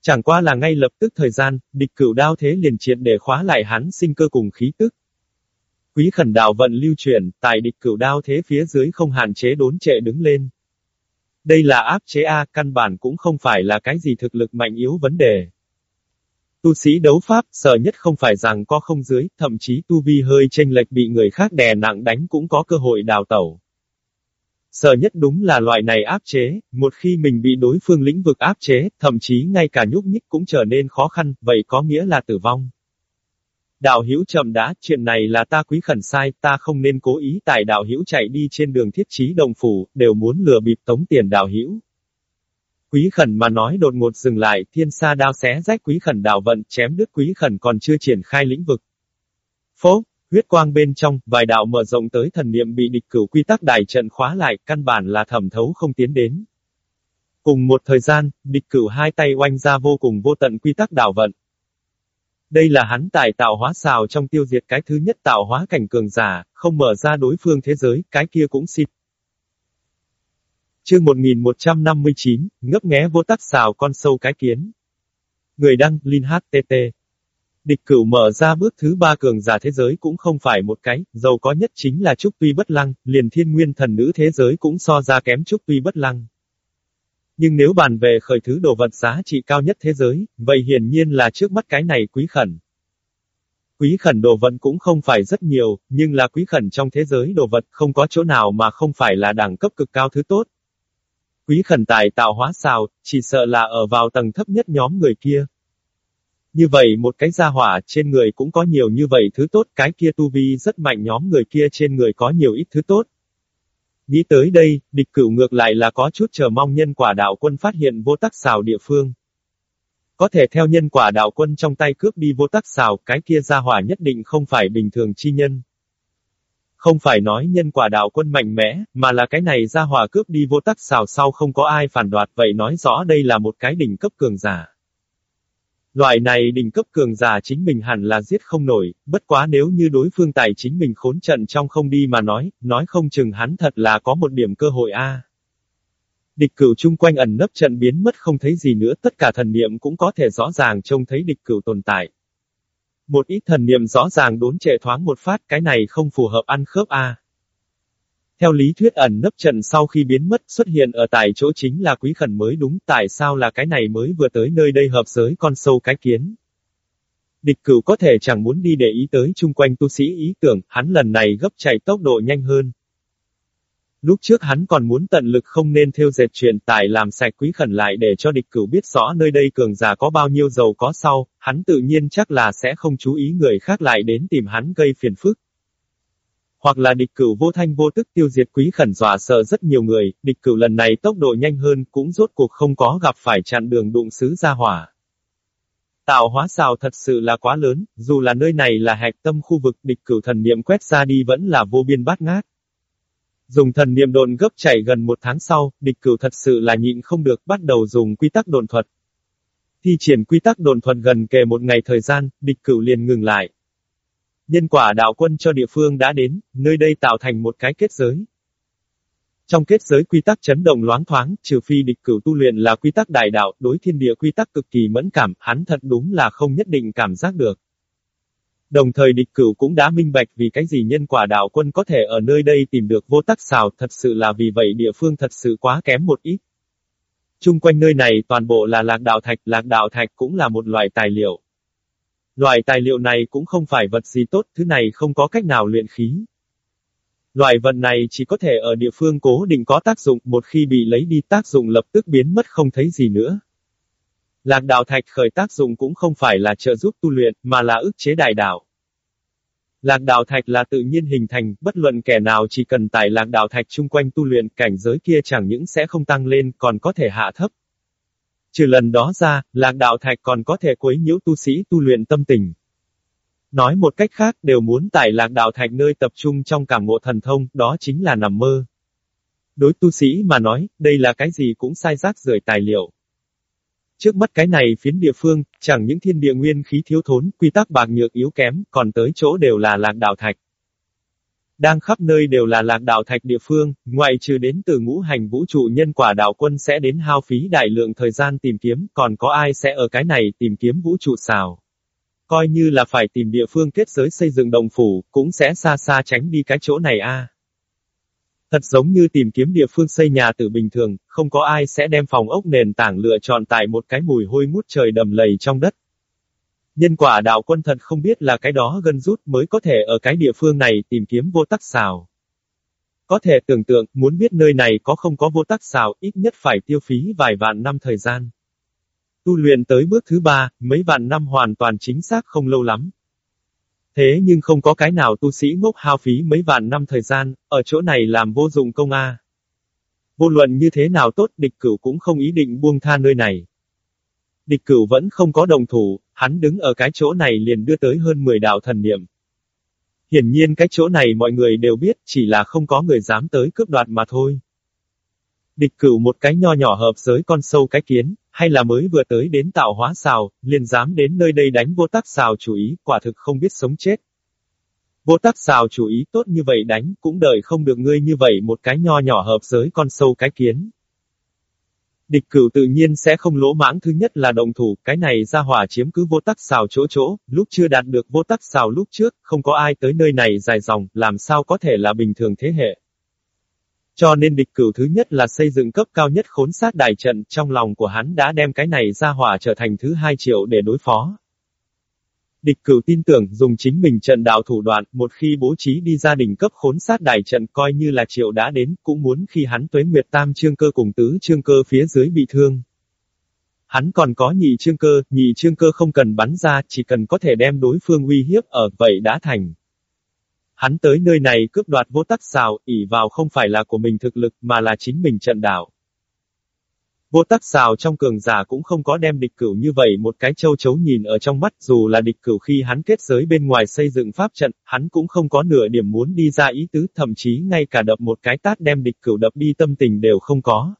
Chẳng qua là ngay lập tức thời gian, địch cửu đao thế liền triệt để khóa lại hắn sinh cơ cùng khí tức. Quý khẩn đạo vận lưu chuyển, tại địch cửu đao thế phía dưới không hạn chế đốn trệ đứng lên. Đây là áp chế A, căn bản cũng không phải là cái gì thực lực mạnh yếu vấn đề. Tu sĩ đấu pháp, sợ nhất không phải rằng có không dưới, thậm chí tu vi hơi chênh lệch bị người khác đè nặng đánh cũng có cơ hội đào tẩu. Sợ nhất đúng là loại này áp chế, một khi mình bị đối phương lĩnh vực áp chế, thậm chí ngay cả nhúc nhích cũng trở nên khó khăn, vậy có nghĩa là tử vong. Đạo hữu chậm đã, chuyện này là ta quý khẩn sai, ta không nên cố ý tại đạo hữu chạy đi trên đường thiết trí đồng phủ, đều muốn lừa bịp tống tiền đạo hữu. Quý khẩn mà nói đột ngột dừng lại, thiên sa đao xé rách quý khẩn đạo vận, chém đứt quý khẩn còn chưa triển khai lĩnh vực. Phố, huyết quang bên trong, vài đạo mở rộng tới thần niệm bị địch cửu quy tắc đài trận khóa lại, căn bản là thẩm thấu không tiến đến. Cùng một thời gian, địch cửu hai tay oanh ra vô cùng vô tận quy tắc đảo vận. Đây là hắn tài tạo hóa xào trong tiêu diệt cái thứ nhất tạo hóa cảnh cường giả, không mở ra đối phương thế giới, cái kia cũng xịt. Chương 1159, ngấp nghé vô tắc xào con sâu cái kiến. Người đăng, Linh HTT. Địch cửu mở ra bước thứ ba cường giả thế giới cũng không phải một cái, giàu có nhất chính là Trúc Tuy Bất Lăng, liền thiên nguyên thần nữ thế giới cũng so ra kém Trúc Tuy Bất Lăng. Nhưng nếu bàn về khởi thứ đồ vật giá trị cao nhất thế giới, vậy hiển nhiên là trước mắt cái này quý khẩn. Quý khẩn đồ vật cũng không phải rất nhiều, nhưng là quý khẩn trong thế giới đồ vật không có chỗ nào mà không phải là đẳng cấp cực cao thứ tốt. Quý khẩn tài tạo hóa xào, chỉ sợ là ở vào tầng thấp nhất nhóm người kia. Như vậy một cái gia hỏa trên người cũng có nhiều như vậy thứ tốt, cái kia tu vi rất mạnh nhóm người kia trên người có nhiều ít thứ tốt. Nghĩ tới đây, địch cửu ngược lại là có chút chờ mong nhân quả đạo quân phát hiện vô tắc xào địa phương. Có thể theo nhân quả đạo quân trong tay cướp đi vô tắc xào, cái kia gia hỏa nhất định không phải bình thường chi nhân. Không phải nói nhân quả đạo quân mạnh mẽ, mà là cái này gia hỏa cướp đi vô tắc xào sau không có ai phản đoạt vậy nói rõ đây là một cái đỉnh cấp cường giả. Loại này đỉnh cấp cường giả chính mình hẳn là giết không nổi, bất quá nếu như đối phương tài chính mình khốn trận trong không đi mà nói, nói không chừng hắn thật là có một điểm cơ hội a. Địch cửu chung quanh ẩn nấp trận biến mất không thấy gì nữa, tất cả thần niệm cũng có thể rõ ràng trông thấy địch cửu tồn tại. Một ít thần niệm rõ ràng đốn trệ thoáng một phát, cái này không phù hợp ăn khớp a. Theo lý thuyết ẩn nấp trận sau khi biến mất xuất hiện ở tại chỗ chính là quý khẩn mới đúng, tại sao là cái này mới vừa tới nơi đây hợp giới con sâu cái kiến. Địch cửu có thể chẳng muốn đi để ý tới chung quanh tu sĩ ý tưởng, hắn lần này gấp chạy tốc độ nhanh hơn. Lúc trước hắn còn muốn tận lực không nên theo dệt chuyện tại làm sạch quý khẩn lại để cho địch cửu biết rõ nơi đây cường giả có bao nhiêu giàu có sau, hắn tự nhiên chắc là sẽ không chú ý người khác lại đến tìm hắn gây phiền phức hoặc là địch cửu vô thanh vô tức tiêu diệt quý khẩn dọa sợ rất nhiều người, địch cửu lần này tốc độ nhanh hơn cũng rốt cuộc không có gặp phải chặn đường đụng sứ ra hỏa. Tạo hóa xào thật sự là quá lớn, dù là nơi này là hạch tâm khu vực địch cửu thần niệm quét ra đi vẫn là vô biên bát ngát. Dùng thần niệm đồn gấp chảy gần một tháng sau, địch cửu thật sự là nhịn không được bắt đầu dùng quy tắc đồn thuật. Thi triển quy tắc đồn thuật gần kề một ngày thời gian, địch cửu liền ngừng lại. Nhân quả đạo quân cho địa phương đã đến, nơi đây tạo thành một cái kết giới. Trong kết giới quy tắc chấn động loáng thoáng, trừ phi địch cửu tu luyện là quy tắc đại đạo, đối thiên địa quy tắc cực kỳ mẫn cảm, hắn thật đúng là không nhất định cảm giác được. Đồng thời địch cửu cũng đã minh bạch vì cái gì nhân quả đạo quân có thể ở nơi đây tìm được vô tắc xào, thật sự là vì vậy địa phương thật sự quá kém một ít. Trung quanh nơi này toàn bộ là lạc đạo thạch, lạc đạo thạch cũng là một loại tài liệu. Loại tài liệu này cũng không phải vật gì tốt, thứ này không có cách nào luyện khí. Loại vật này chỉ có thể ở địa phương cố định có tác dụng, một khi bị lấy đi tác dụng lập tức biến mất không thấy gì nữa. Lạc đạo thạch khởi tác dụng cũng không phải là trợ giúp tu luyện, mà là ức chế đại đạo. Lạc đạo thạch là tự nhiên hình thành, bất luận kẻ nào chỉ cần tải lạc đạo thạch chung quanh tu luyện, cảnh giới kia chẳng những sẽ không tăng lên, còn có thể hạ thấp. Trừ lần đó ra, lạc đạo thạch còn có thể quấy nhiễu tu sĩ tu luyện tâm tình. Nói một cách khác đều muốn tại lạc đạo thạch nơi tập trung trong cảm ngộ thần thông, đó chính là nằm mơ. Đối tu sĩ mà nói, đây là cái gì cũng sai rác rưởi tài liệu. Trước mắt cái này phiến địa phương, chẳng những thiên địa nguyên khí thiếu thốn, quy tắc bạc nhược yếu kém, còn tới chỗ đều là lạc đạo thạch. Đang khắp nơi đều là lạc đạo thạch địa phương, ngoại trừ đến từ ngũ hành vũ trụ nhân quả đạo quân sẽ đến hao phí đại lượng thời gian tìm kiếm, còn có ai sẽ ở cái này tìm kiếm vũ trụ xào. Coi như là phải tìm địa phương kết giới xây dựng đồng phủ, cũng sẽ xa xa tránh đi cái chỗ này a. Thật giống như tìm kiếm địa phương xây nhà từ bình thường, không có ai sẽ đem phòng ốc nền tảng lựa chọn tại một cái mùi hôi ngút trời đầm lầy trong đất. Nhân quả đạo quân thật không biết là cái đó gần rút mới có thể ở cái địa phương này tìm kiếm vô tắc xào. Có thể tưởng tượng, muốn biết nơi này có không có vô tắc xào, ít nhất phải tiêu phí vài vạn năm thời gian. Tu luyện tới bước thứ ba, mấy vạn năm hoàn toàn chính xác không lâu lắm. Thế nhưng không có cái nào tu sĩ ngốc hao phí mấy vạn năm thời gian, ở chỗ này làm vô dụng công a. Vô luận như thế nào tốt, địch cửu cũng không ý định buông tha nơi này. Địch cửu vẫn không có đồng thủ, hắn đứng ở cái chỗ này liền đưa tới hơn 10 đạo thần niệm. Hiển nhiên cái chỗ này mọi người đều biết, chỉ là không có người dám tới cướp đoạt mà thôi. Địch cửu một cái nho nhỏ hợp giới con sâu cái kiến, hay là mới vừa tới đến tạo hóa xào, liền dám đến nơi đây đánh vô tắc xào chủ ý, quả thực không biết sống chết. Vô tắc xào chủ ý tốt như vậy đánh, cũng đợi không được ngươi như vậy một cái nho nhỏ hợp giới con sâu cái kiến. Địch cửu tự nhiên sẽ không lỗ mãng thứ nhất là đồng thủ, cái này ra hỏa chiếm cứ vô tắc xào chỗ chỗ, lúc chưa đạt được vô tắc xào lúc trước, không có ai tới nơi này dài dòng, làm sao có thể là bình thường thế hệ. Cho nên địch cửu thứ nhất là xây dựng cấp cao nhất khốn sát đại trận, trong lòng của hắn đã đem cái này ra hỏa trở thành thứ hai triệu để đối phó. Địch cửu tin tưởng dùng chính mình trận đạo thủ đoạn, một khi bố trí đi gia đình cấp khốn sát đại trận coi như là triệu đã đến, cũng muốn khi hắn tuế nguyệt tam trương cơ cùng tứ trương cơ phía dưới bị thương. Hắn còn có nhị trương cơ, nhị trương cơ không cần bắn ra, chỉ cần có thể đem đối phương uy hiếp ở, vậy đã thành. Hắn tới nơi này cướp đoạt vô tắc xào, ỉ vào không phải là của mình thực lực, mà là chính mình trận đảo. Vô tắc xào trong cường giả cũng không có đem địch cửu như vậy một cái châu chấu nhìn ở trong mắt dù là địch cửu khi hắn kết giới bên ngoài xây dựng pháp trận, hắn cũng không có nửa điểm muốn đi ra ý tứ, thậm chí ngay cả đập một cái tát đem địch cửu đập đi tâm tình đều không có.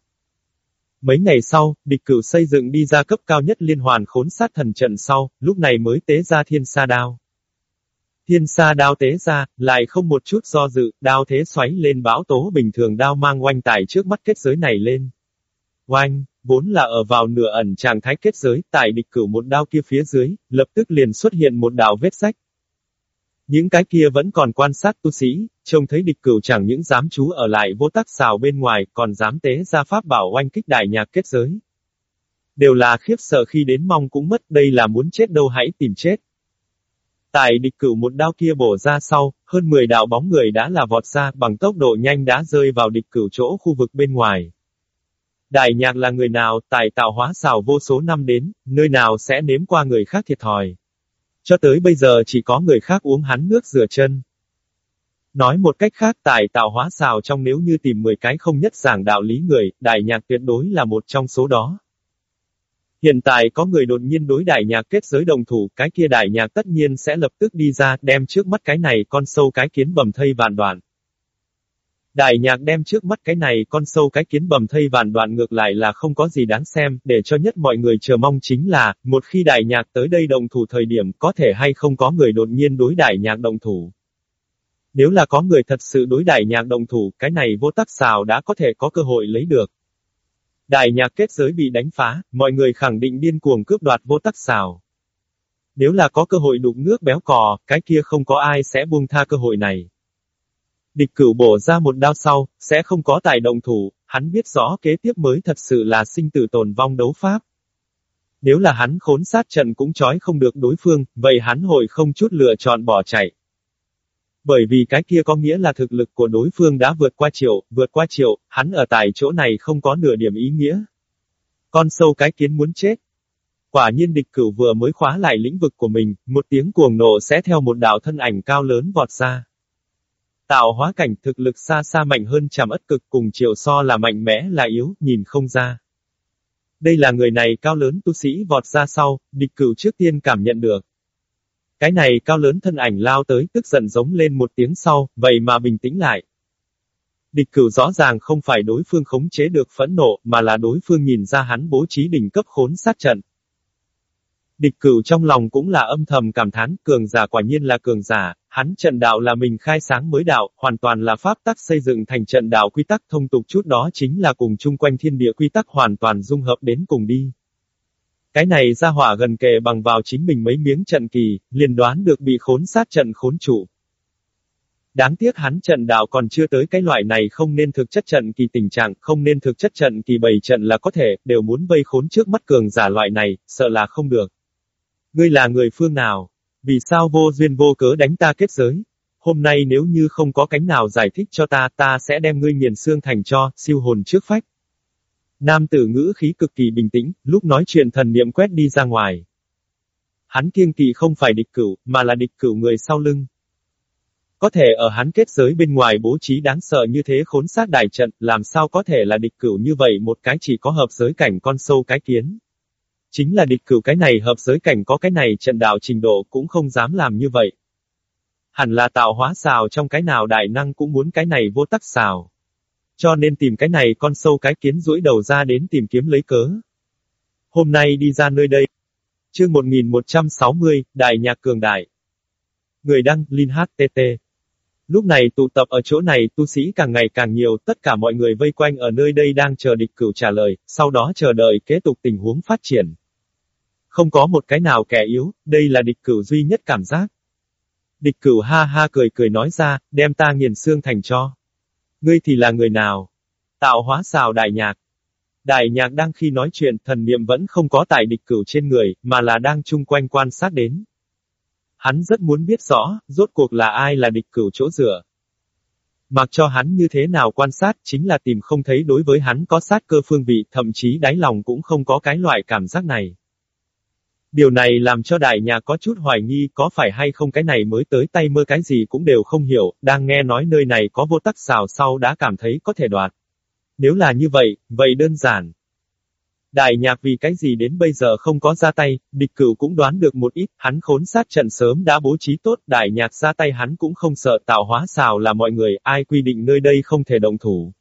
Mấy ngày sau, địch cửu xây dựng đi ra cấp cao nhất liên hoàn khốn sát thần trận sau, lúc này mới tế ra thiên sa đao. Thiên sa đao tế ra, lại không một chút do dự, đao thế xoáy lên bão tố bình thường đao mang oanh tải trước mắt kết giới này lên. Oanh, vốn là ở vào nửa ẩn trạng thái kết giới, tại địch cửu một đao kia phía dưới, lập tức liền xuất hiện một đạo vết sách. Những cái kia vẫn còn quan sát tu sĩ, trông thấy địch cửu chẳng những dám chú ở lại vô tắc xào bên ngoài, còn dám tế ra pháp bảo oanh kích đại nhạc kết giới. Đều là khiếp sợ khi đến mong cũng mất, đây là muốn chết đâu hãy tìm chết. Tại địch cửu một đao kia bổ ra sau, hơn 10 đạo bóng người đã là vọt ra bằng tốc độ nhanh đã rơi vào địch cửu chỗ khu vực bên ngoài. Đại nhạc là người nào, tài tạo hóa xào vô số năm đến, nơi nào sẽ nếm qua người khác thiệt thòi. Cho tới bây giờ chỉ có người khác uống hắn nước rửa chân. Nói một cách khác tài tạo hóa xào trong nếu như tìm 10 cái không nhất giảng đạo lý người, đại nhạc tuyệt đối là một trong số đó. Hiện tại có người đột nhiên đối đại nhạc kết giới đồng thủ, cái kia đại nhạc tất nhiên sẽ lập tức đi ra, đem trước mắt cái này con sâu cái kiến bầm thây vạn đoạn. Đại nhạc đem trước mắt cái này con sâu cái kiến bầm thây vạn đoạn ngược lại là không có gì đáng xem, để cho nhất mọi người chờ mong chính là, một khi đại nhạc tới đây đồng thủ thời điểm có thể hay không có người đột nhiên đối đại nhạc đồng thủ. Nếu là có người thật sự đối đại nhạc đồng thủ, cái này vô tắc xào đã có thể có cơ hội lấy được. Đại nhạc kết giới bị đánh phá, mọi người khẳng định điên cuồng cướp đoạt vô tắc xào. Nếu là có cơ hội đục nước béo cò, cái kia không có ai sẽ buông tha cơ hội này. Địch cửu bổ ra một đao sau, sẽ không có tài động thủ, hắn biết rõ kế tiếp mới thật sự là sinh tử tồn vong đấu pháp. Nếu là hắn khốn sát trận cũng trói không được đối phương, vậy hắn hội không chút lựa chọn bỏ chạy. Bởi vì cái kia có nghĩa là thực lực của đối phương đã vượt qua triệu, vượt qua triệu, hắn ở tại chỗ này không có nửa điểm ý nghĩa. Con sâu cái kiến muốn chết. Quả nhiên địch cửu vừa mới khóa lại lĩnh vực của mình, một tiếng cuồng nộ sẽ theo một đạo thân ảnh cao lớn vọt ra. Tạo hóa cảnh thực lực xa xa mạnh hơn chàm ất cực cùng triệu so là mạnh mẽ là yếu, nhìn không ra. Đây là người này cao lớn tu sĩ vọt ra sau, địch cửu trước tiên cảm nhận được. Cái này cao lớn thân ảnh lao tới tức giận giống lên một tiếng sau, vậy mà bình tĩnh lại. Địch cửu rõ ràng không phải đối phương khống chế được phẫn nộ, mà là đối phương nhìn ra hắn bố trí đỉnh cấp khốn sát trận. Địch cửu trong lòng cũng là âm thầm cảm thán, cường giả quả nhiên là cường giả, hắn trận đạo là mình khai sáng mới đạo, hoàn toàn là pháp tắc xây dựng thành trận đạo quy tắc thông tục chút đó chính là cùng chung quanh thiên địa quy tắc hoàn toàn dung hợp đến cùng đi. Cái này ra hỏa gần kề bằng vào chính mình mấy miếng trận kỳ, liền đoán được bị khốn sát trận khốn trụ. Đáng tiếc hắn trận đạo còn chưa tới cái loại này không nên thực chất trận kỳ tình trạng, không nên thực chất trận kỳ bày trận là có thể, đều muốn vây khốn trước mắt cường giả loại này, sợ là không được. Ngươi là người phương nào? Vì sao vô duyên vô cớ đánh ta kết giới? Hôm nay nếu như không có cánh nào giải thích cho ta, ta sẽ đem ngươi nghiền xương thành cho, siêu hồn trước phách. Nam tử ngữ khí cực kỳ bình tĩnh, lúc nói chuyện thần niệm quét đi ra ngoài. Hắn kiêng kỵ không phải địch cửu, mà là địch cửu người sau lưng. Có thể ở hắn kết giới bên ngoài bố trí đáng sợ như thế khốn sát đại trận, làm sao có thể là địch cửu như vậy một cái chỉ có hợp giới cảnh con sâu cái kiến. Chính là địch cửu cái này hợp giới cảnh có cái này trận đạo trình độ cũng không dám làm như vậy. Hẳn là tạo hóa xào trong cái nào đại năng cũng muốn cái này vô tắc xào. Cho nên tìm cái này con sâu cái kiến rũi đầu ra đến tìm kiếm lấy cớ. Hôm nay đi ra nơi đây. Chương 1160, Đại Nhạc Cường Đại. Người đăng, Linh HTT. Lúc này tụ tập ở chỗ này tu sĩ càng ngày càng nhiều, tất cả mọi người vây quanh ở nơi đây đang chờ địch cửu trả lời, sau đó chờ đợi kế tục tình huống phát triển. Không có một cái nào kẻ yếu, đây là địch cửu duy nhất cảm giác. Địch cửu ha ha cười cười nói ra, đem ta nghiền xương thành cho. Ngươi thì là người nào? Tạo hóa xào đại nhạc. Đại nhạc đang khi nói chuyện, thần niệm vẫn không có tại địch cửu trên người, mà là đang chung quanh quan sát đến. Hắn rất muốn biết rõ, rốt cuộc là ai là địch cửu chỗ dựa. Mặc cho hắn như thế nào quan sát, chính là tìm không thấy đối với hắn có sát cơ phương vị, thậm chí đáy lòng cũng không có cái loại cảm giác này. Điều này làm cho đại nhà có chút hoài nghi có phải hay không cái này mới tới tay mơ cái gì cũng đều không hiểu, đang nghe nói nơi này có vô tắc xào sau đã cảm thấy có thể đoạt. Nếu là như vậy, vậy đơn giản. Đại nhạc vì cái gì đến bây giờ không có ra tay, địch cửu cũng đoán được một ít, hắn khốn sát trận sớm đã bố trí tốt, đại nhạc ra tay hắn cũng không sợ tạo hóa xào là mọi người, ai quy định nơi đây không thể động thủ.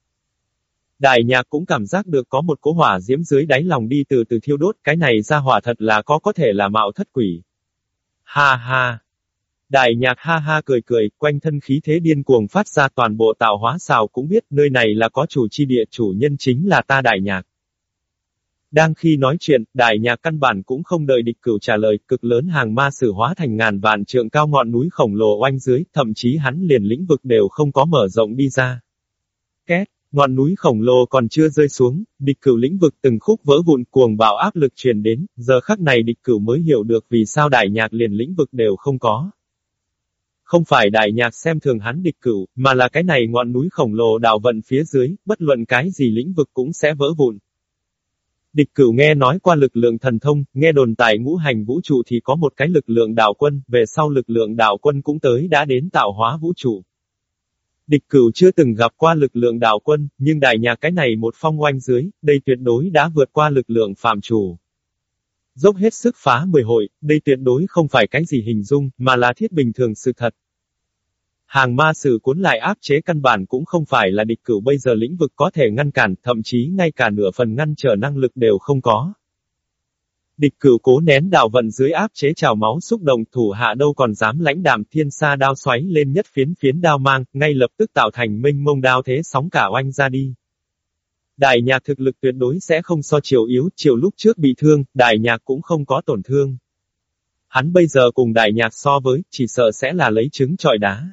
Đại nhạc cũng cảm giác được có một cỗ hỏa diễm dưới đáy lòng đi từ từ thiêu đốt, cái này ra hỏa thật là có có thể là mạo thất quỷ. Ha ha! Đại nhạc ha ha cười cười, quanh thân khí thế điên cuồng phát ra toàn bộ tạo hóa xào cũng biết nơi này là có chủ chi địa chủ nhân chính là ta đại nhạc. Đang khi nói chuyện, đại nhạc căn bản cũng không đợi địch cửu trả lời, cực lớn hàng ma sử hóa thành ngàn vạn trượng cao ngọn núi khổng lồ oanh dưới, thậm chí hắn liền lĩnh vực đều không có mở rộng đi ra. Két! Ngọn núi khổng lồ còn chưa rơi xuống, địch cửu lĩnh vực từng khúc vỡ vụn cuồng bạo áp lực truyền đến, giờ khắc này địch cửu mới hiểu được vì sao đại nhạc liền lĩnh vực đều không có. Không phải đại nhạc xem thường hắn địch cửu, mà là cái này ngọn núi khổng lồ đào vận phía dưới, bất luận cái gì lĩnh vực cũng sẽ vỡ vụn. Địch cửu nghe nói qua lực lượng thần thông, nghe đồn tại ngũ hành vũ trụ thì có một cái lực lượng đảo quân, về sau lực lượng đảo quân cũng tới đã đến tạo hóa vũ trụ. Địch cửu chưa từng gặp qua lực lượng đạo quân, nhưng đại nhà cái này một phong oanh dưới, đây tuyệt đối đã vượt qua lực lượng phạm chủ. Dốc hết sức phá mười hội, đây tuyệt đối không phải cái gì hình dung, mà là thiết bình thường sự thật. Hàng ma sử cuốn lại áp chế căn bản cũng không phải là địch cửu bây giờ lĩnh vực có thể ngăn cản, thậm chí ngay cả nửa phần ngăn trở năng lực đều không có. Địch cửu cố nén đạo vận dưới áp chế trào máu xúc động thủ hạ đâu còn dám lãnh đạm thiên sa đao xoáy lên nhất phiến phiến đao mang, ngay lập tức tạo thành minh mông đao thế sóng cả oanh ra đi. Đại nhạc thực lực tuyệt đối sẽ không so chiều yếu, chiều lúc trước bị thương, đại nhạc cũng không có tổn thương. Hắn bây giờ cùng đại nhạc so với, chỉ sợ sẽ là lấy trứng trọi đá.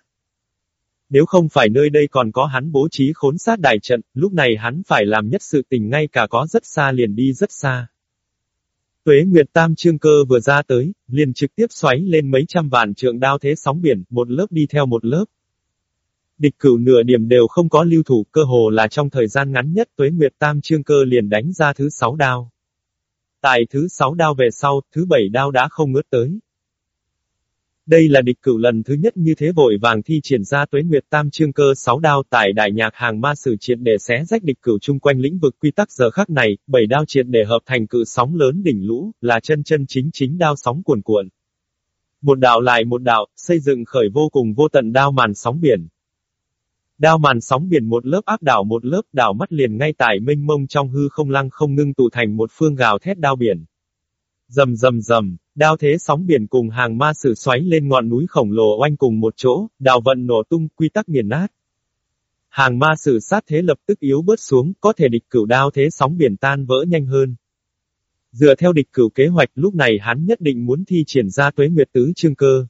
Nếu không phải nơi đây còn có hắn bố trí khốn sát đại trận, lúc này hắn phải làm nhất sự tình ngay cả có rất xa liền đi rất xa. Tuế Nguyệt Tam Trương Cơ vừa ra tới, liền trực tiếp xoáy lên mấy trăm vạn trượng đao thế sóng biển, một lớp đi theo một lớp. Địch cửu nửa điểm đều không có lưu thủ, cơ hồ là trong thời gian ngắn nhất Tuế Nguyệt Tam Trương Cơ liền đánh ra thứ sáu đao. Tại thứ sáu đao về sau, thứ bảy đao đã không ngớt tới. Đây là địch cửu lần thứ nhất như thế vội vàng thi triển ra tuế nguyệt tam trương cơ sáu đao tại đại nhạc hàng ma sử triệt để xé rách địch cửu chung quanh lĩnh vực quy tắc giờ khắc này, bảy đao triệt để hợp thành cự sóng lớn đỉnh lũ, là chân chân chính chính đao sóng cuồn cuộn. Một đạo lại một đạo, xây dựng khởi vô cùng vô tận đao màn sóng biển. Đao màn sóng biển một lớp áp đảo một lớp đảo mắt liền ngay tại mênh mông trong hư không lăng không ngưng tụ thành một phương gào thét đao biển. Dầm dầm dầm, đao thế sóng biển cùng hàng ma sử xoáy lên ngọn núi khổng lồ oanh cùng một chỗ, đào vận nổ tung quy tắc nghiền nát. Hàng ma sử sát thế lập tức yếu bớt xuống, có thể địch cửu đao thế sóng biển tan vỡ nhanh hơn. Dựa theo địch cửu kế hoạch lúc này hắn nhất định muốn thi triển ra tuế nguyệt tứ chương cơ.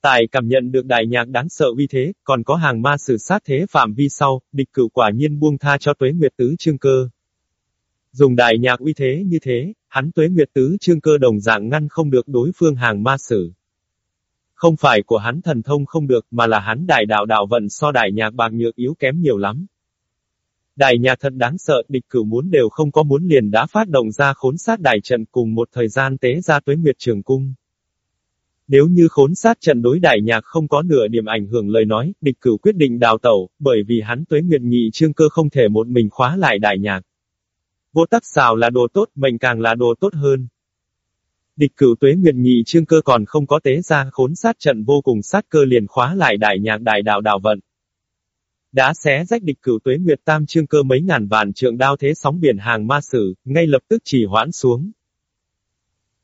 Tại cảm nhận được đại nhạc đáng sợ uy thế, còn có hàng ma sử sát thế phạm vi sau, địch cửu quả nhiên buông tha cho tuế nguyệt tứ chương cơ. Dùng đại nhạc uy thế như thế, hắn tuế nguyệt tứ trương cơ đồng dạng ngăn không được đối phương hàng ma sử. Không phải của hắn thần thông không được mà là hắn đại đạo đạo vận so đại nhạc bạc nhược yếu kém nhiều lắm. Đại nhạc thật đáng sợ, địch cửu muốn đều không có muốn liền đã phát động ra khốn sát đại trận cùng một thời gian tế ra tuế nguyệt trường cung. Nếu như khốn sát trận đối đại nhạc không có nửa điểm ảnh hưởng lời nói, địch cửu quyết định đào tẩu, bởi vì hắn tuế nguyệt nhị trương cơ không thể một mình khóa lại đại nhạc. Vô tắc xào là đồ tốt, mệnh càng là đồ tốt hơn. Địch cửu tuế nguyệt nhị trương cơ còn không có tế ra khốn sát trận vô cùng sát cơ liền khóa lại đại nhạc đại đạo đạo vận. Đã xé rách địch cửu tuế nguyệt tam trương cơ mấy ngàn vạn trượng đao thế sóng biển hàng ma sử, ngay lập tức chỉ hoãn xuống.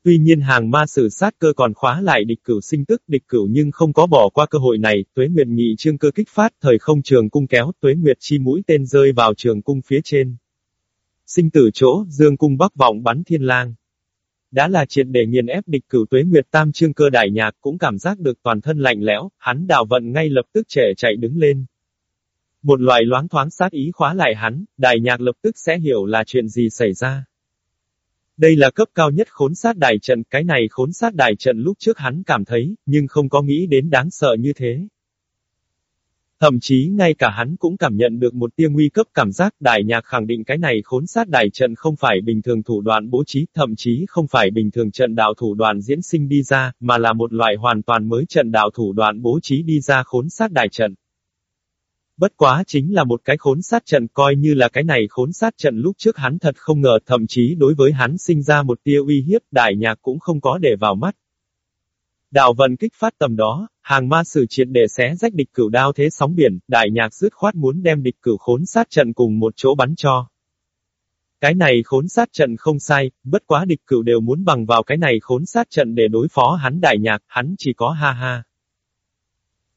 Tuy nhiên hàng ma sử sát cơ còn khóa lại địch cửu sinh tức địch cửu nhưng không có bỏ qua cơ hội này, tuế nguyệt nhị trương cơ kích phát thời không trường cung kéo tuế nguyệt chi mũi tên rơi vào trường cung phía trên. Sinh tử chỗ, dương cung bắc vọng bắn thiên lang. Đã là triệt để nghiền ép địch cửu tuế nguyệt tam trương cơ đại nhạc cũng cảm giác được toàn thân lạnh lẽo, hắn đào vận ngay lập tức trẻ chạy đứng lên. Một loại loáng thoáng sát ý khóa lại hắn, đại nhạc lập tức sẽ hiểu là chuyện gì xảy ra. Đây là cấp cao nhất khốn sát đại trận, cái này khốn sát đại trận lúc trước hắn cảm thấy, nhưng không có nghĩ đến đáng sợ như thế. Thậm chí ngay cả hắn cũng cảm nhận được một tia nguy cấp cảm giác đại nhạc khẳng định cái này khốn sát đại trận không phải bình thường thủ đoạn bố trí, thậm chí không phải bình thường trận đạo thủ đoạn diễn sinh đi ra, mà là một loại hoàn toàn mới trận đạo thủ đoạn bố trí đi ra khốn sát đại trận. Bất quá chính là một cái khốn sát trận coi như là cái này khốn sát trận lúc trước hắn thật không ngờ thậm chí đối với hắn sinh ra một tia uy hiếp đại nhạc cũng không có để vào mắt. Đạo vận kích phát tầm đó, hàng ma sử triệt để xé rách địch cửu đao thế sóng biển, đại nhạc dứt khoát muốn đem địch cửu khốn sát trận cùng một chỗ bắn cho. Cái này khốn sát trận không sai, bất quá địch cửu đều muốn bằng vào cái này khốn sát trận để đối phó hắn đại nhạc, hắn chỉ có ha ha.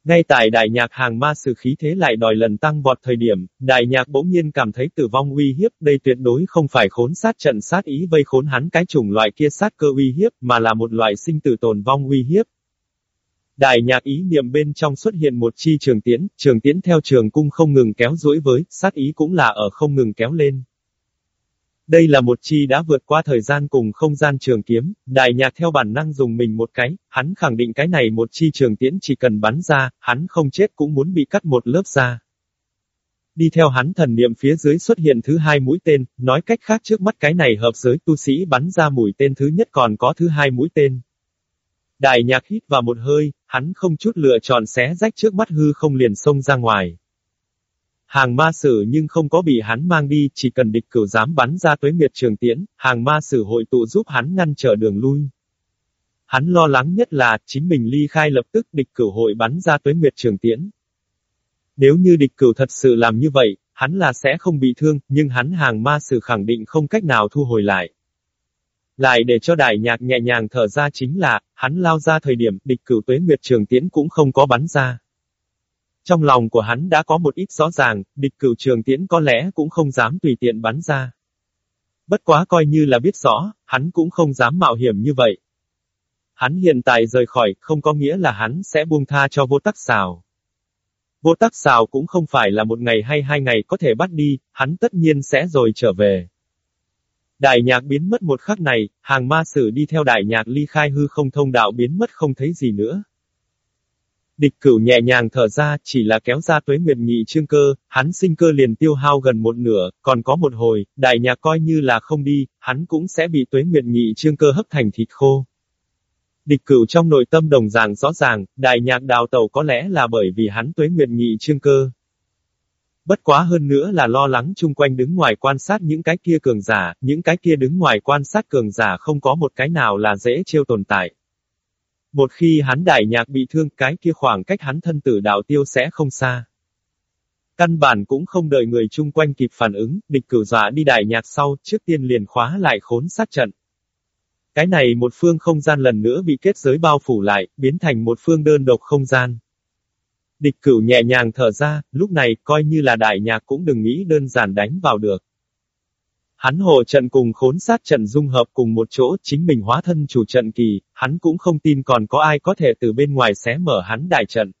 Ngay tại đại nhạc hàng ma sử khí thế lại đòi lần tăng vọt thời điểm, đại nhạc bỗng nhiên cảm thấy tử vong uy hiếp, đây tuyệt đối không phải khốn sát trận sát ý vây khốn hắn cái chủng loại kia sát cơ uy hiếp, mà là một loại sinh tử tồn vong uy hiếp. Đại nhạc ý niệm bên trong xuất hiện một chi trường tiễn, trường tiễn theo trường cung không ngừng kéo duỗi với, sát ý cũng là ở không ngừng kéo lên. Đây là một chi đã vượt qua thời gian cùng không gian trường kiếm, đại nhạc theo bản năng dùng mình một cái, hắn khẳng định cái này một chi trường tiễn chỉ cần bắn ra, hắn không chết cũng muốn bị cắt một lớp ra. Đi theo hắn thần niệm phía dưới xuất hiện thứ hai mũi tên, nói cách khác trước mắt cái này hợp giới tu sĩ bắn ra mũi tên thứ nhất còn có thứ hai mũi tên. Đại nhạc hít vào một hơi, hắn không chút lựa chọn xé rách trước mắt hư không liền xông ra ngoài. Hàng ma sử nhưng không có bị hắn mang đi, chỉ cần địch cửu dám bắn ra tuế nguyệt trường tiễn, hàng ma sử hội tụ giúp hắn ngăn trở đường lui. Hắn lo lắng nhất là, chính mình ly khai lập tức địch cửu hội bắn ra tuế nguyệt trường tiễn. Nếu như địch cửu thật sự làm như vậy, hắn là sẽ không bị thương, nhưng hắn hàng ma sử khẳng định không cách nào thu hồi lại. Lại để cho đại nhạc nhẹ nhàng thở ra chính là, hắn lao ra thời điểm, địch cửu tuế nguyệt trường tiễn cũng không có bắn ra. Trong lòng của hắn đã có một ít rõ ràng, địch cửu trường tiễn có lẽ cũng không dám tùy tiện bắn ra. Bất quá coi như là biết rõ, hắn cũng không dám mạo hiểm như vậy. Hắn hiện tại rời khỏi, không có nghĩa là hắn sẽ buông tha cho vô tắc xào. Vô tắc xào cũng không phải là một ngày hay hai ngày có thể bắt đi, hắn tất nhiên sẽ rồi trở về. Đại nhạc biến mất một khắc này, hàng ma sử đi theo đại nhạc ly khai hư không thông đạo biến mất không thấy gì nữa. Địch cửu nhẹ nhàng thở ra, chỉ là kéo ra tuế nguyệt nhị trương cơ, hắn sinh cơ liền tiêu hao gần một nửa, còn có một hồi, đại nhạc coi như là không đi, hắn cũng sẽ bị tuế nguyệt nhị trương cơ hấp thành thịt khô. Địch cửu trong nội tâm đồng dạng rõ ràng, đại nhạc đào tàu có lẽ là bởi vì hắn tuế nguyệt nhị trương cơ. Bất quá hơn nữa là lo lắng chung quanh đứng ngoài quan sát những cái kia cường giả, những cái kia đứng ngoài quan sát cường giả không có một cái nào là dễ trêu tồn tại. Một khi hắn đại nhạc bị thương cái kia khoảng cách hắn thân tử đạo tiêu sẽ không xa. Căn bản cũng không đợi người chung quanh kịp phản ứng, địch cửu dọa đi đại nhạc sau, trước tiên liền khóa lại khốn sát trận. Cái này một phương không gian lần nữa bị kết giới bao phủ lại, biến thành một phương đơn độc không gian. Địch cửu nhẹ nhàng thở ra, lúc này coi như là đại nhạc cũng đừng nghĩ đơn giản đánh vào được. Hắn hồ trận cùng khốn sát trận dung hợp cùng một chỗ, chính mình hóa thân chủ trận kỳ, hắn cũng không tin còn có ai có thể từ bên ngoài xé mở hắn đại trận.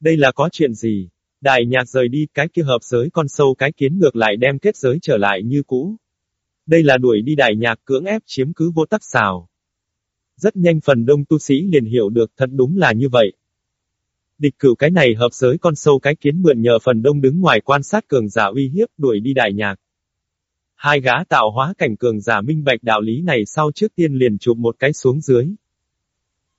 Đây là có chuyện gì? Đại nhạc rời đi, cái kia hợp giới con sâu cái kiến ngược lại đem kết giới trở lại như cũ. Đây là đuổi đi đại nhạc cưỡng ép chiếm cứ vô tắc xào. Rất nhanh phần đông tu sĩ liền hiểu được thật đúng là như vậy. Địch cửu cái này hợp giới con sâu cái kiến mượn nhờ phần đông đứng ngoài quan sát cường giả uy hiếp đuổi đi đại nhạc. Hai gã tạo hóa cảnh cường giả minh bạch đạo lý này sau trước tiên liền chụp một cái xuống dưới.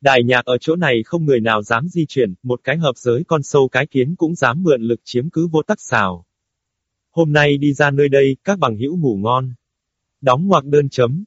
Đại nhạc ở chỗ này không người nào dám di chuyển, một cái hợp giới con sâu cái kiến cũng dám mượn lực chiếm cứ vô tắc xào. Hôm nay đi ra nơi đây, các bằng hữu ngủ ngon. Đóng ngoặc đơn chấm.